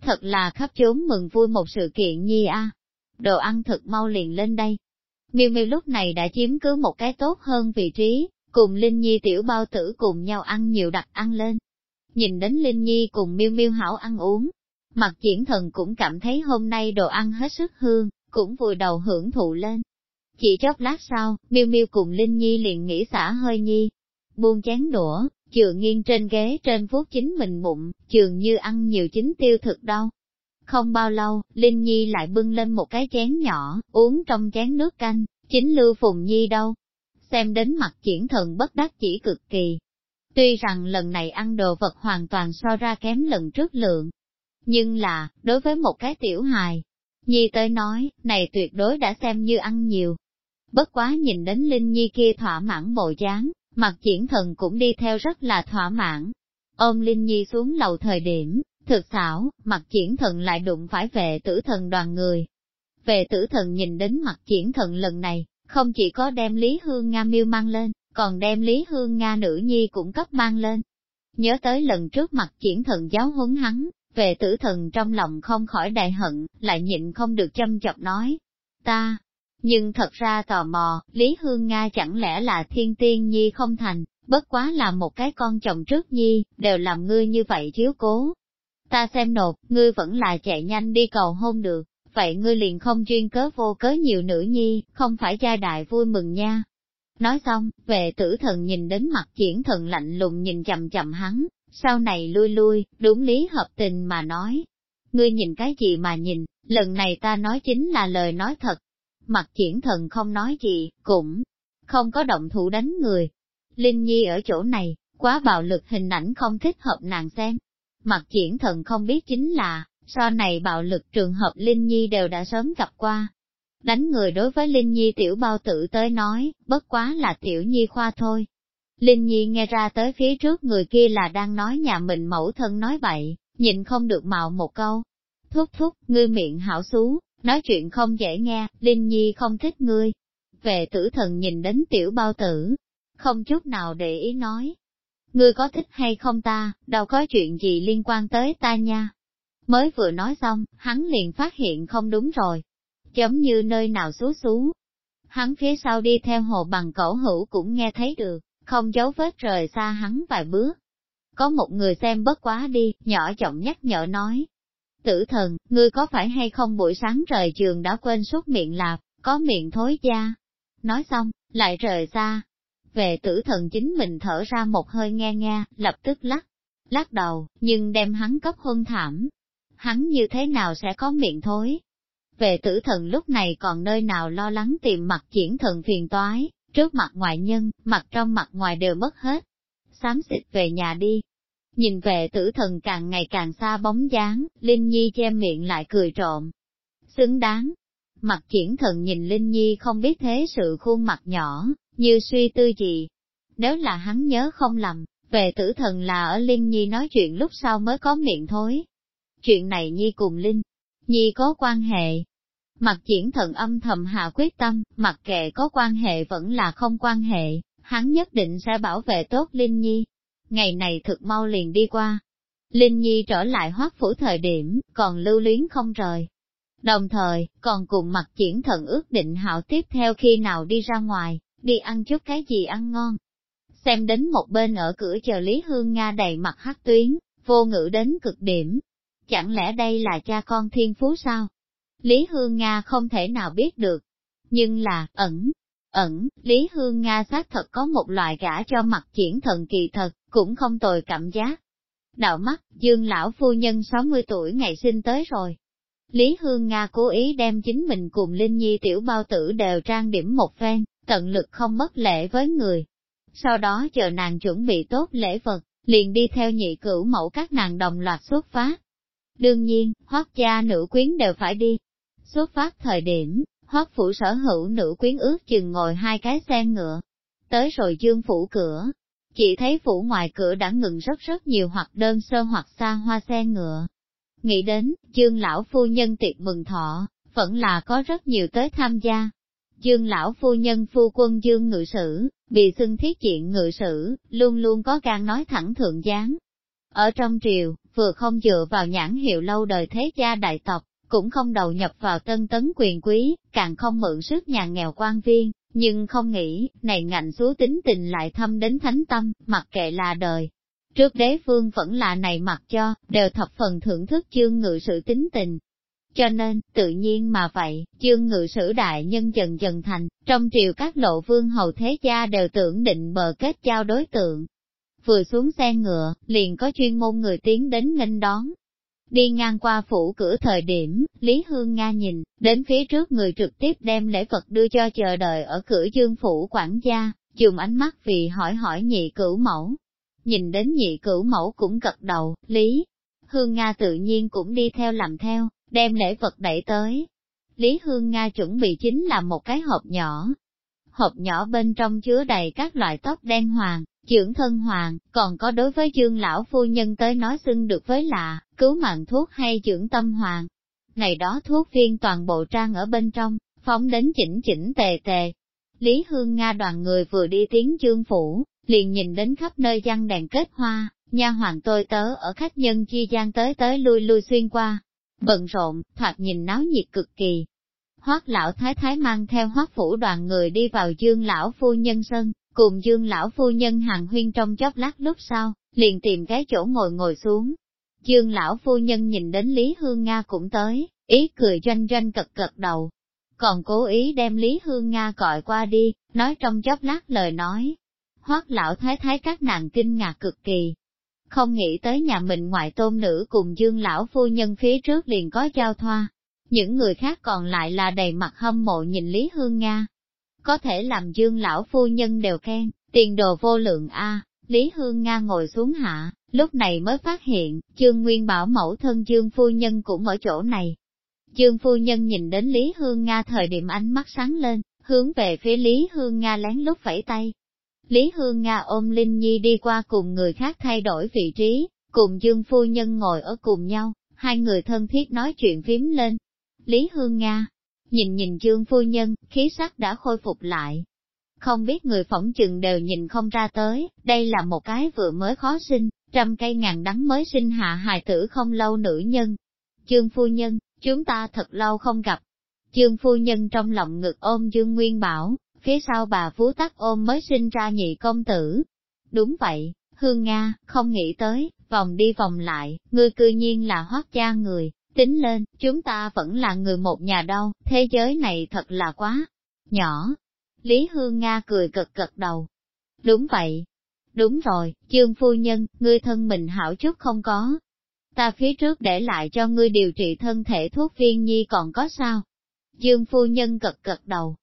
[SPEAKER 1] Thật là khắp chốn mừng vui một sự kiện nhi a. Đồ ăn thật mau liền lên đây. Miêu Miêu lúc này đã chiếm cứ một cái tốt hơn vị trí, cùng Linh Nhi tiểu bao tử cùng nhau ăn nhiều đặc ăn lên. Nhìn đến Linh Nhi cùng Miêu Miêu hảo ăn uống, mặt triển thần cũng cảm thấy hôm nay đồ ăn hết sức hương, cũng vùi đầu hưởng thụ lên. Chỉ chốc lát sau, Miêu Miêu cùng Linh Nhi liền nghĩ xả hơi nhi, buông chén đũa, trường nghiêng trên ghế trên vuốt chính mình bụng, trường như ăn nhiều chính tiêu thực đâu. Không bao lâu, Linh Nhi lại bưng lên một cái chén nhỏ, uống trong chén nước canh, chính Lưu Phùng Nhi đâu. Xem đến mặt triển thần bất đắc chỉ cực kỳ. Tuy rằng lần này ăn đồ vật hoàn toàn so ra kém lần trước lượng, nhưng là, đối với một cái tiểu hài, Nhi tới nói, này tuyệt đối đã xem như ăn nhiều. Bất quá nhìn đến Linh Nhi kia thỏa mãn bộ dáng, Mặt triển thần cũng đi theo rất là thỏa mãn. Ôm Linh Nhi xuống lầu thời điểm, thực xảo, mặt triển thần lại đụng phải vệ tử thần đoàn người. Vệ tử thần nhìn đến mặt triển thần lần này, không chỉ có đem Lý Hương Nga miêu mang lên, còn đem Lý Hương Nga nữ nhi cũng cấp mang lên. Nhớ tới lần trước mặt triển thần giáo huấn hắn, về tử thần trong lòng không khỏi đại hận, lại nhịn không được châm chọc nói. Ta, nhưng thật ra tò mò, Lý Hương Nga chẳng lẽ là thiên tiên nhi không thành, bất quá là một cái con chồng trước nhi, đều làm ngươi như vậy chiếu cố. Ta xem nộp, ngươi vẫn là chạy nhanh đi cầu hôn được, vậy ngươi liền không chuyên cớ vô cớ nhiều nữ nhi, không phải gia đại vui mừng nha. Nói xong, về tử thần nhìn đến mặt triển thần lạnh lùng nhìn chậm chậm hắn, sau này lui lui, đúng lý hợp tình mà nói. Ngươi nhìn cái gì mà nhìn, lần này ta nói chính là lời nói thật, Mặt triển thần không nói gì, cũng không có động thủ đánh người. Linh Nhi ở chỗ này, quá bạo lực hình ảnh không thích hợp nàng xem. Mặt triển thần không biết chính là, so này bạo lực trường hợp Linh Nhi đều đã sớm gặp qua. Đánh người đối với Linh Nhi tiểu bao tử tới nói, bất quá là tiểu nhi khoa thôi. Linh Nhi nghe ra tới phía trước người kia là đang nói nhà mình mẫu thân nói bậy, nhịn không được mạo một câu. Thúc thúc, ngươi miệng hảo xú, Nói chuyện không dễ nghe, Linh Nhi không thích ngươi. Về tử thần nhìn đến tiểu bao tử, không chút nào để ý nói. Ngươi có thích hay không ta, đâu có chuyện gì liên quan tới ta nha. Mới vừa nói xong, hắn liền phát hiện không đúng rồi. Giống như nơi nào xú xú. Hắn phía sau đi theo hồ bằng cẩu hữu cũng nghe thấy được, không giấu vết rời xa hắn vài bước. Có một người xem bất quá đi, nhỏ giọng nhắc nhở nói, Tử thần, ngươi có phải hay không buổi sáng rời trường đã quên suốt miệng lạp, có miệng thối da. Nói xong, lại rời xa. Về tử thần chính mình thở ra một hơi nghe nghe, lập tức lắc, lắc đầu, nhưng đem hắn cấp hôn thảm. Hắn như thế nào sẽ có miệng thối? Về tử thần lúc này còn nơi nào lo lắng tìm mặt triển thần phiền toái, trước mặt ngoại nhân, mặt trong mặt ngoài đều mất hết. Xám xịt về nhà đi, Nhìn về tử thần càng ngày càng xa bóng dáng, Linh Nhi che miệng lại cười trộm. Xứng đáng. Mặt triển thần nhìn Linh Nhi không biết thế sự khuôn mặt nhỏ, như suy tư gì. Nếu là hắn nhớ không lầm, về tử thần là ở Linh Nhi nói chuyện lúc sau mới có miệng thối. Chuyện này Nhi cùng Linh, Nhi có quan hệ. Mặt triển thần âm thầm hạ quyết tâm, mặc kệ có quan hệ vẫn là không quan hệ, hắn nhất định sẽ bảo vệ tốt Linh Nhi ngày này thực mau liền đi qua. Linh Nhi trở lại hoác phủ thời điểm, còn lưu luyến không rời. Đồng thời, còn cùng mặt triển thần ước định hạo tiếp theo khi nào đi ra ngoài, đi ăn chút cái gì ăn ngon. Xem đến một bên ở cửa chờ Lý Hương Nga đầy mặt hát tuyến, vô ngữ đến cực điểm. Chẳng lẽ đây là cha con thiên phú sao? Lý Hương Nga không thể nào biết được, Nhưng là, ẩn, ẩn, Lý Hương Nga xác thật có một loại gã cho mặt triển thần kỳ thật, cũng không tồi cảm giác. Đạo mắt, dương lão phu nhân 60 tuổi ngày sinh tới rồi. Lý Hương Nga cố ý đem chính mình cùng Linh Nhi tiểu bao tử đều trang điểm một phen, tận lực không mất lễ với người. Sau đó chờ nàng chuẩn bị tốt lễ vật, liền đi theo nhị cửu mẫu các nàng đồng loạt xuất phát. Đương nhiên, hoác gia nữ quyến đều phải đi. Xuất phát thời điểm, hoác phủ sở hữu nữ quyến ước chừng ngồi hai cái xe ngựa. Tới rồi dương phủ cửa, chỉ thấy phủ ngoài cửa đã ngừng rất rất nhiều hoặc đơn sơ hoặc xa hoa xe ngựa. Nghĩ đến, dương lão phu nhân tiệc mừng thọ, vẫn là có rất nhiều tới tham gia. Dương lão phu nhân phu quân dương ngự sử, bị xưng thiết diện ngự sử, luôn luôn có gan nói thẳng thượng gián. Ở trong triều, vừa không dựa vào nhãn hiệu lâu đời thế gia đại tộc, cũng không đầu nhập vào tân tấn quyền quý, càng không mượn sức nhà nghèo quan viên, nhưng không nghĩ, này ngạnh xú tính tình lại thâm đến thánh tâm, mặc kệ là đời. Trước đế phương vẫn là này mặc cho, đều thập phần thưởng thức chương ngự sự tính tình. Cho nên, tự nhiên mà vậy, chương ngự sử đại nhân dần dần thành, trong triều các lộ vương hầu thế gia đều tưởng định bờ kết giao đối tượng. Vừa xuống xe ngựa, liền có chuyên môn người tiến đến nghênh đón, Đi ngang qua phủ cửa thời điểm, Lý Hương Nga nhìn, đến phía trước người trực tiếp đem lễ vật đưa cho chờ đợi ở cửa dương phủ quản gia, dùng ánh mắt vì hỏi hỏi nhị cửu mẫu. Nhìn đến nhị cửu mẫu cũng gật đầu, Lý. Hương Nga tự nhiên cũng đi theo làm theo, đem lễ vật đẩy tới. Lý Hương Nga chuẩn bị chính là một cái hộp nhỏ. Hộp nhỏ bên trong chứa đầy các loại tóc đen hoàng, trưởng thân hoàng, còn có đối với dương lão phu nhân tới nói xưng được với lạ, cứu mạng thuốc hay trưởng tâm hoàng. Này đó thuốc viên toàn bộ trang ở bên trong, phóng đến chỉnh chỉnh tề tề. Lý Hương Nga đoàn người vừa đi tiến chương phủ, liền nhìn đến khắp nơi giăng đèn kết hoa, nha hoàng tôi tớ ở khách nhân chi gian tới tới lui lui xuyên qua. Bận rộn, thoạt nhìn náo nhiệt cực kỳ. Hoác lão thái thái mang theo hoác phủ đoàn người đi vào dương lão phu nhân sân, Cùng dương lão phu nhân hàng huyên trong chốc lát lúc sau, liền tìm cái chỗ ngồi ngồi xuống. Dương lão phu nhân nhìn đến Lý Hương Nga cũng tới, ý cười doanh doanh cật cật đầu. Còn cố ý đem Lý Hương Nga gọi qua đi, nói trong chốc lát lời nói. Hoác lão thái thái các nàng kinh ngạc cực kỳ. Không nghĩ tới nhà mình ngoại tôn nữ cùng dương lão phu nhân phía trước liền có giao thoa. Những người khác còn lại là đầy mặt hâm mộ nhìn Lý Hương Nga, có thể làm dương lão phu nhân đều khen, tiền đồ vô lượng a. Lý Hương Nga ngồi xuống hạ, lúc này mới phát hiện, chương nguyên bảo mẫu thân dương phu nhân cũng ở chỗ này. Dương phu nhân nhìn đến Lý Hương Nga thời điểm ánh mắt sáng lên, hướng về phía Lý Hương Nga lén lút phẩy tay. Lý Hương Nga ôm Linh Nhi đi qua cùng người khác thay đổi vị trí, cùng Dương phu nhân ngồi ở cùng nhau, hai người thân thiết nói chuyện phím lên. Lý Hương Nga, Nhìn nhìn Dương phu nhân, khí sắc đã khôi phục lại. Không biết người phỏng chừng đều nhìn không ra tới, đây là một cái vừa mới khó sinh, trăm cây ngàn đắng mới sinh hạ hài tử không lâu nữ nhân. Dương phu nhân, chúng ta thật lâu không gặp. Dương phu nhân trong lòng ngực ôm Dương Nguyên Bảo, phía sau bà Phú Tắc ôm mới sinh ra nhị công tử. Đúng vậy, Hương Nga, không nghĩ tới, vòng đi vòng lại, ngươi cư nhiên là hoác gia người, Tính lên, chúng ta vẫn là người một nhà đâu, thế giới này thật là quá nhỏ. Lý Hương Nga cười cực cực đầu. Đúng vậy. Đúng rồi, chương phu nhân, ngươi thân mình hảo chút không có. Ta phía trước để lại cho ngươi điều trị thân thể thuốc viên nhi còn có sao? Dương phu nhân cực cực đầu.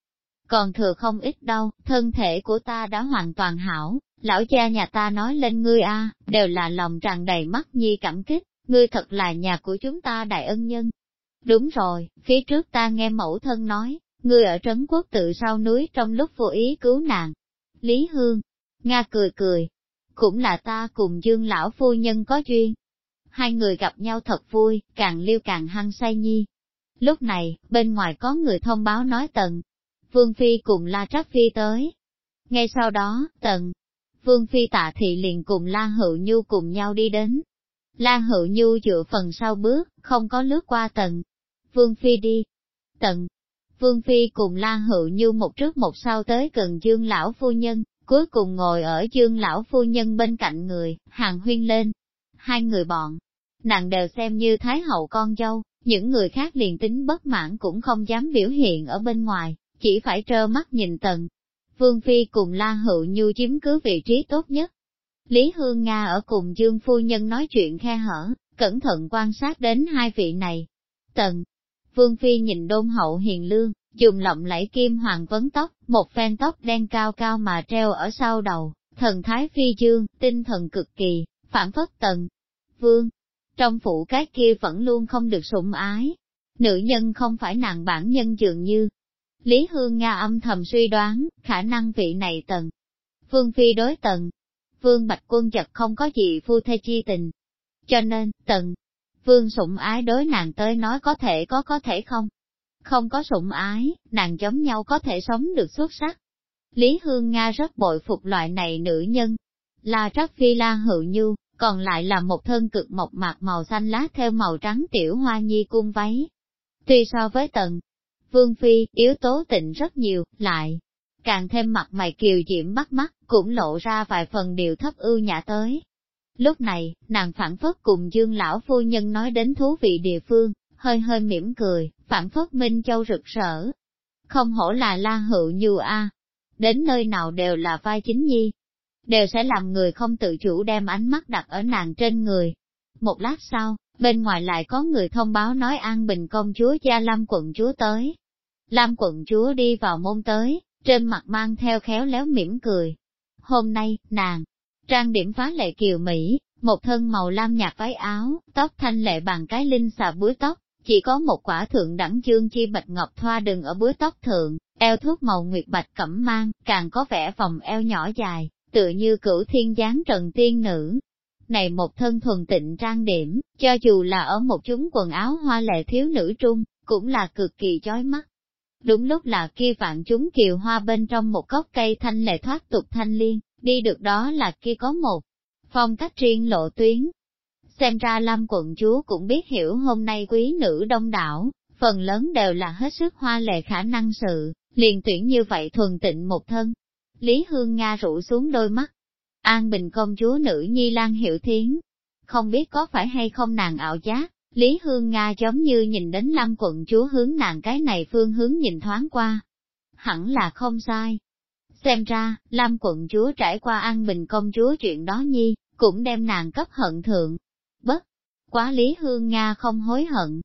[SPEAKER 1] Còn thừa không ít đâu, thân thể của ta đã hoàn toàn hảo, lão cha nhà ta nói lên ngươi a, đều là lòng tràn đầy mắt nhi cảm kích ngươi thật là nhà của chúng ta đại ân nhân. Đúng rồi, phía trước ta nghe mẫu thân nói, ngươi ở trấn quốc tự sau núi trong lúc vô ý cứu nạn Lý Hương, Nga cười cười, cũng là ta cùng dương lão phu nhân có duyên. Hai người gặp nhau thật vui, càng liêu càng hăng say nhi. Lúc này, bên ngoài có người thông báo nói tần. Vương Phi cùng La Trác Phi tới. Ngay sau đó, tần. Vương Phi tạ thị liền cùng La Hữu Nhu cùng nhau đi đến, La Hữu Nhu dựa phần sau bước, không có lướt qua tận. Vương Phi đi. Tận. Vương Phi cùng La Hữu Nhu một trước một sau tới gần Dương Lão Phu Nhân, cuối cùng ngồi ở Dương Lão Phu Nhân bên cạnh người, hàng huyên lên. Hai người bọn, nàng đều xem như Thái Hậu con dâu, những người khác liền tính bất mãn cũng không dám biểu hiện ở bên ngoài, chỉ phải trơ mắt nhìn tần. Vương Phi cùng La Hữu Nhu chiếm cứ vị trí tốt nhất. Lý Hương Nga ở cùng Dương Phu Nhân nói chuyện khe hở, cẩn thận quan sát đến hai vị này. Tần, Vương Phi nhìn đôn hậu hiền lương, dùng lọng lẫy kim hoàng vấn tóc, một phen tóc đen cao cao mà treo ở sau đầu, thần thái phi dương, tinh thần cực kỳ, phản phất tần. Vương, trong phủ cái kia vẫn luôn không được sủng ái. Nữ nhân không phải nàng bản nhân dường như. Lý Hương Nga âm thầm suy đoán, khả năng vị này tần. Vương Phi đối tần. Vương Bạch Quân chật không có gì phu thê chi tình. Cho nên, tần. Vương sủng ái đối nàng tới nói có thể có có thể không. Không có sủng ái, nàng giống nhau có thể sống được xuất sắc. Lý Hương Nga rất bội phục loại này nữ nhân. Là Trắc Phi La Hữu Nhu, còn lại là một thân cực mộc mạc màu xanh lá theo màu trắng tiểu hoa nhi cung váy. Tuy so với tần, Vương Phi, yếu tố tịnh rất nhiều, lại, càng thêm mặt mày kiều diễm bắt mắt, cũng lộ ra vài phần điều thấp ưu nhã tới. Lúc này, nàng phản phất cùng dương lão phu nhân nói đến thú vị địa phương, hơi hơi mỉm cười, phản phất Minh Châu rực rỡ. Không hổ là la hữu như a đến nơi nào đều là vai chính nhi, đều sẽ làm người không tự chủ đem ánh mắt đặt ở nàng trên người. Một lát sau, bên ngoài lại có người thông báo nói An Bình công chúa Gia Lâm quận chúa tới. Lam quận chúa đi vào môn tới, trên mặt mang theo khéo léo mỉm cười. Hôm nay, nàng, trang điểm phá lệ kiều Mỹ, một thân màu lam nhạt váy áo, tóc thanh lệ bằng cái linh xà búi tóc, chỉ có một quả thượng đẳng chương chi bạch ngọc thoa đừng ở búi tóc thượng, eo thuốc màu nguyệt bạch cẩm mang, càng có vẻ vòng eo nhỏ dài, tựa như cửu thiên giáng trần tiên nữ. Này một thân thuần tịnh trang điểm, cho dù là ở một chúng quần áo hoa lệ thiếu nữ trung, cũng là cực kỳ chói mắt. Đúng lúc là kia vạn chúng kiều hoa bên trong một gốc cây thanh lệ thoát tục thanh liên, đi được đó là kia có một phong cách riêng lộ tuyến. Xem ra Lâm quận chúa cũng biết hiểu hôm nay quý nữ đông đảo, phần lớn đều là hết sức hoa lệ khả năng sự, liền tuyển như vậy thuần tịnh một thân, Lý Hương Nga rủ xuống đôi mắt. An Bình công chúa nữ Nhi Lan Hiệu Thiến. Không biết có phải hay không nàng ảo giác, Lý Hương Nga giống như nhìn đến Lâm quận chúa hướng nàng cái này phương hướng nhìn thoáng qua. Hẳn là không sai. Xem ra, Lâm quận chúa trải qua An Bình công chúa chuyện đó nhi, cũng đem nàng cấp hận thượng. Bất, quá Lý Hương Nga không hối hận.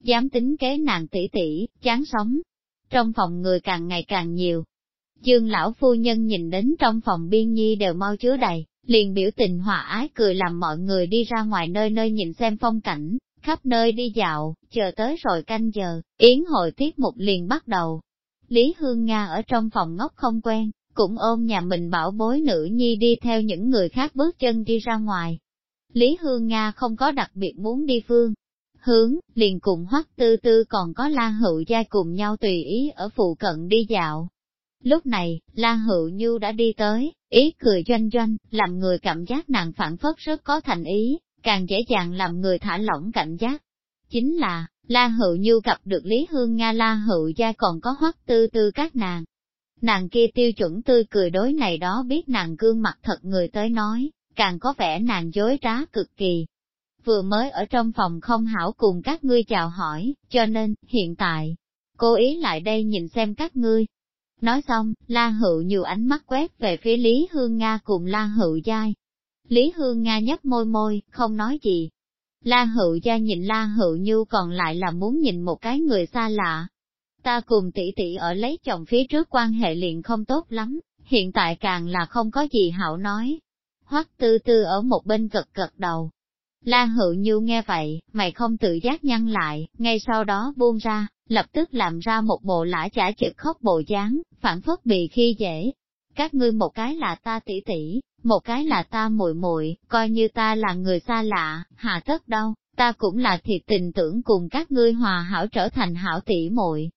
[SPEAKER 1] Dám tính kế nàng tỷ tỷ, chán sống. Trong phòng người càng ngày càng nhiều, Dương lão phu nhân nhìn đến trong phòng biên nhi đều mau chứa đầy, liền biểu tình hòa ái cười làm mọi người đi ra ngoài nơi nơi nhìn xem phong cảnh, khắp nơi đi dạo, chờ tới rồi canh giờ, yến hội tiết mục liền bắt đầu. Lý Hương Nga ở trong phòng ngốc không quen, cũng ôm nhà mình bảo bối nữ nhi đi theo những người khác bước chân đi ra ngoài. Lý Hương Nga không có đặc biệt muốn đi phương. Hướng, liền cùng hoắc tư tư còn có la hữu giai cùng nhau tùy ý ở phụ cận đi dạo, Lúc này, La Hữu nhu đã đi tới, ý cười doanh doanh, làm người cảm giác nàng phản phất rất có thành ý, càng dễ dàng làm người thả lỏng cảnh giác. Chính là, La Hữu Như gặp được Lý Hương Nga La Hữu gia còn có hoắc tư tư các nàng. Nàng kia tiêu chuẩn tươi cười đối này đó biết nàng gương mặt thật người tới nói, càng có vẻ nàng dối trá cực kỳ. Vừa mới ở trong phòng không hảo cùng các ngươi chào hỏi, cho nên, hiện tại, cô ý lại đây nhìn xem các ngươi, Nói xong, La Hữu nhiều ánh mắt quét về phía Lý Hương Nga cùng La Hữu Giai. Lý Hương Nga nhấp môi môi, không nói gì. La Hữu gia nhìn La Hữu Như còn lại là muốn nhìn một cái người xa lạ. Ta cùng tỷ tỷ ở lấy chồng phía trước quan hệ liền không tốt lắm, hiện tại càng là không có gì hảo nói. Hoắc tư tư ở một bên cực cực đầu. La Hữu Như nghe vậy, mày không tự giác nhăn lại, ngay sau đó buông ra, lập tức làm ra một bộ lã chả chực khóc bộ dáng, phản phất bị khi dễ. Các ngươi một cái là ta tỷ tỷ, một cái là ta muội muội, coi như ta là người xa lạ, hà tất đâu, ta cũng là thiệt tình tưởng cùng các ngươi hòa hảo trở thành hảo tỷ muội.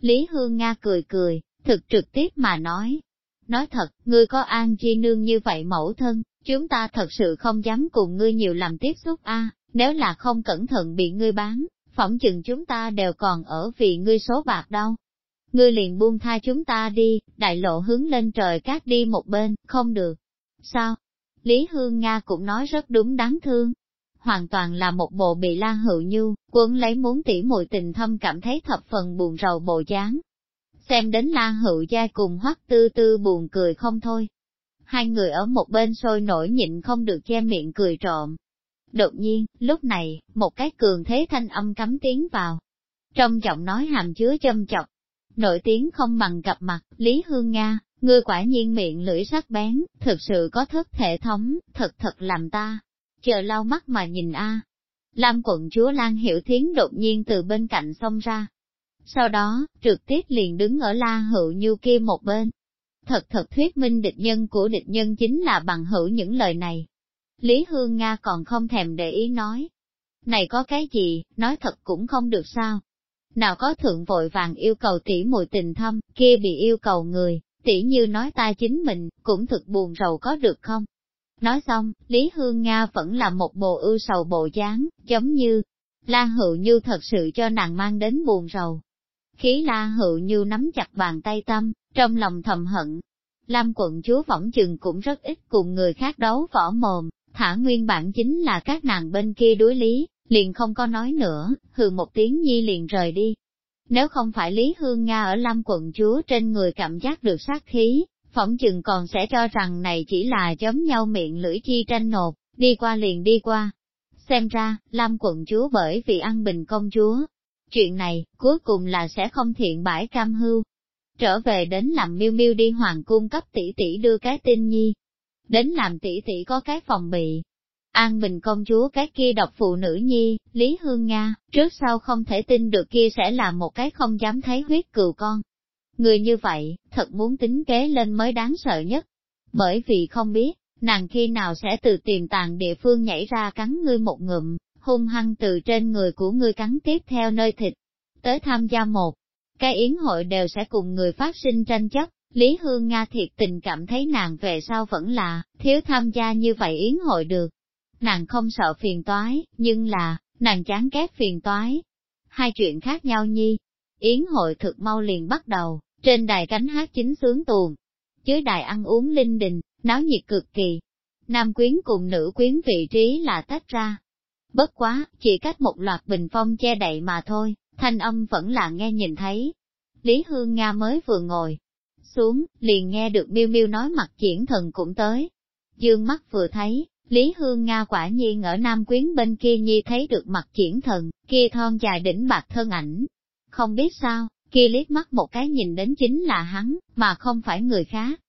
[SPEAKER 1] Lý Hương Nga cười cười, thực trực tiếp mà nói. Nói thật, ngươi có an chi nương như vậy mẫu thân, chúng ta thật sự không dám cùng ngươi nhiều làm tiếp xúc a nếu là không cẩn thận bị ngươi bán, phỏng chừng chúng ta đều còn ở vì ngươi số bạc đâu. Ngươi liền buông tha chúng ta đi, đại lộ hướng lên trời cát đi một bên, không được. Sao? Lý Hương Nga cũng nói rất đúng đáng thương. Hoàn toàn là một bộ bị la hữu nhu, cuốn lấy muốn tỉ mùi tình thâm cảm thấy thập phần buồn rầu bộ dáng. xem đến la hữu gia cùng hoắc tư tư buồn cười không thôi. Hai người ở một bên sôi nổi nhịn không được che miệng cười trộm. Đột nhiên, lúc này, một cái cường thế thanh âm cắm tiếng vào. Trong giọng nói hàm chứa châm chọc, nổi tiếng không bằng gặp mặt, Lý Hương Nga, ngươi quả nhiên miệng lưỡi sắc bén, thực sự có thức hệ thống, thật thật làm ta. Chờ lau mắt mà nhìn a. Lam quận chúa Lan Hiểu Thiến đột nhiên từ bên cạnh xông ra. Sau đó, trực tiếp liền đứng ở La Hữu Như kia một bên. Thật thật thuyết minh địch nhân của địch nhân chính là bằng hữu những lời này. Lý Hương Nga còn không thèm để ý nói. Này có cái gì, nói thật cũng không được sao. Nào có thượng vội vàng yêu cầu tỷ mùi tình thâm, kia bị yêu cầu người, tỉ như nói ta chính mình, cũng thực buồn rầu có được không? Nói xong, Lý Hương Nga vẫn là một bộ ưu sầu bộ dáng, giống như, la Hữu Như thật sự cho nàng mang đến buồn rầu. Khí La Hữu Như nắm chặt bàn tay tâm, trong lòng thầm hận. Lam quận chúa võng chừng cũng rất ít cùng người khác đấu võ mồm, thả nguyên bản chính là các nàng bên kia đối lý, liền không có nói nữa, hừ một tiếng nhi liền rời đi. Nếu không phải Lý Hương Nga ở Lam quận chúa trên người cảm giác được sát khí, phỏng chừng còn sẽ cho rằng này chỉ là giống nhau miệng lưỡi chi tranh nột, đi qua liền đi qua. Xem ra, Lam quận chúa bởi vì ăn bình công chúa. Chuyện này, cuối cùng là sẽ không thiện bãi cam hưu. Trở về đến làm miêu miêu đi hoàng cung cấp tỷ tỷ đưa cái tin nhi. Đến làm tỷ tỷ có cái phòng bị, An Bình công chúa cái kia độc phụ nữ nhi, Lý Hương Nga, trước sau không thể tin được kia sẽ là một cái không dám thấy huyết cừu con. Người như vậy, thật muốn tính kế lên mới đáng sợ nhất. Bởi vì không biết, nàng khi nào sẽ từ tiềm tàng địa phương nhảy ra cắn ngươi một ngụm, hung hăng từ trên người của ngươi cắn tiếp theo nơi thịt. Tới tham gia một, cái yến hội đều sẽ cùng người phát sinh tranh chấp. Lý Hương Nga thiệt tình cảm thấy nàng về sau vẫn là, thiếu tham gia như vậy yến hội được nàng không sợ phiền toái, nhưng là, nàng chán ghét phiền toái. Hai chuyện khác nhau nhi. Yến hội thực mau liền bắt đầu, trên đài cánh hát chính sướng tuồng. Dưới đài ăn uống linh đình, náo nhiệt cực kỳ. Nam quyến cùng nữ quyến vị trí là tách ra. Bất quá, chỉ cách một loạt bình phong che đậy mà thôi, thanh âm vẫn là nghe nhìn thấy. Lý Hương Nga mới vừa ngồi xuống, liền nghe được miêu miêu nói mặt triển thần cũng tới. Dương mắt vừa thấy, Lý Hương Nga quả nhiên ở Nam Quyến bên kia nhi thấy được mặt triển thần, kia thon dài đỉnh bạc thân ảnh. Không biết sao, kia liếc mắt một cái nhìn đến chính là hắn, mà không phải người khác.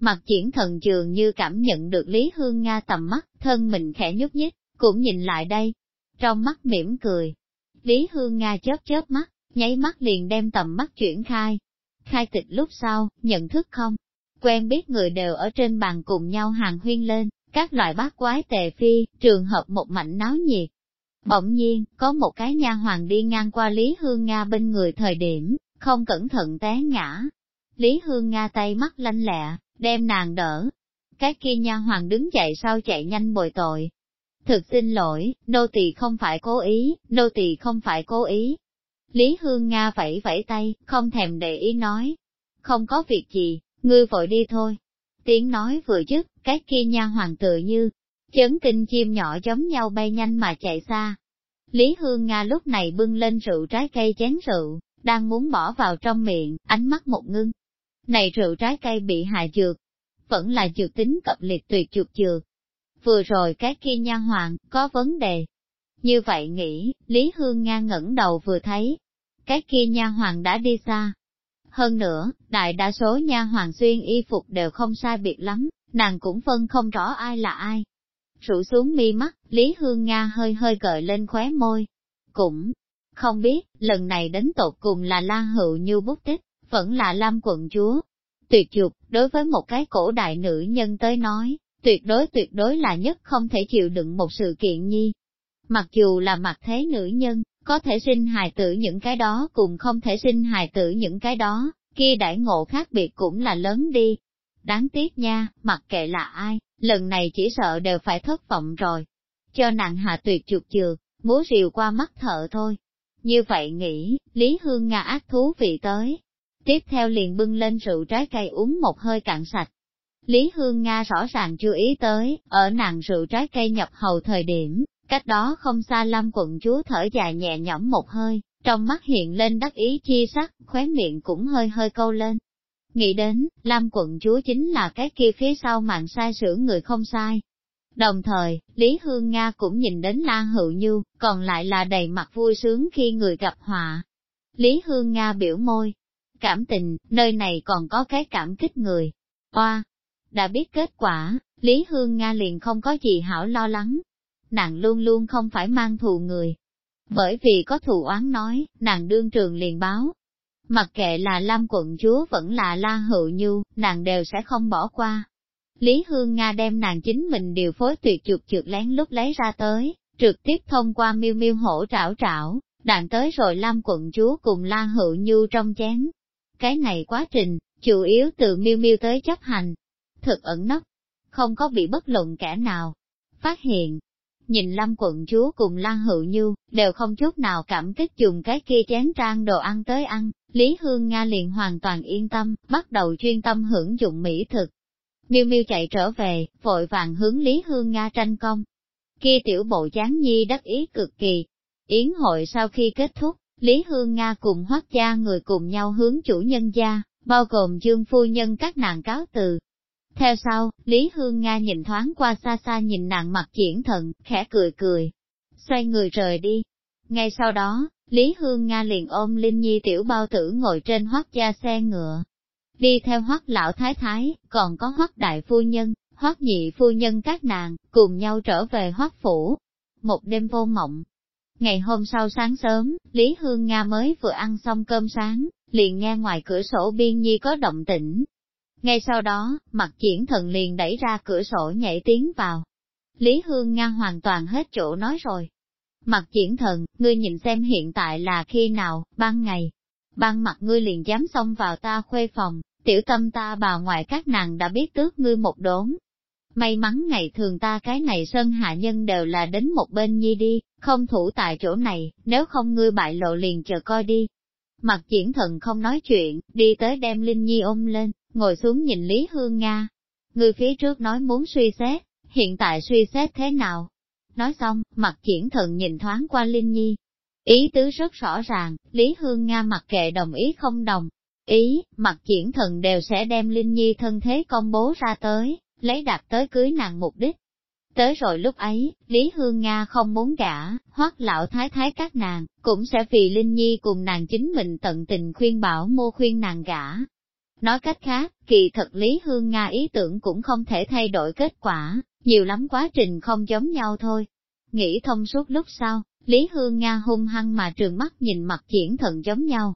[SPEAKER 1] Mặt triển thần dường như cảm nhận được Lý Hương Nga tầm mắt, thân mình khẽ nhúc nhích, cũng nhìn lại đây. Trong mắt mỉm cười. Lý Hương Nga chớp chớp mắt, nháy mắt liền đem tầm mắt chuyển khai. Khai tịch lúc sau, nhận thức không? Quen biết người đều ở trên bàn cùng nhau hàng huyên lên, các loại bát quái tề phi, trường hợp một mảnh náo nhiệt. Bỗng nhiên, có một cái nha hoàng đi ngang qua Lý Hương Nga bên người thời điểm, không cẩn thận té ngã. Lý Hương Nga tay mắt lanh lẹ, đem nàng đỡ. Cái kia nha hoàng đứng dậy sau chạy nhanh bồi tội. Thực xin lỗi, nô tỳ không phải cố ý, nô tỳ không phải cố ý. Lý Hương Nga vẫy vẫy tay, không thèm để ý nói. Không có việc gì, ngươi vội đi thôi. Tiếng nói vừa dứt, cái kia nha hoàng tự như, chấn kinh chim nhỏ giống nhau bay nhanh mà chạy xa. Lý Hương Nga lúc này bưng lên rượu trái cây chén rượu, đang muốn bỏ vào trong miệng, ánh mắt một ngưng. Này rượu trái cây bị hạ dược, vẫn là dược tính cập liệt tuyệt dược dược. Vừa rồi cái kia nha hoàng, có vấn đề. Như vậy nghĩ, Lý Hương Nga ngẩng đầu vừa thấy, cái kia nha hoàng đã đi xa, hơn nữa, đại đa số nha hoàng xuyên y phục đều không sai biệt lắm, nàng cũng phân không rõ ai là ai. Rủ xuống mi mắt, Lý Hương Nga hơi hơi gợi lên khóe môi. Cũng không biết, lần này đến tột cùng là La Hữu như bút tích, vẫn là Lam quận chúa. Tuyệt dục, đối với một cái cổ đại nữ nhân tới nói, tuyệt đối tuyệt đối là nhất không thể chịu đựng một sự kiện nhi. Mặc dù là mặt thế nữ nhân, có thể sinh hài tử những cái đó cùng không thể sinh hài tử những cái đó, kia đại ngộ khác biệt cũng là lớn đi. Đáng tiếc nha, mặc kệ là ai, lần này chỉ sợ đều phải thất vọng rồi. Cho nàng hạ tuyệt chuột chược, múa rìu qua mắt thợ thôi. Như vậy nghĩ, Lý Hương Nga ác thú vị tới. Tiếp theo liền bưng lên rượu trái cây uống một hơi cạn sạch. Lý Hương Nga rõ ràng chưa ý tới, ở nàng rượu trái cây nhập hầu thời điểm, Cách đó không xa Lâm quận chúa thở dài nhẹ nhõm một hơi, trong mắt hiện lên đắc ý chi sắc, khóe miệng cũng hơi hơi câu lên. Nghĩ đến, Lam quận chúa chính là cái kia phía sau mạng sai sửa người không sai. Đồng thời, Lý Hương Nga cũng nhìn đến La Hữu Nhu, còn lại là đầy mặt vui sướng khi người gặp họa. Lý Hương Nga biểu môi, cảm tình, nơi này còn có cái cảm kích người. Oa! đã biết kết quả, Lý Hương Nga liền không có gì hảo lo lắng. Nàng luôn luôn không phải mang thù người. Bởi vì có thù oán nói, nàng đương trường liền báo. Mặc kệ là Lam quận chúa vẫn là La Hữu Nhu, nàng đều sẽ không bỏ qua. Lý Hương Nga đem nàng chính mình điều phối tuyệt chuột trượt lén lúc lấy ra tới, trực tiếp thông qua miêu miêu hổ trảo trảo, đạn tới rồi Lam quận chúa cùng La Hữu Nhu trong chén. Cái này quá trình, chủ yếu từ miêu miêu tới chấp hành, thực ẩn nấp, không có bị bất luận kẻ nào phát hiện. Nhìn Lâm quận chúa cùng Lan Hữu Như, đều không chút nào cảm kích dùng cái kia chén trang đồ ăn tới ăn, Lý Hương Nga liền hoàn toàn yên tâm, bắt đầu chuyên tâm hưởng dụng mỹ thực. Miêu Miêu chạy trở về, vội vàng hướng Lý Hương Nga tranh công. Kia tiểu bộ chán nhi đắc ý cực kỳ. Yến hội sau khi kết thúc, Lý Hương Nga cùng hoác gia người cùng nhau hướng chủ nhân gia, bao gồm dương phu nhân các nàng cáo từ, theo sau, Lý Hương Nga nhìn thoáng qua xa xa nhìn nàng mặt diễn thận, khẽ cười cười, xoay người rời đi. Ngay sau đó, Lý Hương Nga liền ôm Linh Nhi tiểu bao tử ngồi trên hoác gia xe ngựa. Đi theo hoắc lão thái thái, còn có hoắc đại phu nhân, hoắc nhị phu nhân các nàng, cùng nhau trở về hoắc phủ. Một đêm vô mộng. Ngày hôm sau sáng sớm, Lý Hương Nga mới vừa ăn xong cơm sáng, liền nghe ngoài cửa sổ biên nhi có động tĩnh, ngay sau đó, mặt triển thần liền đẩy ra cửa sổ nhảy tiến vào. Lý Hương Nga hoàn toàn hết chỗ nói rồi. Mặt triển thần, ngươi nhìn xem hiện tại là khi nào, ban ngày. Ban mặt ngươi liền dám xông vào ta khuê phòng, tiểu tâm ta bà ngoại các nàng đã biết tước ngươi một đốn. May mắn ngày thường ta cái này sơn hạ nhân đều là đến một bên nhi đi, không thủ tại chỗ này, nếu không ngươi bại lộ liền chờ coi đi. Mặt triển thần không nói chuyện, đi tới đem Linh Nhi ôm lên, ngồi xuống nhìn Lý Hương Nga. Người phía trước nói muốn suy xét, hiện tại suy xét thế nào? Nói xong, mặt triển thần nhìn thoáng qua Linh Nhi. Ý tứ rất rõ ràng, Lý Hương Nga mặc kệ đồng ý không đồng. Ý, mặt triển thần đều sẽ đem Linh Nhi thân thế công bố ra tới, lấy đạt tới cưới nàng mục đích. Tới rồi lúc ấy, Lý Hương Nga không muốn gả, hoắc lão thái thái các nàng, cũng sẽ vì Linh Nhi cùng nàng chính mình tận tình khuyên bảo mua khuyên nàng gả, Nói cách khác, kỳ thật Lý Hương Nga ý tưởng cũng không thể thay đổi kết quả, nhiều lắm quá trình không giống nhau thôi. Nghĩ thông suốt lúc sau, Lý Hương Nga hung hăng mà trường mắt nhìn mặt triển thần giống nhau.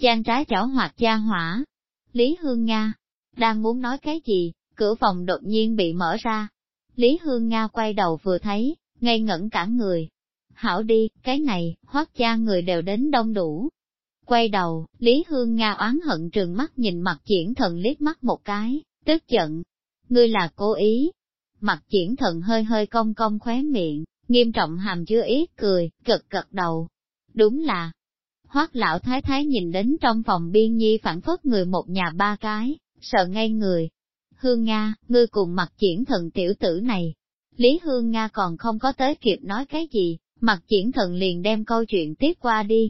[SPEAKER 1] Giang trái chảo hoạt gia hỏa. Lý Hương Nga, đang muốn nói cái gì, cửa phòng đột nhiên bị mở ra. Lý Hương Nga quay đầu vừa thấy, ngây ngẩn cả người. Hảo đi, cái này, hoác gia người đều đến đông đủ, Quay đầu, Lý Hương Nga oán hận trừng mắt nhìn mặt triển thần liếc mắt một cái, tức giận. Ngươi là cố ý. Mặt triển thần hơi hơi cong cong khóe miệng, nghiêm trọng hàm chứa ý cười, gật gật đầu. Đúng là, hoác lão thái thái nhìn đến trong phòng biên nhi phản phất người một nhà ba cái, sợ ngay người. Hương Nga, ngươi cùng mặt triển thần tiểu tử này. Lý Hương Nga còn không có tới kịp nói cái gì, mặt triển thần liền đem câu chuyện tiếp qua đi,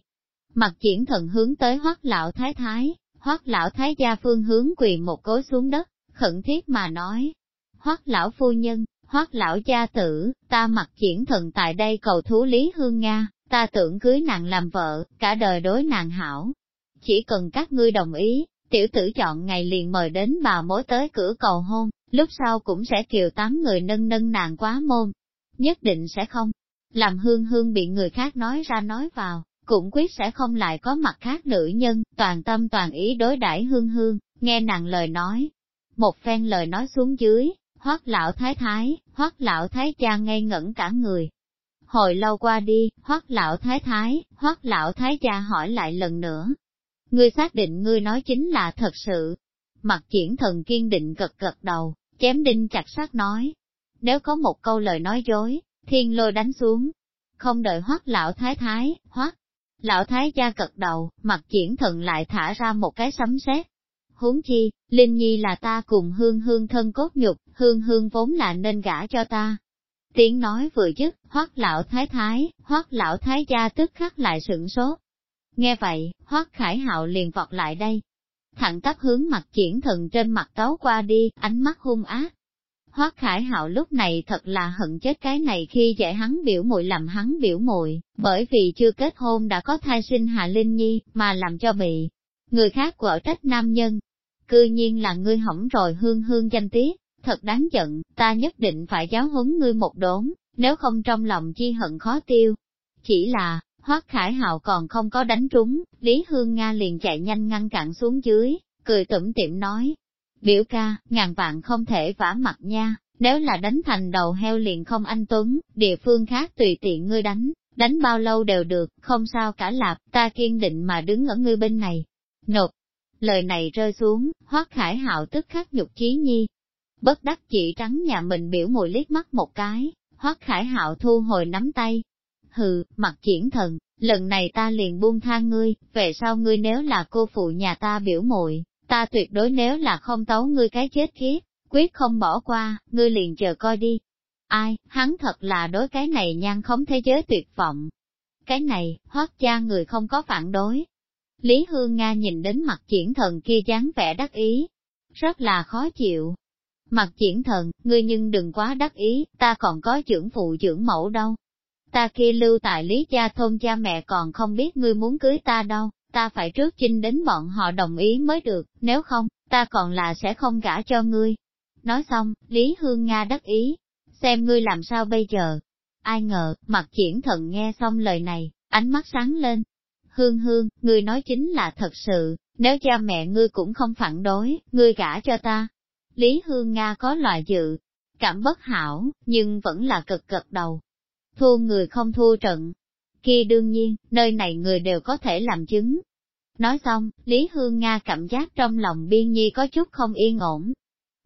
[SPEAKER 1] Mặt triển thần hướng tới hoắc lão thái thái, hoắc lão thái gia phương hướng quỳ một cối xuống đất, khẩn thiết mà nói. hoắc lão phu nhân, hoắc lão gia tử, ta mặt triển thần tại đây cầu thú Lý Hương Nga, ta tưởng cưới nàng làm vợ, cả đời đối nàng hảo. Chỉ cần các ngươi đồng ý, tiểu tử chọn ngày liền mời đến bà mối tới cửa cầu hôn, lúc sau cũng sẽ kiều tám người nâng nâng nàng quá môn. Nhất định sẽ không. Làm hương hương bị người khác nói ra nói vào, cũng quyết sẽ không lại có mặt khác nữ nhân, toàn tâm toàn ý đối đãi hương hương, nghe nàng lời nói. Một phen lời nói xuống dưới, hoắc lão thái thái, hoắc lão thái cha ngây ngẩn cả người. Hồi lâu qua đi, hoắc lão thái thái, hoắc lão thái cha hỏi lại lần nữa. Ngươi xác định ngươi nói chính là thật sự. Mặt triển thần kiên định gật gật đầu, chém đinh chặt sắt nói. Nếu có một câu lời nói dối, thiên lôi đánh xuống. Không đợi hoắc lão thái thái, hoắc Lão thái gia cật đầu, mặt triển thần lại thả ra một cái sấm sét. Huống chi, Linh Nhi là ta cùng hương hương thân cốt nhục, hương hương vốn là nên gả cho ta. Tiếng nói vừa dứt, hoắc lão thái thái, hoắc lão thái gia tức khắc lại sửng sốt. Nghe vậy, Hoắc Khải Hạo liền vọt lại đây. Thẳng tắp hướng mặt triển thần trên mặt tấu qua đi, ánh mắt hung ác. Hoắc Khải Hạo lúc này thật là hận chết cái này khi dạy hắn biểu muội làm hắn biểu muội, bởi vì chưa kết hôn đã có thai sinh Hạ Linh Nhi, mà làm cho bị người khác quở trách nam nhân. Cư nhiên là ngươi hỏng rồi hương hương danh tiết, thật đáng giận, ta nhất định phải giáo huấn ngươi một đốn, nếu không trong lòng chi hận khó tiêu. Chỉ là, Hoác Khải Hạo còn không có đánh trúng, Lý Hương Nga liền chạy nhanh ngăn cản xuống dưới, cười tủm tỉm nói. Biểu ca, ngàn vạn không thể vả mặt nha, nếu là đánh thành đầu heo liền không anh Tuấn, địa phương khác tùy tiện ngươi đánh, đánh bao lâu đều được, không sao cả lạp, ta kiên định mà đứng ở ngươi bên này. Nộp, lời này rơi xuống, Hoác Khải Hạo tức khắc nhục chí nhi. Bất đắc chỉ trắng nhà mình biểu mùi liếc mắt một cái, Hoác Khải Hạo thu hồi nắm tay, hừ, mặt triển thần, lần này ta liền buông tha ngươi, về sau ngươi nếu là cô phụ nhà ta biểu muội, ta tuyệt đối nếu là không tấu ngươi cái chết kiếp, quyết không bỏ qua, ngươi liền chờ coi đi. Ai, hắn thật là đối cái này nhan khống thế giới tuyệt vọng. Cái này, hoác cha người không có phản đối. Lý Hương Nga nhìn đến mặt triển thần kia dáng vẻ đắc ý, rất là khó chịu. Mặt triển thần, ngươi nhưng đừng quá đắc ý, ta còn có trưởng phụ trưởng mẫu đâu ta kia lưu tại lý gia thôn cha mẹ còn không biết ngươi muốn cưới ta đâu, ta phải trước chinh đến bọn họ đồng ý mới được, nếu không, ta còn là sẽ không gả cho ngươi. Nói xong, Lý Hương Nga đắc ý, xem ngươi làm sao bây giờ. Ai ngờ, mặt triển thần nghe xong lời này, ánh mắt sáng lên. Hương Hương, ngươi nói chính là thật sự, nếu cha mẹ ngươi cũng không phản đối, ngươi gả cho ta. Lý Hương Nga có loại dự, cảm bất hảo, nhưng vẫn là cực cực đầu, thua người không thua trận. Kia đương nhiên, nơi này người đều có thể làm chứng. Nói xong, Lý Hương Nga cảm giác trong lòng biên nhi có chút không yên ổn.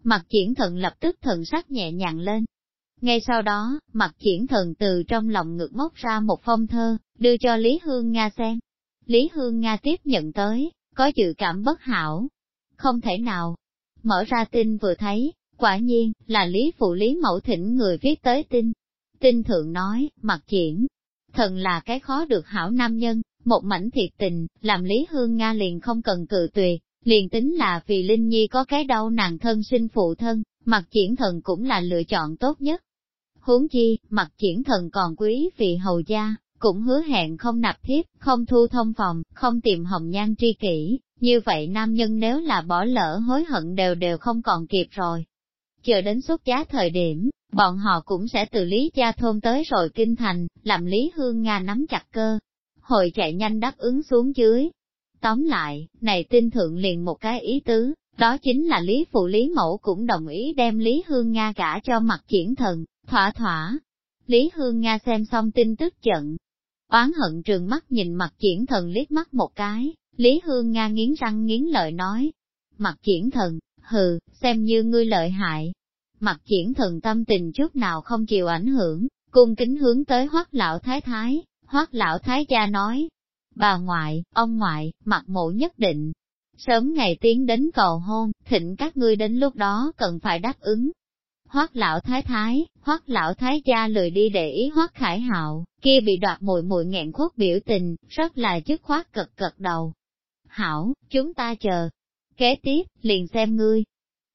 [SPEAKER 1] Mặt triển thần lập tức thần sắc nhẹ nhàng lên. Ngay sau đó, mặt triển thần từ trong lòng ngực móc ra một phong thơ, đưa cho Lý Hương Nga xem. Lý Hương Nga tiếp nhận tới, có dự cảm bất hảo. Không thể nào. Mở ra tin vừa thấy, quả nhiên, là Lý Phụ Lý Mẫu thỉnh người viết tới tin. tin thượng nói, mặt triển, thần là cái khó được hảo nam nhân, một mảnh thiệt tình, làm Lý Hương Nga liền không cần cự tuyệt, liền tính là vì Linh Nhi có cái đau nàng thân sinh phụ thân, mặt triển thần cũng là lựa chọn tốt nhất. Huống chi, mặt triển thần còn quý vì hầu gia, cũng hứa hẹn không nạp thiếp, không thu thông phòng, không tìm hồng nhan tri kỷ, như vậy nam nhân nếu là bỏ lỡ hối hận đều đều không còn kịp rồi. Chờ đến xuất giá thời điểm, bọn họ cũng sẽ từ Lý Gia Thôn tới rồi Kinh Thành, làm Lý Hương Nga nắm chặt cơ. hội chạy nhanh đáp ứng xuống dưới. Tóm lại, này tin thượng liền một cái ý tứ, đó chính là Lý Phụ Lý Mẫu cũng đồng ý đem Lý Hương Nga gả cho mặt triển thần, thỏa thỏa. Lý Hương Nga xem xong tin tức giận, oán hận trường mắt nhìn mặt triển thần liếc mắt một cái, Lý Hương Nga nghiến răng nghiến lợi nói. Mặt triển thần, hừ, xem như ngươi lợi hại, mặt triển thần tâm tình chút nào không chịu ảnh hưởng, cung kính hướng tới hoắc lão thái thái, hoắc lão thái gia nói, bà ngoại, ông ngoại, mặt mộ nhất định, sớm ngày tiến đến cầu hôn, thịnh các ngươi đến lúc đó cần phải đáp ứng. Hoắc lão thái thái, hoắc lão thái gia lười đi để ý hoắc khải hạo, kia bị đoạt mùi mùi nghẹn khuất biểu tình, rất là dứt khoát cật cật đầu. Hảo, chúng ta chờ. Kế tiếp, liền xem ngươi,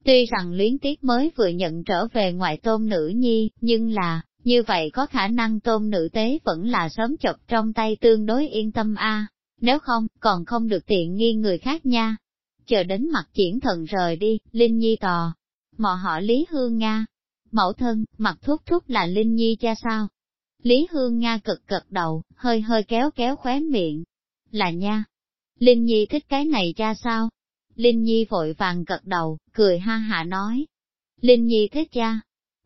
[SPEAKER 1] Tuy rằng luyến tiếc mới vừa nhận trở về ngoại tôn nữ nhi, nhưng là, như vậy có khả năng tôn nữ tế vẫn là sớm chọc trong tay tương đối yên tâm a nếu không, còn không được tiện nghi người khác nha. Chờ đến mặt triển thần rời đi, Linh Nhi tò, mò họ Lý Hương Nga. Mẫu thân, mặt thuốc thúc là Linh Nhi cha sao? Lý Hương Nga cực cực đầu, hơi hơi kéo kéo khóe miệng. Là nha. Linh Nhi thích cái này cha sao? Linh Nhi vội vàng gật đầu, cười ha hạ nói. Linh Nhi thích cha.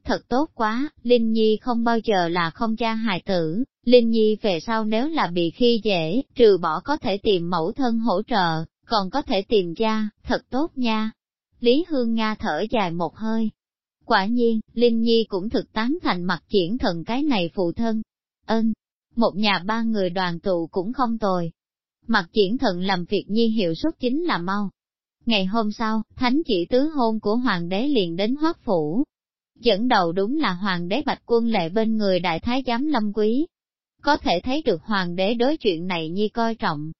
[SPEAKER 1] Thật tốt quá, Linh Nhi không bao giờ là không cha hài tử, Linh Nhi về sau nếu là bị khi dễ, trừ bỏ có thể tìm mẫu thân hỗ trợ, còn có thể tìm cha, thật tốt nha. Lý Hương Nga thở dài một hơi. Quả nhiên, Linh Nhi cũng thực tán thành mặt triển thần cái này phụ thân. Ơn, một nhà ba người đoàn tụ cũng không tồi. Mặt triển thần làm việc nhi hiệu suất chính là mau, Ngày hôm sau, thánh chỉ tứ hôn của hoàng đế liền đến hoác phủ. Dẫn đầu đúng là hoàng đế bạch quân lệ bên người đại thái giám lâm quý. Có thể thấy được hoàng đế đối chuyện này như coi trọng.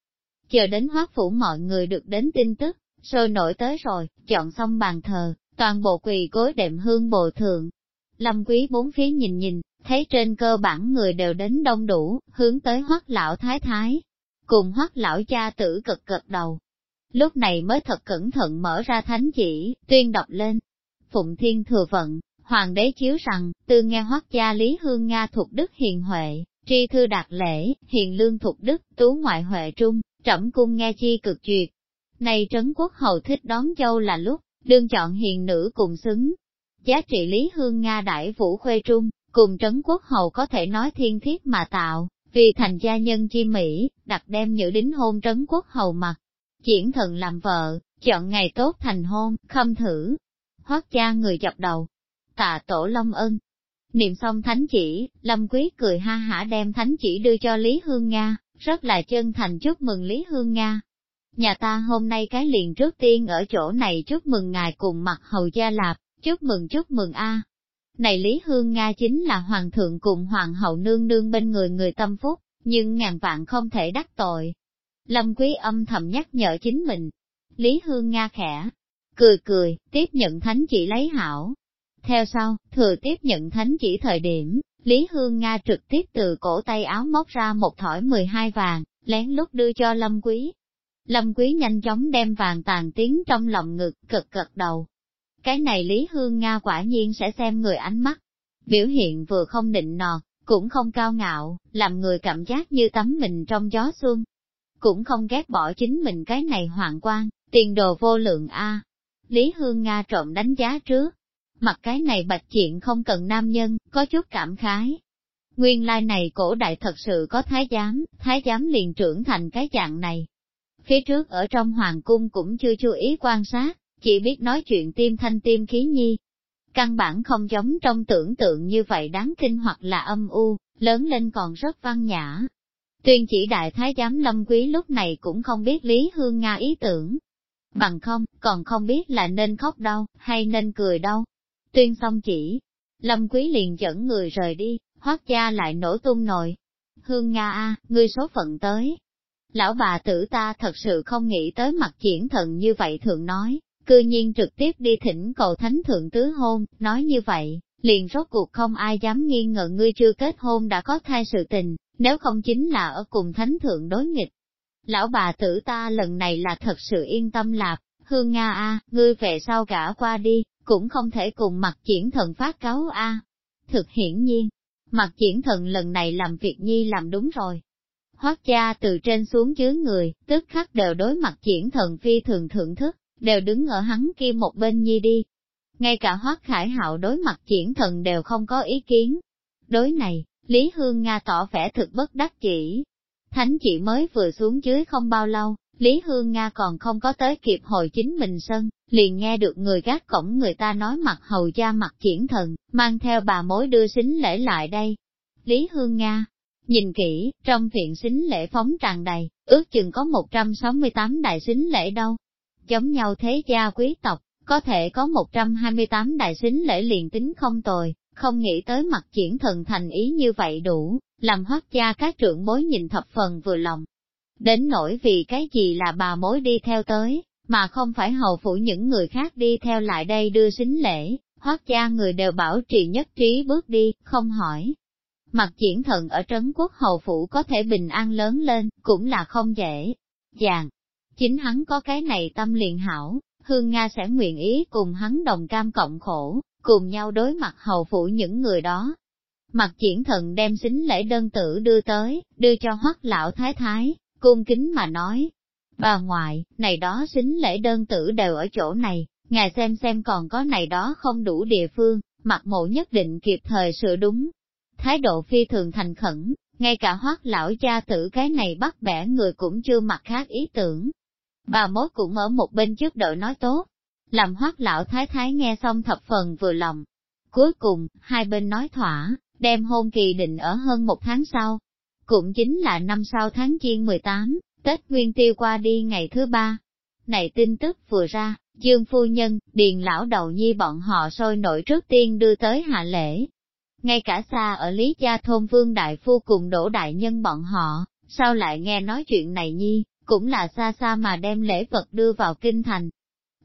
[SPEAKER 1] Chờ đến hoác phủ mọi người được đến tin tức, sôi nổi tới rồi, chọn xong bàn thờ, toàn bộ quỳ gối đệm hương bồ thượng. Lâm quý bốn phía nhìn nhìn, thấy trên cơ bản người đều đến đông đủ, hướng tới hoác lão thái thái. Cùng hoác lão cha tử cực cực đầu. Lúc này mới thật cẩn thận mở ra thánh chỉ, tuyên đọc lên. Phụng Thiên thừa vận, Hoàng đế chiếu rằng, từ nghe hoác gia Lý Hương Nga thuộc Đức Hiền Huệ, tri thư đạt lễ, hiền lương thuộc Đức, tú ngoại Huệ Trung, trẫm cung nghe chi cực duyệt. Này Trấn Quốc Hầu thích đón châu là lúc, đương chọn hiền nữ cùng xứng. Giá trị Lý Hương Nga đại vũ khuê trung, cùng Trấn Quốc Hầu có thể nói thiên thiết mà tạo, vì thành gia nhân chi Mỹ, đặt đem nhữ đính hôn Trấn Quốc Hầu mặt. Diễn thần làm vợ, chọn ngày tốt thành hôn, khâm thử. Hoác cha người chập đầu, tạ tổ Long ân. Niệm xong thánh chỉ, Lâm Quý cười ha hả đem thánh chỉ đưa cho Lý Hương Nga, rất là chân thành chúc mừng Lý Hương Nga. Nhà ta hôm nay cái liền trước tiên ở chỗ này chúc mừng ngài cùng mặt hầu gia lạp, chúc mừng chúc mừng a. Này Lý Hương Nga chính là hoàng thượng cùng hoàng hậu nương nương bên người người tâm phúc, nhưng ngàn vạn không thể đắc tội. Lâm Quý âm thầm nhắc nhở chính mình. Lý Hương Nga khẽ, cười cười, tiếp nhận thánh chỉ lấy hảo, theo sau, thừa tiếp nhận thánh chỉ thời điểm, Lý Hương Nga trực tiếp từ cổ tay áo móc ra một thỏi 12 vàng, lén lút đưa cho Lâm Quý. Lâm Quý nhanh chóng đem vàng tàn tiến trong lòng ngực, cực cực đầu. Cái này Lý Hương Nga quả nhiên sẽ xem người ánh mắt. Biểu hiện vừa không định nọt, cũng không cao ngạo, làm người cảm giác như tắm mình trong gió xuân. Cũng không ghét bỏ chính mình cái này hoàng quan, tiền đồ vô lượng A. Lý Hương Nga trộm đánh giá trước, Mặt cái này bạch chuyện không cần nam nhân, có chút cảm khái. Nguyên lai này cổ đại thật sự có thái giám, thái giám liền trưởng thành cái dạng này. Phía trước ở trong hoàng cung cũng chưa chú ý quan sát, chỉ biết nói chuyện tim thanh tim khí nhi. Căn bản không giống trong tưởng tượng như vậy đáng kinh hoặc là âm u, lớn lên còn rất văn nhã. Tuyên chỉ đại thái giám lâm quý lúc này cũng không biết Lý Hương Nga ý tưởng. Bằng không, còn không biết là nên khóc đâu, hay nên cười đâu. Tuyên xong chỉ, Lâm Quý liền dẫn người rời đi, hoác gia lại nổ tung nồi. Hương Nga a, ngươi số phận tới. Lão bà tử ta thật sự không nghĩ tới mặt triển thần như vậy thường nói, cư nhiên trực tiếp đi thỉnh cầu thánh thượng tứ hôn, nói như vậy, liền rốt cuộc không ai dám nghi ngờ ngươi chưa kết hôn đã có thai sự tình, nếu không chính là ở cùng thánh thượng đối nghịch. Lão bà tử ta lần này là thật sự yên tâm lạp, hương Nga a, ngươi về sau gả qua đi, cũng không thể cùng mặt triển thần phát cáo a. Thực hiển nhiên, mặt triển thần lần này làm việc nhi làm đúng rồi. Hoác cha từ trên xuống dưới người, tức khắc đều đối mặt triển thần phi thường thượng thức, đều đứng ở hắn kia một bên nhi đi. Ngay cả hoác khải hạo đối mặt triển thần đều không có ý kiến. Đối này, Lý Hương Nga tỏ vẻ thực bất đắc chỉ. Thánh chị mới vừa xuống dưới không bao lâu, Lý Hương Nga còn không có tới kịp hồi chính mình sân, liền nghe được người gác cổng người ta nói mặt hầu gia mặt triển thần, mang theo bà mối đưa xính lễ lại đây. Lý Hương Nga, nhìn kỹ, trong viện xính lễ phóng tràn đầy, ước chừng có 168 đại xính lễ đâu. Giống nhau thế gia quý tộc, có thể có 128 đại xính lễ liền tính không tồi, không nghĩ tới mặt triển thần thành ý như vậy đủ, làm hoác gia các trưởng bối nhìn thập phần vừa lòng, Đến nỗi vì cái gì là bà mối đi theo tới, mà không phải hầu phủ những người khác đi theo lại đây đưa xính lễ, hoác gia người đều bảo trì nhất trí bước đi, không hỏi. Mặt triển thần ở Trấn Quốc hầu phủ có thể bình an lớn lên, cũng là không dễ. Dàng, chính hắn có cái này tâm liền hảo, Hương Nga sẽ nguyện ý cùng hắn đồng cam cộng khổ, cùng nhau đối mặt hầu phủ những người đó. Mặt triển thần đem xính lễ đơn tử đưa tới, đưa cho hoắc lão thái thái, cung kính mà nói. Bà ngoại, này đó xính lễ đơn tử đều ở chỗ này, ngài xem xem còn có này đó không đủ địa phương, mặt mộ nhất định kịp thời sửa đúng. Thái độ phi thường thành khẩn, ngay cả hoác lão cha tử cái này bắt bẻ người cũng chưa mặc khác ý tưởng. Bà mối cũng ở một bên trước đợi nói tốt, làm hoác lão thái thái nghe xong thập phần vừa lòng. Cuối cùng, hai bên nói thỏa, đem hôn kỳ định ở hơn một tháng sau, cũng chính là năm sau tháng Giêng 18, Tết Nguyên Tiêu qua đi ngày thứ ba. Này tin tức vừa ra, Dương Phu Nhân, Điền Lão Đầu Nhi bọn họ sôi nổi trước tiên đưa tới hạ lễ. Ngay cả xa ở Lý Gia Thôn Vương Đại Phu cùng Đỗ Đại Nhân bọn họ, sao lại nghe nói chuyện này Nhi, cũng là xa xa mà đem lễ vật đưa vào kinh thành.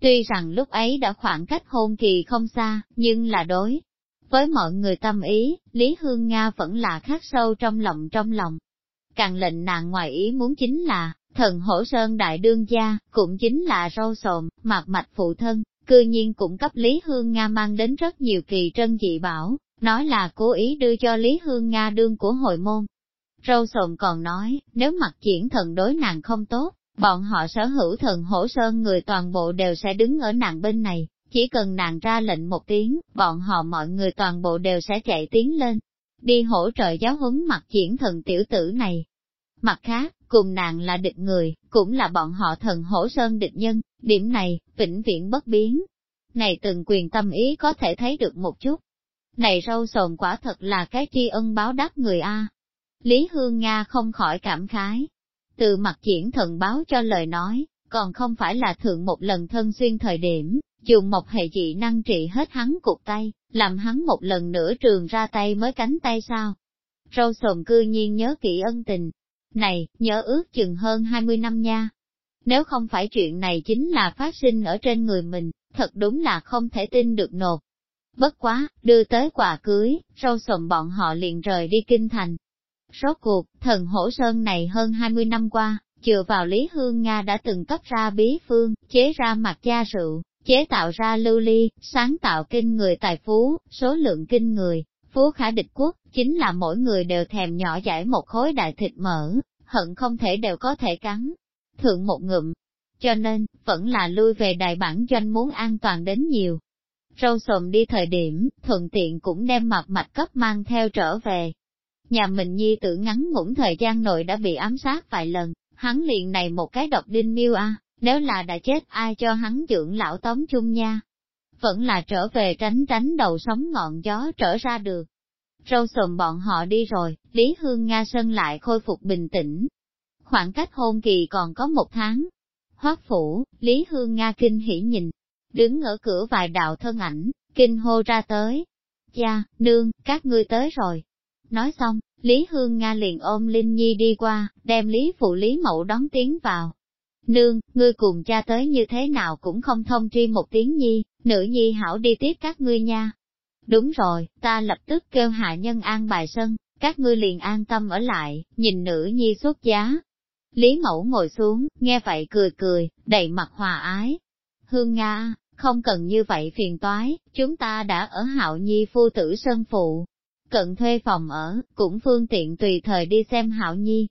[SPEAKER 1] Tuy rằng lúc ấy đã khoảng cách hôn kỳ không xa, nhưng là đối. Với mọi người tâm ý, Lý Hương Nga vẫn là khắc sâu trong lòng trong lòng. Càng lệnh nàng ngoài ý muốn chính là, thần hổ sơn đại đương gia, cũng chính là râu sồm, mạc mạch phụ thân, cư nhiên cũng cấp Lý Hương Nga mang đến rất nhiều kỳ trân dị bảo, nói là cố ý đưa cho Lý Hương Nga đương của hội môn. Râu sồm còn nói, nếu mặt triển thần đối nàng không tốt, bọn họ sở hữu thần hổ sơn người toàn bộ đều sẽ đứng ở nàng bên này, chỉ cần nàng ra lệnh một tiếng, bọn họ mọi người toàn bộ đều sẽ chạy tiến lên, đi hỗ trợ giáo huấn mặt triển thần tiểu tử này. Mặt khác, cùng nàng là địch người, cũng là bọn họ thần hổ sơn địch nhân, điểm này, vĩnh viễn bất biến. Này từng quyền tâm ý có thể thấy được một chút. Này râu sồn quả thật là cái tri ân báo đáp người A. Lý Hương Nga không khỏi cảm khái. Từ mặt triển thần báo cho lời nói, còn không phải là thượng một lần thân xuyên thời điểm, dùng một hệ dị năng trị hết hắn cục tay, làm hắn một lần nữa trường ra tay mới cánh tay sao. Râu sồn cư nhiên nhớ kỹ ân tình, này, nhớ ước chừng hơn 20 năm nha. Nếu không phải chuyện này chính là phát sinh ở trên người mình, thật đúng là không thể tin được nột. Bất quá, đưa tới quà cưới, râu sồn bọn họ liền rời đi kinh thành. Rốt cuộc, thần hổ sơn này hơn 20 năm qua, chừa vào Lý Hương Nga đã từng cấp ra bí phương, chế ra mặt gia rượu, chế tạo ra lưu ly, sáng tạo kinh người tài phú, số lượng kinh người, phú khả địch quốc, chính là mỗi người đều thèm nhỏ giải một khối đại thịt mỡ, hận không thể đều có thể cắn. Thượng một ngụm. Cho nên, vẫn là lui về đại bản doanh muốn an toàn đến nhiều. Râu sồm đi thời điểm, thuận tiện cũng đem mặt mạch cấp mang theo trở về. Nhà mình nhi tử ngắn ngủn thời gian nội đã bị ám sát vài lần, hắn liền này một cái độc đinh miêu a, nếu là đã chết ai cho hắn dưỡng lão tống chung nha. Vẫn là trở về tránh tránh đầu sóng ngọn gió trở ra được. Râu sồm bọn họ đi rồi, Lý Hương Nga Sơn lại khôi phục bình tĩnh. Khoảng cách hôn kỳ còn có một tháng. Hoác phủ, Lý Hương Nga kinh hỉ nhìn, đứng ở cửa vài đạo thân ảnh, kinh hô ra tới. Cha, nương, các ngươi tới rồi. Nói xong, Lý Hương Nga liền ôm Linh Nhi đi qua, đem Lý Phụ Lý Mậu đón tiếng vào. Nương, ngươi cùng cha tới như thế nào cũng không thông tri một tiếng nhi, nữ nhi hảo đi tiếp các ngươi nha. Đúng rồi, ta lập tức kêu hạ nhân an bài sân, các ngươi liền an tâm ở lại, nhìn nữ nhi xuất giá. Lý mẫu ngồi xuống, nghe vậy cười cười, đầy mặt hòa ái. Hương Nga, không cần như vậy phiền toái, chúng ta đã ở hạo nhi phu tử sân phụ. Cận thuê phòng ở, cũng phương tiện tùy thời đi xem hạo nhi.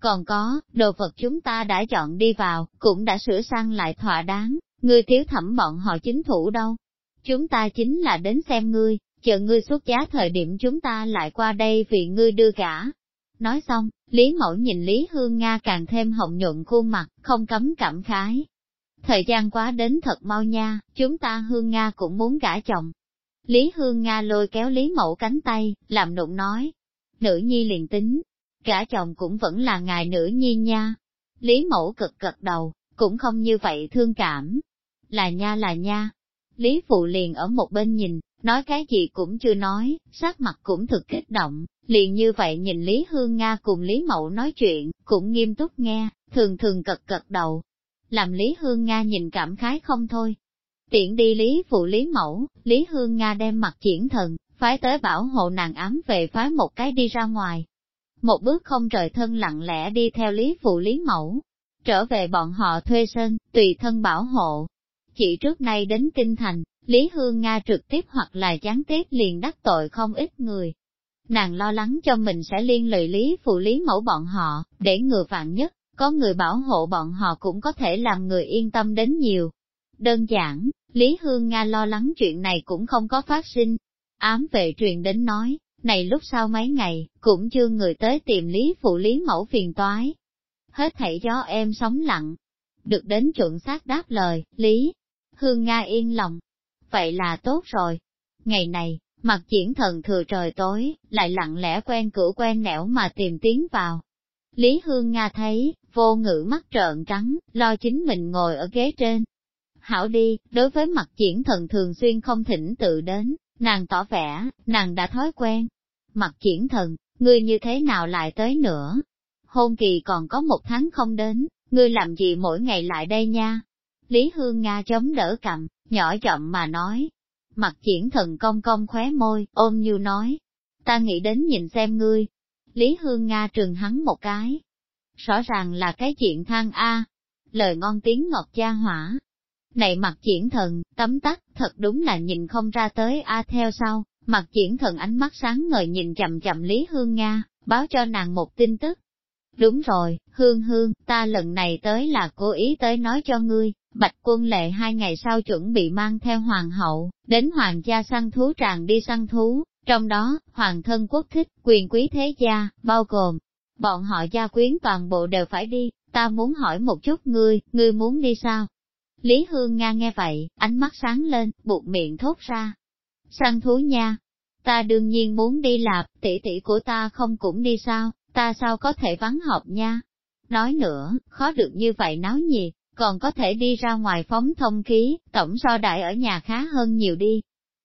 [SPEAKER 1] Còn có, đồ vật chúng ta đã chọn đi vào, cũng đã sửa sang lại thỏa đáng, người thiếu thẩm bọn họ chính thủ đâu. Chúng ta chính là đến xem ngươi, chờ ngươi xuất giá thời điểm chúng ta lại qua đây vì ngươi đưa gả. Nói xong, Lý Mẫu nhìn Lý Hương Nga càng thêm hồng nhuận khuôn mặt, không cấm cảm khái. Thời gian quá đến thật mau nha, chúng ta Hương Nga cũng muốn gả chồng. Lý Hương Nga lôi kéo Lý Mẫu cánh tay, làm nụng nói. Nữ nhi liền tính, cả chồng cũng vẫn là ngài nữ nhi nha. Lý Mẫu cực gật đầu, cũng không như vậy thương cảm. Là nha là nha, Lý Phụ liền ở một bên nhìn, nói cái gì cũng chưa nói, sắc mặt cũng thực kích động, liền như vậy nhìn Lý Hương Nga cùng Lý Mậu nói chuyện, cũng nghiêm túc nghe, thường thường cật cật đầu. Làm Lý Hương Nga nhìn cảm khái không thôi. Tiện đi Lý Phụ Lý Mẫu, Lý Hương Nga đem mặt triển thần, phái tới bảo hộ nàng ám về phái một cái đi ra ngoài. Một bước không rời thân lặng lẽ đi theo Lý Phụ Lý Mẫu, trở về bọn họ thuê sân, tùy thân bảo hộ, chỉ trước nay đến Kinh Thành, Lý Hương Nga trực tiếp hoặc là gián tiếp liền đắc tội không ít người. Nàng lo lắng cho mình sẽ liên lụy Lý phụ Lý mẫu bọn họ, để ngừa vạn nhất, có người bảo hộ bọn họ cũng có thể làm người yên tâm đến nhiều. Đơn giản, Lý Hương Nga lo lắng chuyện này cũng không có phát sinh. Ám vệ truyền đến nói, này lúc sau mấy ngày, cũng chưa người tới tìm Lý phụ Lý mẫu phiền toái. Hết thảy gió em sống lặng. Được đến chuẩn xác đáp lời, Lý, Hương Nga yên lòng. Vậy là tốt rồi. Ngày này, mặt diễn thần thừa trời tối, lại lặng lẽ quen cửa quen nẻo mà tìm tiếng vào. Lý Hương Nga thấy, vô ngữ mắt trợn trắng, lo chính mình ngồi ở ghế trên. Hảo đi, đối với mặt triển thần thường xuyên không thỉnh tự đến, nàng tỏ vẻ, nàng đã thói quen. Mặt triển thần, ngươi như thế nào lại tới nữa? Hôn kỳ còn có một tháng không đến, ngươi làm gì mỗi ngày lại đây nha? Lý Hương Nga chống đỡ cầm, nhỏ chậm mà nói. Mặt triển thần cong cong khóe môi, ôm như nói. Ta nghĩ đến nhìn xem ngươi. Lý Hương Nga trừng hắn một cái. Rõ ràng là cái chuyện than A. Lời ngon tiếng ngọt cha hỏa. Này mặt triển thần, tấm tắc, thật đúng là nhìn không ra tới A theo sau. Mặt triển thần ánh mắt sáng ngời nhìn chậm chậm Lý Hương Nga, báo cho nàng một tin tức. Đúng rồi, Hương Hương, ta lần này tới là cố ý tới nói cho ngươi, Bạch quân lệ hai ngày sau chuẩn bị mang theo hoàng hậu, đến hoàng gia săn thú tràng đi săn thú, trong đó, hoàng thân quốc thích, quyền quý thế gia, bao gồm, bọn họ gia quyến toàn bộ đều phải đi, ta muốn hỏi một chút ngươi, ngươi muốn đi sao? Lý Hương Nga nghe vậy, ánh mắt sáng lên, buộc miệng thốt ra. Săn thú nha, ta đương nhiên muốn đi lạp, tỷ tỷ của ta không cũng đi sao, ta sao có thể vắng họp nha. Nói nữa, khó được như vậy náo nhiệt, còn có thể đi ra ngoài phóng thông khí, tổng so đại ở nhà khá hơn nhiều đi.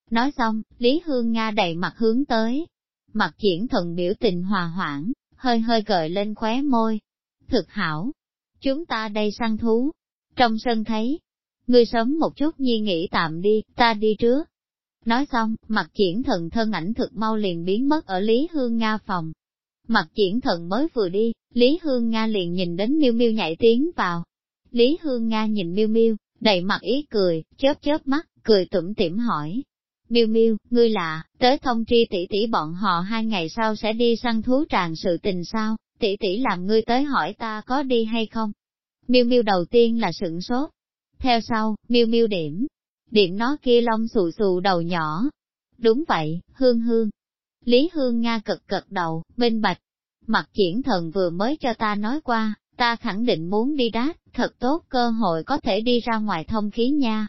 [SPEAKER 1] Nói xong, Lý Hương Nga đầy mặt hướng tới. Mặt triển thần biểu tình hòa hoãn, hơi hơi gợi lên khóe môi. Thực hảo, chúng ta đây săn thú. Trong sân thấy, ngươi sớm một chút nhi nghĩ tạm đi, ta đi trước. Nói xong, mặt triển thần thân ảnh thực mau liền biến mất ở Lý Hương Nga phòng. Mặt triển thần mới vừa đi, Lý Hương Nga liền nhìn đến miêu miêu nhảy tiếng vào. Lý Hương Nga nhìn miêu miêu, đầy mặt ý cười, chớp chớp mắt, cười tủm tỉm hỏi. Miêu miêu, ngươi lạ, tới thông tri tỷ tỷ bọn họ hai ngày sau sẽ đi săn thú tràn sự tình sao, tỷ tỷ làm ngươi tới hỏi ta có đi hay không. Miêu miêu đầu tiên là sửng sốt. Theo sau, miêu miêu điểm, điểm nó kia lông xù xù đầu nhỏ. Đúng vậy, hương hương. Lý Hương Nga cực cực đầu, minh bạch. Mặt triển thần vừa mới cho ta nói qua, ta khẳng định muốn đi đát, thật tốt cơ hội có thể đi ra ngoài thông khí nha.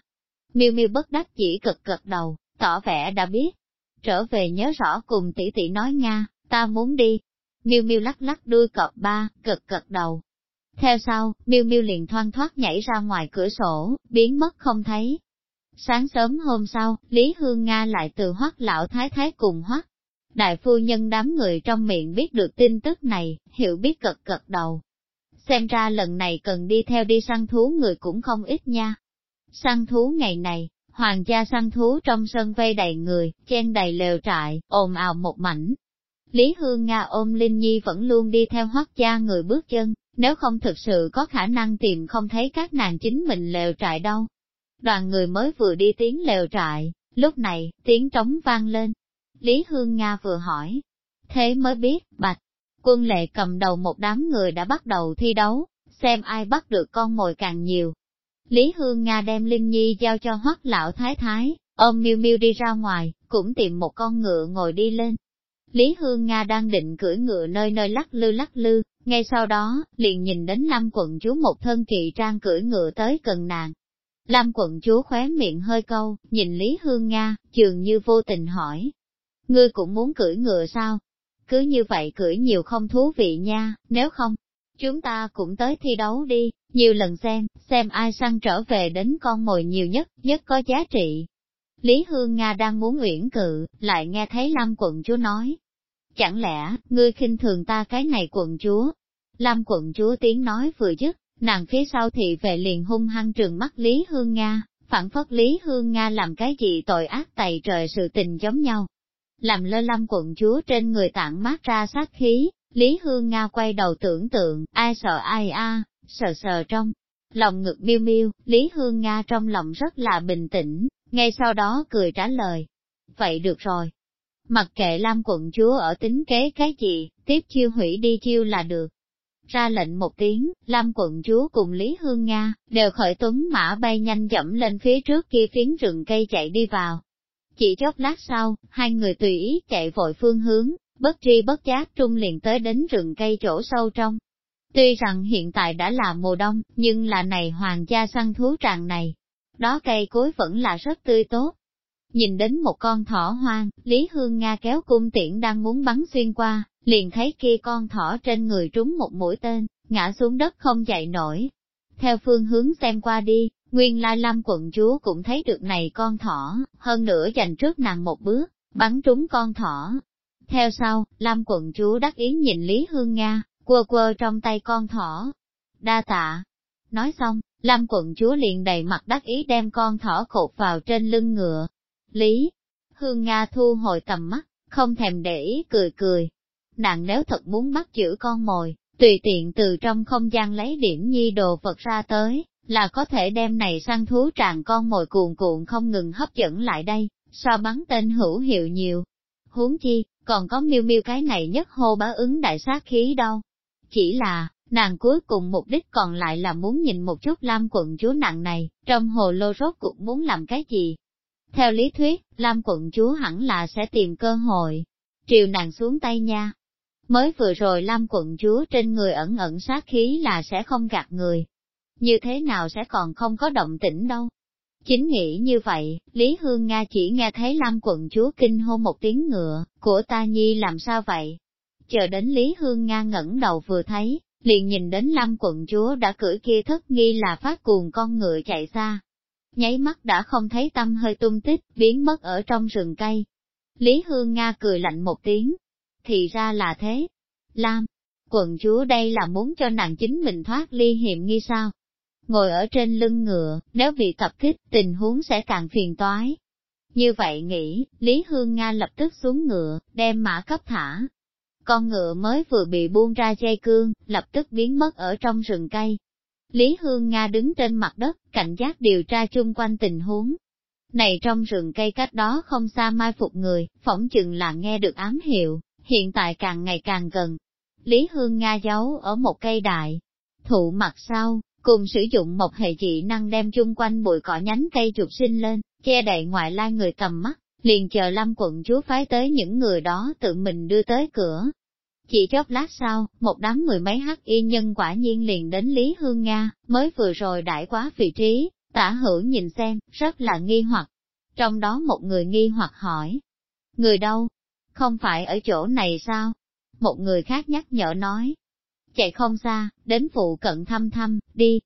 [SPEAKER 1] Miêu miêu bất đắc chỉ cực cực đầu, tỏ vẻ đã biết. Trở về nhớ rõ cùng tỷ tỷ nói Nga, ta muốn đi. Miêu miêu lắc lắc đuôi cọp ba, cực cực đầu. Theo sau, miêu miêu liền thoang thoát nhảy ra ngoài cửa sổ, biến mất không thấy. Sáng sớm hôm sau, Lý Hương Nga lại từ hoắc lão thái thái cùng hoắc. Đại phu nhân đám người trong miệng biết được tin tức này, hiểu biết cật cật đầu. Xem ra lần này cần đi theo đi săn thú người cũng không ít nha. Săn thú ngày này, hoàng gia săn thú trong sân vây đầy người, chen đầy lều trại, ồn ào một mảnh. Lý Hương Nga ôm Linh Nhi vẫn luôn đi theo hoắc gia người bước chân, nếu không thực sự có khả năng tìm không thấy các nàng chính mình lều trại đâu. Đoàn người mới vừa đi tiếng lều trại, lúc này, tiếng trống vang lên. Lý Hương Nga vừa hỏi. Thế mới biết, bạch, quân lệ cầm đầu một đám người đã bắt đầu thi đấu, xem ai bắt được con mồi càng nhiều. Lý Hương Nga đem Linh Nhi giao cho hoắc lão thái thái, ôm miêu miêu đi ra ngoài, cũng tìm một con ngựa ngồi đi lên. Lý Hương Nga đang định cưỡi ngựa nơi nơi lắc lư lắc lư, ngay sau đó, liền nhìn đến Lâm quận chúa một thân kỳ trang cưỡi ngựa tới gần nàng. Lâm quận chúa khóe miệng hơi câu, nhìn Lý Hương Nga, dường như vô tình hỏi. Ngươi cũng muốn cưỡi ngựa sao? Cứ như vậy cưỡi nhiều không thú vị nha, nếu không, chúng ta cũng tới thi đấu đi, nhiều lần xem, xem ai săn trở về đến con mồi nhiều nhất, nhất có giá trị. Lý Hương Nga đang muốn uyển cự, lại nghe thấy Lam quận chúa nói. Chẳng lẽ, ngươi khinh thường ta cái này quận chúa? Lam quận chúa tiếng nói vừa dứt, nàng phía sau thị về liền hung hăng trừng mắt Lý Hương Nga, phản phất Lý Hương Nga làm cái gì tội ác tày trời sự tình giống nhau. Làm lơ lâm quận chúa trên người tản mát ra sát khí, Lý Hương Nga quay đầu tưởng tượng, ai sợ ai a, sờ sờ trong. Lòng ngực miêu miêu, Lý Hương Nga trong lòng rất là bình tĩnh, ngay sau đó cười trả lời. Vậy được rồi. Mặc kệ Lam quận chúa ở tính kế cái gì, tiếp chiêu hủy đi chiêu là được. Ra lệnh một tiếng, Lam quận chúa cùng Lý Hương Nga, đều khởi tuấn mã bay nhanh dẫm lên phía trước kia phiến rừng cây chạy đi vào. Chỉ chốc lát sau, hai người tùy ý chạy vội phương hướng, bất tri bất giác trung liền tới đến rừng cây chỗ sâu trong. Tuy rằng hiện tại đã là mùa đông, nhưng là này hoàng gia săn thú tràng này, đó cây cối vẫn là rất tươi tốt. Nhìn đến một con thỏ hoang, Lý Hương Nga kéo cung tiễn đang muốn bắn xuyên qua, liền thấy kia con thỏ trên người trúng một mũi tên, ngã xuống đất không dậy nổi. Theo phương hướng xem qua đi, Nguyên Lai Lam quận chúa cũng thấy được này con thỏ, hơn nữa dành trước nàng một bước, bắn trúng con thỏ. Theo sau, Lam quận chúa đắc ý nhìn Lý Hương Nga, quơ quơ trong tay con thỏ. đa tạ. Nói xong, Lam quận chúa liền đầy mặt đắc ý đem con thỏ cột vào trên lưng ngựa. Lý, Hương Nga thu hồi tầm mắt, không thèm để ý cười cười. Nàng nếu thật muốn bắt giữ con mồi, tùy tiện từ trong không gian lấy điểm nhi đồ vật ra tới, là có thể đem này săn thú tràn con mồi cuồn cuộn không ngừng hấp dẫn lại đây, so bắn tên hữu hiệu nhiều. Huống chi, còn có miêu miêu cái này nhất hô bá ứng đại sát khí đâu. Chỉ là, nàng cuối cùng mục đích còn lại là muốn nhìn một chút Lam quận chúa nặng này, trong hồ lô rốt cuộc muốn làm cái gì. Theo lý thuyết, Lam quận chúa hẳn là sẽ tìm cơ hội, triều nàng xuống tay nha. Mới vừa rồi Lam quận chúa trên người ẩn ẩn sát khí là sẽ không gạt người. Như thế nào sẽ còn không có động tĩnh đâu. Chính nghĩ như vậy, Lý Hương Nga chỉ nghe thấy Lam quận chúa kinh hô một tiếng ngựa, của ta nhi làm sao vậy? Chờ đến Lý Hương Nga ngẩng đầu vừa thấy, liền nhìn đến Lam quận chúa đã cưỡi kia thất nghi là phát cuồng con ngựa chạy xa. Nháy mắt đã không thấy tâm hơi tung tích, biến mất ở trong rừng cây. Lý Hương Nga cười lạnh một tiếng. Thì ra là thế. Lam, quận chúa đây là muốn cho nàng chính mình thoát ly hiểm nghi sao? ngồi ở trên lưng ngựa, nếu bị tập kích, tình huống sẽ càng phiền toái. Như vậy nghĩ, Lý Hương Nga lập tức xuống ngựa, đem mã cấp thả. Con ngựa mới vừa bị buông ra dây cương, lập tức biến mất ở trong rừng cây. Lý Hương Nga đứng trên mặt đất, cảnh giác điều tra chung quanh tình huống. Này trong rừng cây cách đó không xa mai phục người, phỏng chừng là nghe được ám hiệu, hiện tại càng ngày càng gần. Lý Hương Nga giấu ở một cây đại, thụ mặt sau, cùng sử dụng một hệ dị năng đem chung quanh bụi cỏ nhánh cây chụp sinh lên, che đậy ngoại lai người tầm mắt, liền chờ Lâm quận chúa phái tới những người đó tự mình đưa tới cửa. Chỉ chốc lát sau, một đám mười mấy hắc y nhân quả nhiên liền đến Lý Hương Nga, mới vừa rồi đại quá vị trí, tả hữu nhìn xem, rất là nghi hoặc. Trong đó một người nghi hoặc hỏi, người đâu? Không phải ở chỗ này sao? Một người khác nhắc nhở nói, chạy không xa, đến phụ cận thăm thăm, đi.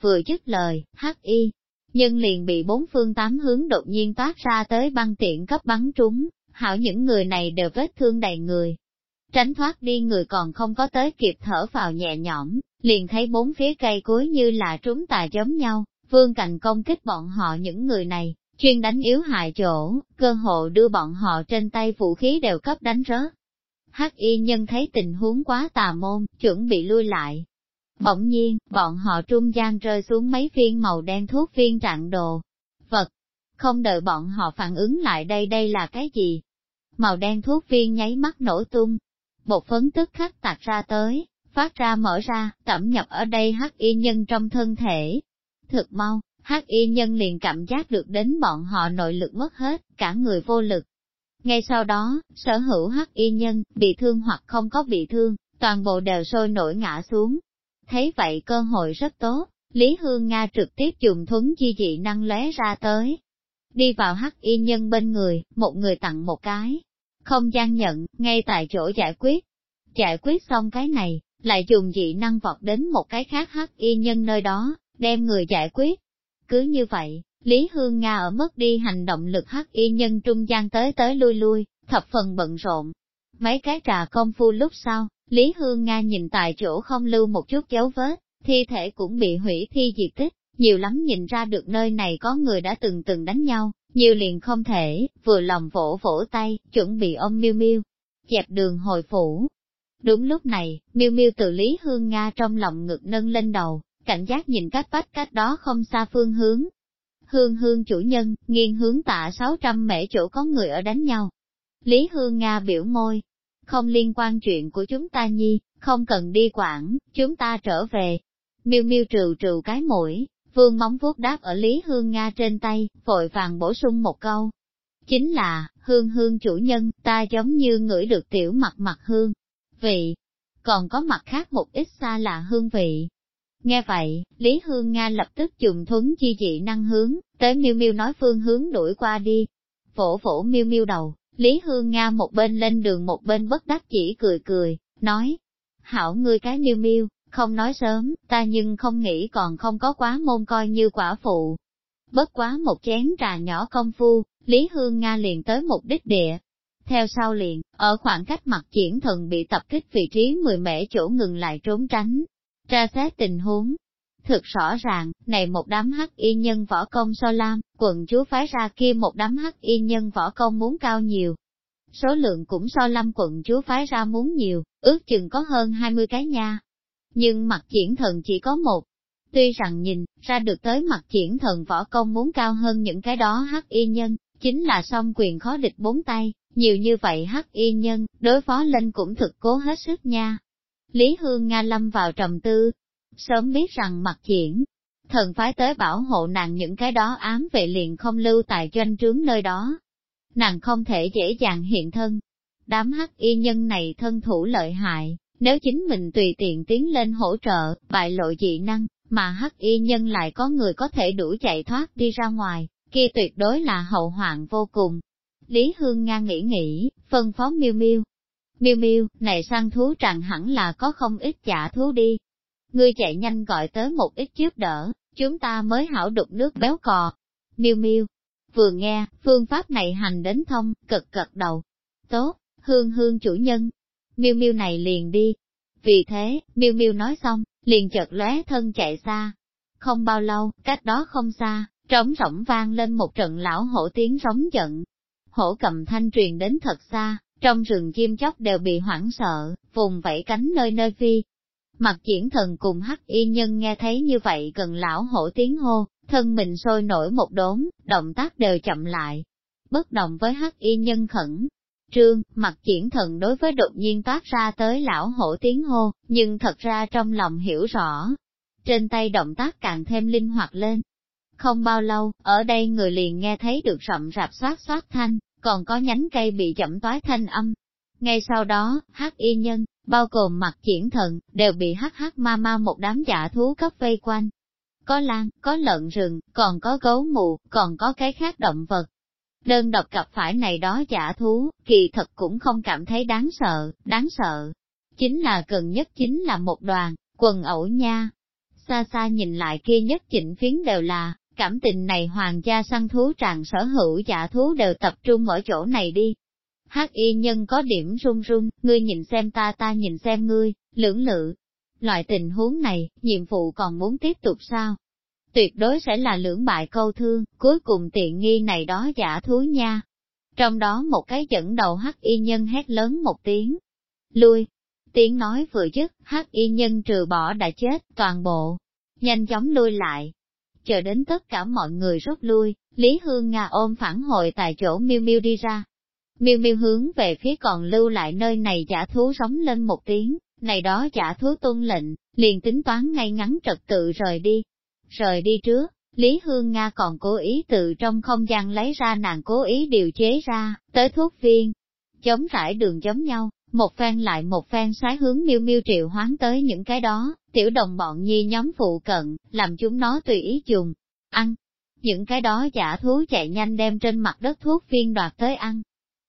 [SPEAKER 1] Vừa dứt lời, hắc y, nhưng liền bị bốn phương tám hướng đột nhiên toát ra tới băng tiện cấp bắn trúng, hảo những người này đều vết thương đầy người. Tránh thoát đi người còn không có tới kịp thở vào nhẹ nhõm, liền thấy bốn phía cây cối như là trúng tà giống nhau, vương cạnh công kích bọn họ những người này, chuyên đánh yếu hại chỗ, cơ hội đưa bọn họ trên tay vũ khí đều cấp đánh rớt. Hắc y nhân thấy tình huống quá tà môn, chuẩn bị lui lại. Bỗng nhiên, bọn họ trung gian rơi xuống mấy viên màu đen thuốc viên trạng đồ. Vật, không đợi bọn họ phản ứng lại đây đây là cái gì? Màu đen thuốc viên nháy mắt nổ tung. Bột phấn tức khắc tạc ra tới, phát ra mở ra, tẩm nhập ở đây hắc y nhân trong thân thể. Thực mau, hắc y nhân liền cảm giác được đến bọn họ nội lực mất hết, cả người vô lực, ngay sau đó, sở hữu hắc y nhân, bị thương hoặc không có bị thương, toàn bộ đều sôi nổi ngã xuống. Thấy vậy cơ hội rất tốt, Lý Hương Nga trực tiếp dùng thuấn chi dị năng lóe ra tới. Đi vào hắc y nhân bên người, một người tặng một cái. Không gian nhận, ngay tại chỗ giải quyết. Giải quyết xong cái này, lại dùng dị năng vọt đến một cái khác hắc y nhân nơi đó, đem người giải quyết. Cứ như vậy, Lý Hương Nga ở mất đi hành động lực hắc y nhân trung gian tới tới lui lui, thập phần bận rộn. Mấy cái trà công phu lúc sau, Lý Hương Nga nhìn tại chỗ không lưu một chút dấu vết, thi thể cũng bị hủy thi diệt tích, nhiều lắm nhìn ra được nơi này có người đã từng từng đánh nhau, nhiều liền không thể, vừa lòng vỗ vỗ tay, chuẩn bị ôm miêu miêu, dẹp đường hồi phủ. Đúng lúc này, miêu miêu từ Lý Hương Nga trong lòng ngực nâng lên đầu, cảnh giác nhìn cách bách cách đó không xa phương hướng, hương hương chủ nhân, nghiêng hướng tạ 600 mễ chỗ có người ở đánh nhau. Lý Hương Nga biểu môi, không liên quan chuyện của chúng ta nhi, không cần đi quản, chúng ta trở về. Miêu miêu trừ trừ cái mũi, vương móng vuốt đáp ở Lý Hương Nga trên tay, vội vàng bổ sung một câu. Chính là, hương hương chủ nhân, ta giống như ngửi được tiểu mặt mặt hương, vị, còn có mặt khác một ít xa là hương vị, Nghe vậy, Lý Hương Nga lập tức dùng thuấn chi dị năng hướng, tới miêu miêu nói phương hướng đuổi qua đi. Phổ phổ miêu miêu đầu, Lý Hương Nga một bên lên đường một bên bất đắc chỉ cười cười, nói, hảo ngươi cái miêu miêu, không nói sớm, ta nhưng không nghĩ còn không có quá môn coi như quả phụ. Bất quá một chén trà nhỏ công phu, Lý Hương Nga liền tới một đích địa. Theo sau liền, ở khoảng cách mặt triển thần bị tập kích vị trí mười mễ chỗ ngừng lại trốn tránh, tra xét tình huống. Thực rõ ràng, này một đám hắc y nhân võ công so lam, quận chúa phái ra kia một đám hắc y nhân võ công muốn cao nhiều. Số lượng cũng so lam quận chúa phái ra muốn nhiều, ước chừng có hơn 20 cái nha. Nhưng mặt triển thần chỉ có một. Tuy rằng nhìn, ra được tới mặt triển thần võ công muốn cao hơn những cái đó hắc y nhân, chính là song quyền khó địch bốn tay, nhiều như vậy hắc y nhân, đối phó lên cũng thực cố hết sức nha. Lý Hương Nga lâm vào trầm tư, sớm biết rằng mặt triển, thần phái tới bảo hộ nàng những cái đó ám vệ liền không lưu tại doanh trướng nơi đó. Nàng không thể dễ dàng hiện thân. Đám hắc y nhân này thân thủ lợi hại, nếu chính mình tùy tiện tiến lên hỗ trợ, bại lộ dị năng, mà hắc y nhân lại có người có thể đủ chạy thoát đi ra ngoài, kia tuyệt đối là hậu hoạn vô cùng. Lý Hương Nga nghĩ nghĩ, phân phó miêu miêu. Miêu miêu, này săn thú tràn hẳn là có không ít giả thú đi. Ngươi chạy nhanh gọi tới một ít trước đỡ, chúng ta mới hảo đục nước béo cò. Miêu miêu, vừa nghe, phương pháp này hành đến thông, cực cật đầu. Tốt, hương hương chủ nhân. Miêu miêu này liền đi. Vì thế, miêu miêu nói xong, liền chợt lóe thân chạy xa. Không bao lâu, cách đó không xa, trống rỗng vang lên một trận lão hổ tiếng rống giận. Hổ cầm thanh truyền đến thật xa, trong rừng chim chóc đều bị hoảng sợ, vùng vẫy cánh nơi nơi phi. Mặt diễn thần cùng hắc y nhân nghe thấy như vậy gần lão hổ tiếng hô, thân mình sôi nổi một đốn, động tác đều chậm lại. Bất đồng với hắc y nhân khẩn. Trương, mặt triển thần đối với đột nhiên toát ra tới lão hổ tiếng hô, nhưng thật ra trong lòng hiểu rõ. Trên tay động tác càng thêm linh hoạt lên, không bao lâu, ở đây người liền nghe thấy được rậm rạp xoát xoát thanh, còn có nhánh cây bị chậm toái thanh âm. Ngay sau đó, hắc y nhân, bao gồm mặt triển thần, đều bị hắc hắc ma ma một đám giả thú cấp vây quanh. Có lan, có lợn rừng, còn có gấu mù, còn có cái khác động vật. Đơn độc gặp phải này đó giả thú, kỳ thật cũng không cảm thấy đáng sợ, đáng sợ. Chính là cần nhất chính là một đoàn, quần ẩu nha. Xa xa nhìn lại kia nhất chỉnh phiến đều là, Cảm tình này hoàng gia săn thú tràng sở hữu giả thú đều tập trung ở chỗ này đi. Hắc y nhân có điểm run run, ngươi nhìn xem ta ta nhìn xem ngươi, lưỡng lự. Loại tình huống này, nhiệm vụ còn muốn tiếp tục sao? Tuyệt đối sẽ là lưỡng bại câu thương, cuối cùng tiện nghi này đó giả thú nha. Trong đó một cái dẫn đầu hắc y nhân hét lớn một tiếng. Lui! Tiếng nói vừa dứt, hắc y nhân trừ bỏ đã chết, toàn bộ. Nhanh chóng lui lại, chờ đến tất cả mọi người rút lui, Lý Hương Nga ôm phản hồi tại chỗ miêu miêu đi ra. Miêu miêu hướng về phía còn lưu lại nơi này giả thú sống lên một tiếng, này đó giả thú tuân lệnh, liền tính toán ngay ngắn trật tự rời đi. Rời đi trước, Lý Hương Nga còn cố ý tự trong không gian lấy ra nàng cố ý điều chế ra, tới thuốc viên, chống rải đường giống nhau, một phen lại một phen xoáy hướng miêu miêu triệu hoán tới những cái đó, tiểu đồng bọn nhi nhóm phụ cận, làm chúng nó tùy ý dùng, ăn. Những cái đó giả thú chạy nhanh đem trên mặt đất thuốc viên đoạt tới ăn.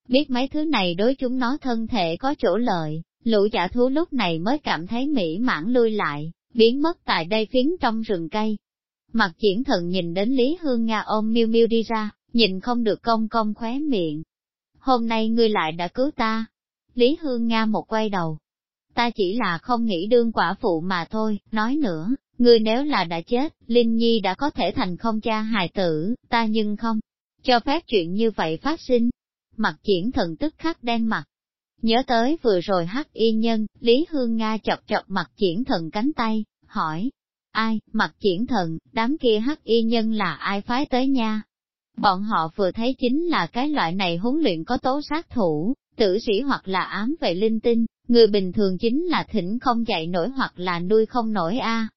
[SPEAKER 1] Biết mấy thứ này đối chúng nó thân thể có chỗ lợi, lũ giả thú lúc này mới cảm thấy mỹ mãn lui lại, biến mất tại đây phiến trong rừng cây. Mặt triển thần nhìn đến Lý Hương Nga ôm miêu miêu đi ra, nhìn không được công công khóe miệng. Hôm nay ngươi lại đã cứu ta, Lý Hương Nga một quay đầu. Ta chỉ là không nghĩ đương quả phụ mà thôi, nói nữa, ngươi nếu là đã chết, Linh Nhi đã có thể thành không cha hài tử, ta nhưng không. Cho phép chuyện như vậy phát sinh. Mặt triển thần tức khắc đen mặt. Nhớ tới vừa rồi hắc y nhân, Lý Hương Nga chọc chọc mặt triển thần cánh tay, hỏi. Ai, mặt triển thần, đám kia hắc y nhân là ai phái tới nha? Bọn họ vừa thấy chính là cái loại này huấn luyện có tố sát thủ, tử sĩ hoặc là ám vệ linh tinh, người bình thường chính là thỉnh không dậy nổi hoặc là nuôi không nổi a.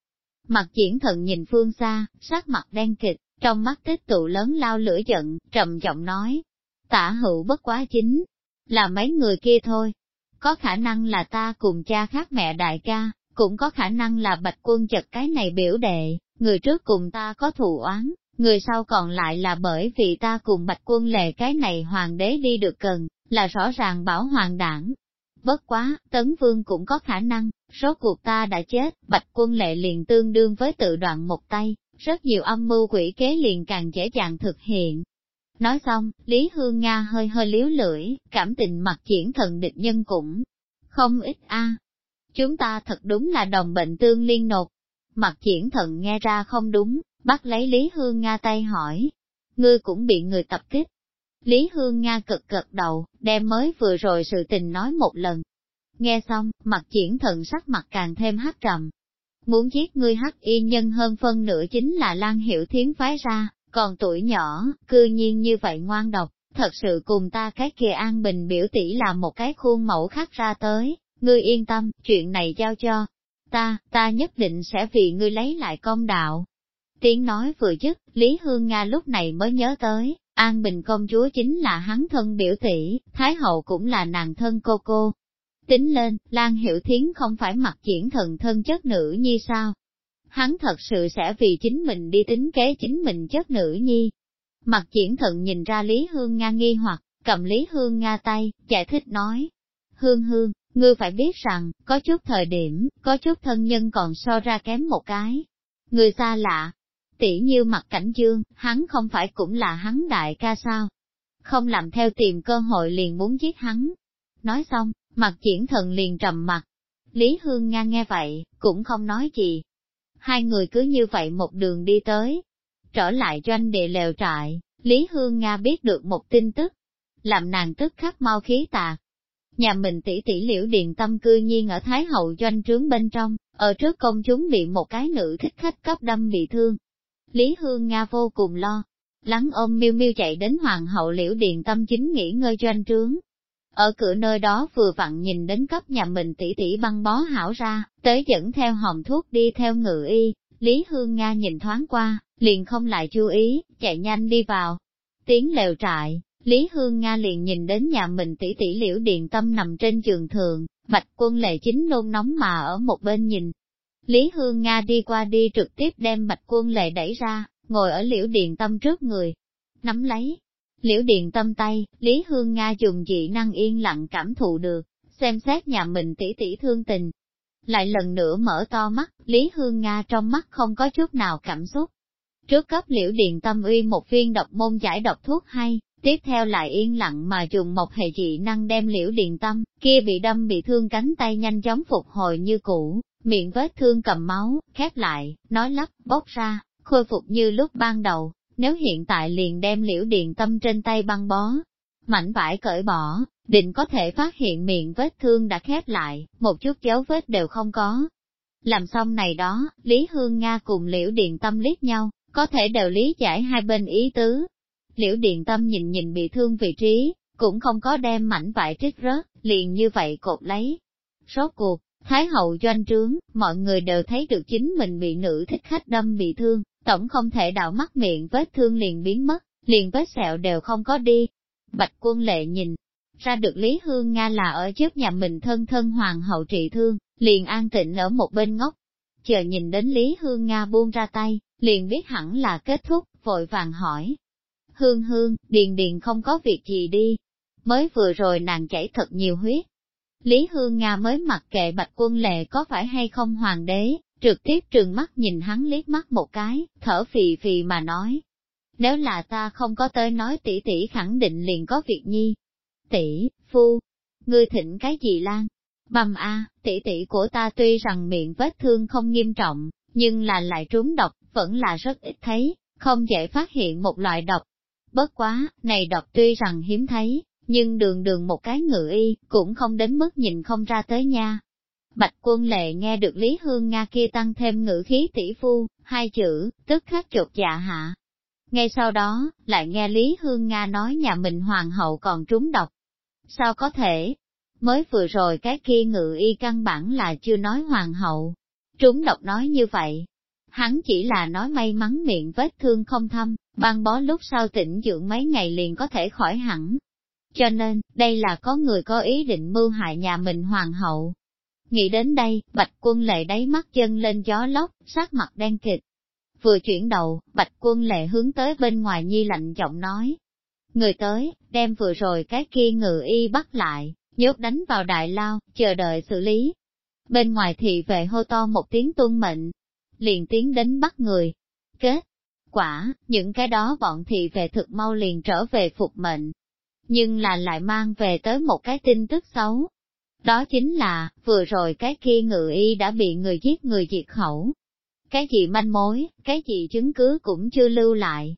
[SPEAKER 1] Mặt triển thần nhìn phương xa, sắc mặt đen kịch, trong mắt tích tụ lớn lao lửa giận, trầm giọng nói. Tả hữu bất quá chính, là mấy người kia thôi. Có khả năng là ta cùng cha khác mẹ đại ca, cũng có khả năng là bạch quân chật cái này biểu đệ, người trước cùng ta có thù oán, người sau còn lại là bởi vì ta cùng bạch quân lệ cái này hoàng đế đi được cần, là rõ ràng bảo hoàng đảng. Bất quá, tấn vương cũng có khả năng, số cuộc ta đã chết, bạch quân lệ liền tương đương với tự đoạn một tay, rất nhiều âm mưu quỷ kế liền càng dễ dàng thực hiện. Nói xong, Lý Hương Nga hơi hơi liếu lưỡi, cảm tình mặt triển thần địch nhân cũng không ít a chúng ta thật đúng là đồng bệnh tương liên nột. Mặt triển thần nghe ra không đúng, bắt lấy Lý Hương Nga tay hỏi. Ngươi cũng bị người tập kích. Lý Hương Nga cực cực đầu, đem mới vừa rồi sự tình nói một lần. Nghe xong, mặt triển thần sắc mặt càng thêm hắc trầm. Muốn giết ngươi hắc y nhân hơn phân nửa chính là Lan Hiểu Thiến phái ra, còn tuổi nhỏ, cư nhiên như vậy ngoan độc, thật sự cùng ta cái kia an bình biểu tỷ là một cái khuôn mẫu khác ra tới, ngươi yên tâm, chuyện này giao cho ta, ta nhất định sẽ vì ngươi lấy lại công đạo. Tiếng nói vừa dứt, Lý Hương Nga lúc này mới nhớ tới, An Bình công chúa chính là hắn thân biểu tỷ, Thái hậu cũng là nàng thân cô cô. Tính lên, Lan Hiểu Thiến không phải mặc diễn thần thân chất nữ nhi sao? Hắn thật sự sẽ vì chính mình đi tính kế chính mình chất nữ nhi. Mặc diễn thần nhìn ra Lý Hương Nga nghi hoặc, cầm Lý Hương Nga tay, giải thích nói. Hương Hương, ngươi phải biết rằng, có chút thời điểm, có chút thân nhân còn so ra kém một cái. Người xa lạ, tỷ như mặt cảnh dương, hắn không phải cũng là hắn đại ca sao? Không làm theo tìm cơ hội liền muốn giết hắn. Nói xong, mặt triển thần liền trầm mặt. Lý Hương Nga nghe vậy, cũng không nói gì. Hai người cứ như vậy một đường đi tới. Trở lại doanh địa lều trại, Lý Hương Nga biết được một tin tức. Làm nàng tức khắc mau khí tạc. Nhà mình tỷ tỷ liễu điện tâm cư nhiên ở Thái Hậu doanh trướng bên trong, ở trước công chúng bị một cái nữ thích khách cấp đâm bị thương, Lý Hương Nga vô cùng lo, lắng ôm miêu miêu chạy đến hoàng hậu liễu điện tâm chính nghỉ ngơi doanh trướng. Ở cửa nơi đó vừa vặn nhìn đến cấp nhà mình tỷ tỷ băng bó hảo ra, tới dẫn theo hòm thuốc đi theo ngự y, Lý Hương Nga nhìn thoáng qua, liền không lại chú ý, chạy nhanh đi vào. Tiếng lều trại, Lý Hương Nga liền nhìn đến nhà mình tỷ tỷ liễu điện tâm nằm trên giường thường, bạch quân lệ chính nôn nóng mà ở một bên nhìn, Lý Hương Nga đi qua đi trực tiếp đem bạch quân lệ đẩy ra, ngồi ở liễu điện tâm trước người. Nắm lấy. Liễu điện tâm tay, Lý Hương Nga dùng dị năng yên lặng cảm thụ được, xem xét nhà mình tỷ tỷ thương tình. Lại lần nữa mở to mắt, Lý Hương Nga trong mắt không có chút nào cảm xúc. Trước cấp liễu điện tâm uy một viên độc môn giải độc thuốc hay, tiếp theo lại yên lặng mà dùng một hệ dị năng đem liễu điện tâm, kia bị đâm bị thương cánh tay nhanh chóng phục hồi như cũ, miệng vết thương cầm máu, khép lại, nói lắp, bốc ra, khôi phục như lúc ban đầu, nếu hiện tại liền đem liễu điện tâm trên tay băng bó, mảnh vải cởi bỏ, định có thể phát hiện miệng vết thương đã khép lại, một chút dấu vết đều không có. Làm xong này đó, Lý Hương Nga cùng Liễu Điện Tâm liếc nhau, có thể đều lý giải hai bên ý tứ. Liễu Điện Tâm nhìn nhìn bị thương vị trí, cũng không có đem mảnh vải trích rớt, liền như vậy cột lấy. Rốt cuộc, Thái hậu doanh trướng, mọi người đều thấy được chính mình bị nữ thích khách đâm bị thương, tổng không thể đạo mắt miệng vết thương liền biến mất, liền vết sẹo đều không có đi. Bạch quân lệ nhìn, ra được Lý Hương Nga là ở trước nhà mình thân thân hoàng hậu trị thương, liền an tịnh ở một bên ngốc. Chờ nhìn đến Lý Hương Nga buông ra tay, liền biết hẳn là kết thúc, vội vàng hỏi. Hương hương, điền điền không có việc gì đi. Mới vừa rồi nàng chảy thật nhiều huyết, Lý Hương Nga mới mặc kệ bạch quân lệ có phải hay không hoàng đế, trực tiếp trừng mắt nhìn hắn liếc mắt một cái, thở phì phì mà nói. Nếu là ta không có tới nói tỷ tỷ khẳng định liền có việc nhi. Tỷ, phu, ngươi thịnh cái gì lan? Bầm a, tỷ tỷ của ta tuy rằng miệng vết thương không nghiêm trọng, nhưng là lại trúng độc, vẫn là rất ít thấy, không dễ phát hiện một loại độc. Bất quá, này độc tuy rằng hiếm thấy, nhưng đường đường một cái ngự y, cũng không đến mức nhìn không ra tới nha. Bạch quân lệ nghe được Lý Hương Nga kia tăng thêm ngữ khí tỷ phu, hai chữ, tức khắc chột dạ hạ. Ngay sau đó, lại nghe Lý Hương Nga nói nhà mình hoàng hậu còn trúng độc. Sao có thể? Mới vừa rồi cái kia ngự y căn bản là chưa nói hoàng hậu. Trúng độc nói như vậy. Hắn chỉ là nói may mắn miệng vết thương không thâm, băng bó lúc sau tỉnh dưỡng mấy ngày liền có thể khỏi hẳn, cho nên, đây là có người có ý định mưu hại nhà mình hoàng hậu. Nghĩ đến đây, bạch quân lệ đáy mắt chân lên gió lốc, sát mặt đen kịch. Vừa chuyển đầu, bạch quân lệ hướng tới bên ngoài nhi lạnh giọng nói. Người tới, đem vừa rồi cái kia ngự y bắt lại, nhốt đánh vào đại lao, chờ đợi xử lý. Bên ngoài thị vệ hô to một tiếng tuân mệnh, liền tiến đến bắt người. Kết quả, những cái đó bọn thị vệ thực mau liền trở về phục mệnh, nhưng là lại mang về tới một cái tin tức xấu. Đó chính là, vừa rồi cái kia ngự y đã bị người giết người diệt khẩu. Cái gì manh mối, cái gì chứng cứ cũng chưa lưu lại.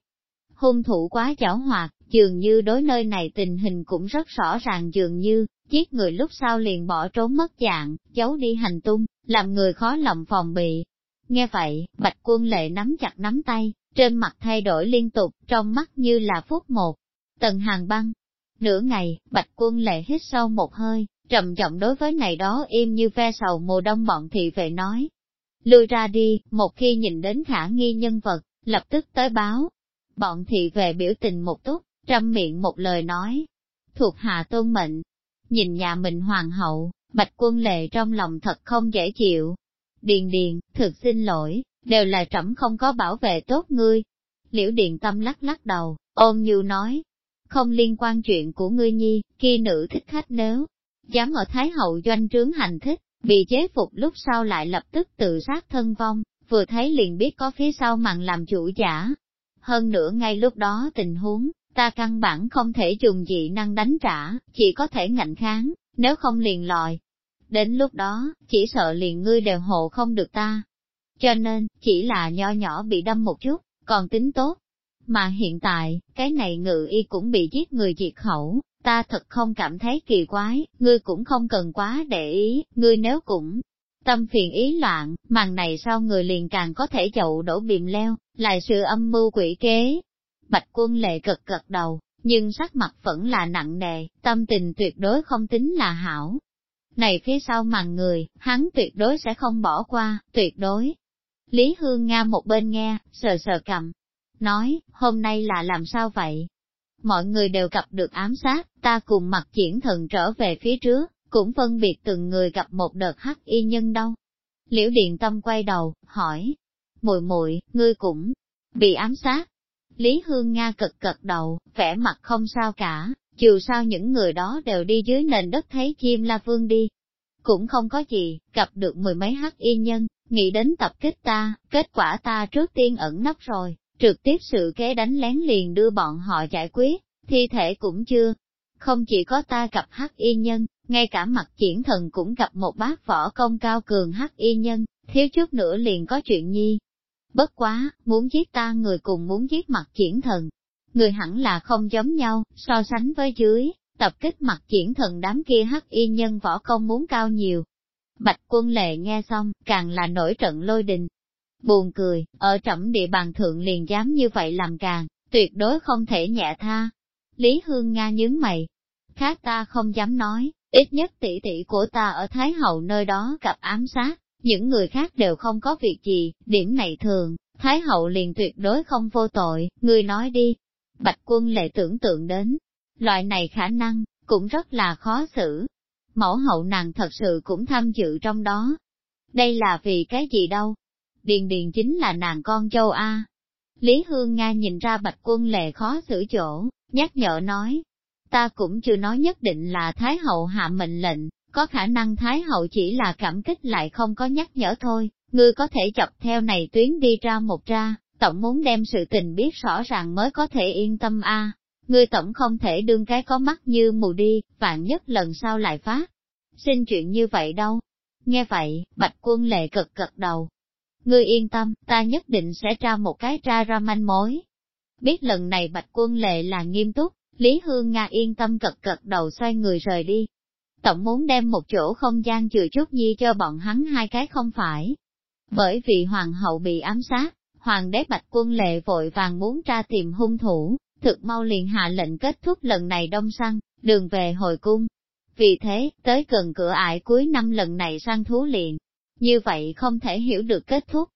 [SPEAKER 1] Hung thủ quá chảo hoạt, dường như đối nơi này tình hình cũng rất rõ ràng dường như, giết người lúc sau liền bỏ trốn mất dạng, giấu đi hành tung, làm người khó lòng phòng bị. Nghe vậy, bạch quân lệ nắm chặt nắm tay, trên mặt thay đổi liên tục, trong mắt như là phút một. Tần hàng băng. Nửa ngày, bạch quân lệ hít sâu một hơi, trầm giọng đối với này đó im như ve sầu mùa đông bọn thị vệ nói. Lui ra đi, một khi nhìn đến khả nghi nhân vật, lập tức tới báo. Bọn thị vệ biểu tình một túc, trăm miệng một lời nói. Thuộc hạ tôn mệnh, nhìn nhà mình hoàng hậu, bạch quân lệ trong lòng thật không dễ chịu. Điền điền, thực xin lỗi, đều là trẫm không có bảo vệ tốt ngươi. Liễu điền tâm lắc lắc đầu, ôm như nói, không liên quan chuyện của ngươi nhi, khi nữ thích khách nếu dám ở Thái Hậu doanh trướng hành thích, bị chế phục lúc sau lại lập tức tự sát thân vong, vừa thấy liền biết có phía sau mặn làm chủ giả. Hơn nữa ngay lúc đó tình huống, ta căn bản không thể dùng dị năng đánh trả, chỉ có thể ngạnh kháng, nếu không liền lòi. Đến lúc đó, chỉ sợ liền ngươi đều hộ không được ta. Cho nên, chỉ là nho nhỏ bị đâm một chút, còn tính tốt. Mà hiện tại, cái này ngự y cũng bị giết người diệt khẩu, ta thật không cảm thấy kỳ quái, ngươi cũng không cần quá để ý, ngươi nếu cũng tâm phiền ý loạn, màn này sau người liền càng có thể chậu đổ bìm leo, lại sự âm mưu quỷ kế. Bạch quân lệ cực cực đầu, nhưng sắc mặt vẫn là nặng nề, tâm tình tuyệt đối không tính là hảo. Này phía sau màn người, hắn tuyệt đối sẽ không bỏ qua, tuyệt đối. Lý Hương Nga một bên nghe, sờ sờ cầm, nói, hôm nay là làm sao vậy? mọi người đều gặp được ám sát, ta cùng mặt triển thần trở về phía trước, cũng phân biệt từng người gặp một đợt hắc y nhân đâu. Liễu Điện Tâm quay đầu, hỏi, muội muội ngươi cũng bị ám sát. Lý Hương Nga cực cật đầu, vẻ mặt không sao cả, dù sao những người đó đều đi dưới nền đất thấy chim la vương đi. Cũng không có gì, gặp được mười mấy hắc y nhân, nghĩ đến tập kích ta, kết quả ta trước tiên ẩn nấp rồi, trực tiếp sự kế đánh lén liền đưa bọn họ giải quyết, thi thể cũng chưa. Không chỉ có ta gặp hắc y nhân, ngay cả mặt triển thần cũng gặp một bác võ công cao cường hắc y nhân, thiếu chút nữa liền có chuyện nhi. Bất quá, muốn giết ta người cùng muốn giết mặt triển thần. Người hẳn là không giống nhau, so sánh với dưới, tập kích mặt triển thần đám kia hắc y nhân võ công muốn cao nhiều. Bạch quân lệ nghe xong, càng là nổi trận lôi đình, buồn cười, ở trẫm địa bàn thượng liền dám như vậy làm càng, tuyệt đối không thể nhẹ tha. Lý Hương Nga nhướng mày, khác ta không dám nói, ít nhất tỷ tỷ của ta ở Thái Hậu nơi đó gặp ám sát, những người khác đều không có việc gì, điểm này thường, Thái Hậu liền tuyệt đối không vô tội, người nói đi. Bạch quân lệ tưởng tượng đến, loại này khả năng, cũng rất là khó xử. Mẫu hậu nàng thật sự cũng tham dự trong đó. Đây là vì cái gì đâu, Điền Điền chính là nàng con châu A. Lý Hương Nga nhìn ra bạch quân lệ khó xử chỗ, nhắc nhở nói, ta cũng chưa nói nhất định là Thái Hậu hạ mệnh lệnh, có khả năng Thái Hậu chỉ là cảm kích lại không có nhắc nhở thôi, ngươi có thể chọc theo này tuyến đi ra một ra, tổng muốn đem sự tình biết rõ ràng mới có thể yên tâm a. Ngươi tổng không thể đương cái có mắt như mù đi, vạn nhất lần sau lại phát. Xin chuyện như vậy đâu. Nghe vậy, bạch quân lệ cực cực đầu, Ngươi yên tâm, ta nhất định sẽ tra một cái tra ra manh mối. Biết lần này bạch quân lệ là nghiêm túc, Lý Hương Nga yên tâm cật cật đầu xoay người rời đi. Tổng muốn đem một chỗ không gian chừa chút nhi cho bọn hắn hai cái không phải. Bởi vì hoàng hậu bị ám sát, hoàng đế bạch quân lệ vội vàng muốn tra tìm hung thủ, thực mau liền hạ lệnh kết thúc lần này đông săn, đường về hồi cung. Vì thế, tới gần cửa ải cuối năm lần này săn thú liền, như vậy không thể hiểu được kết thúc.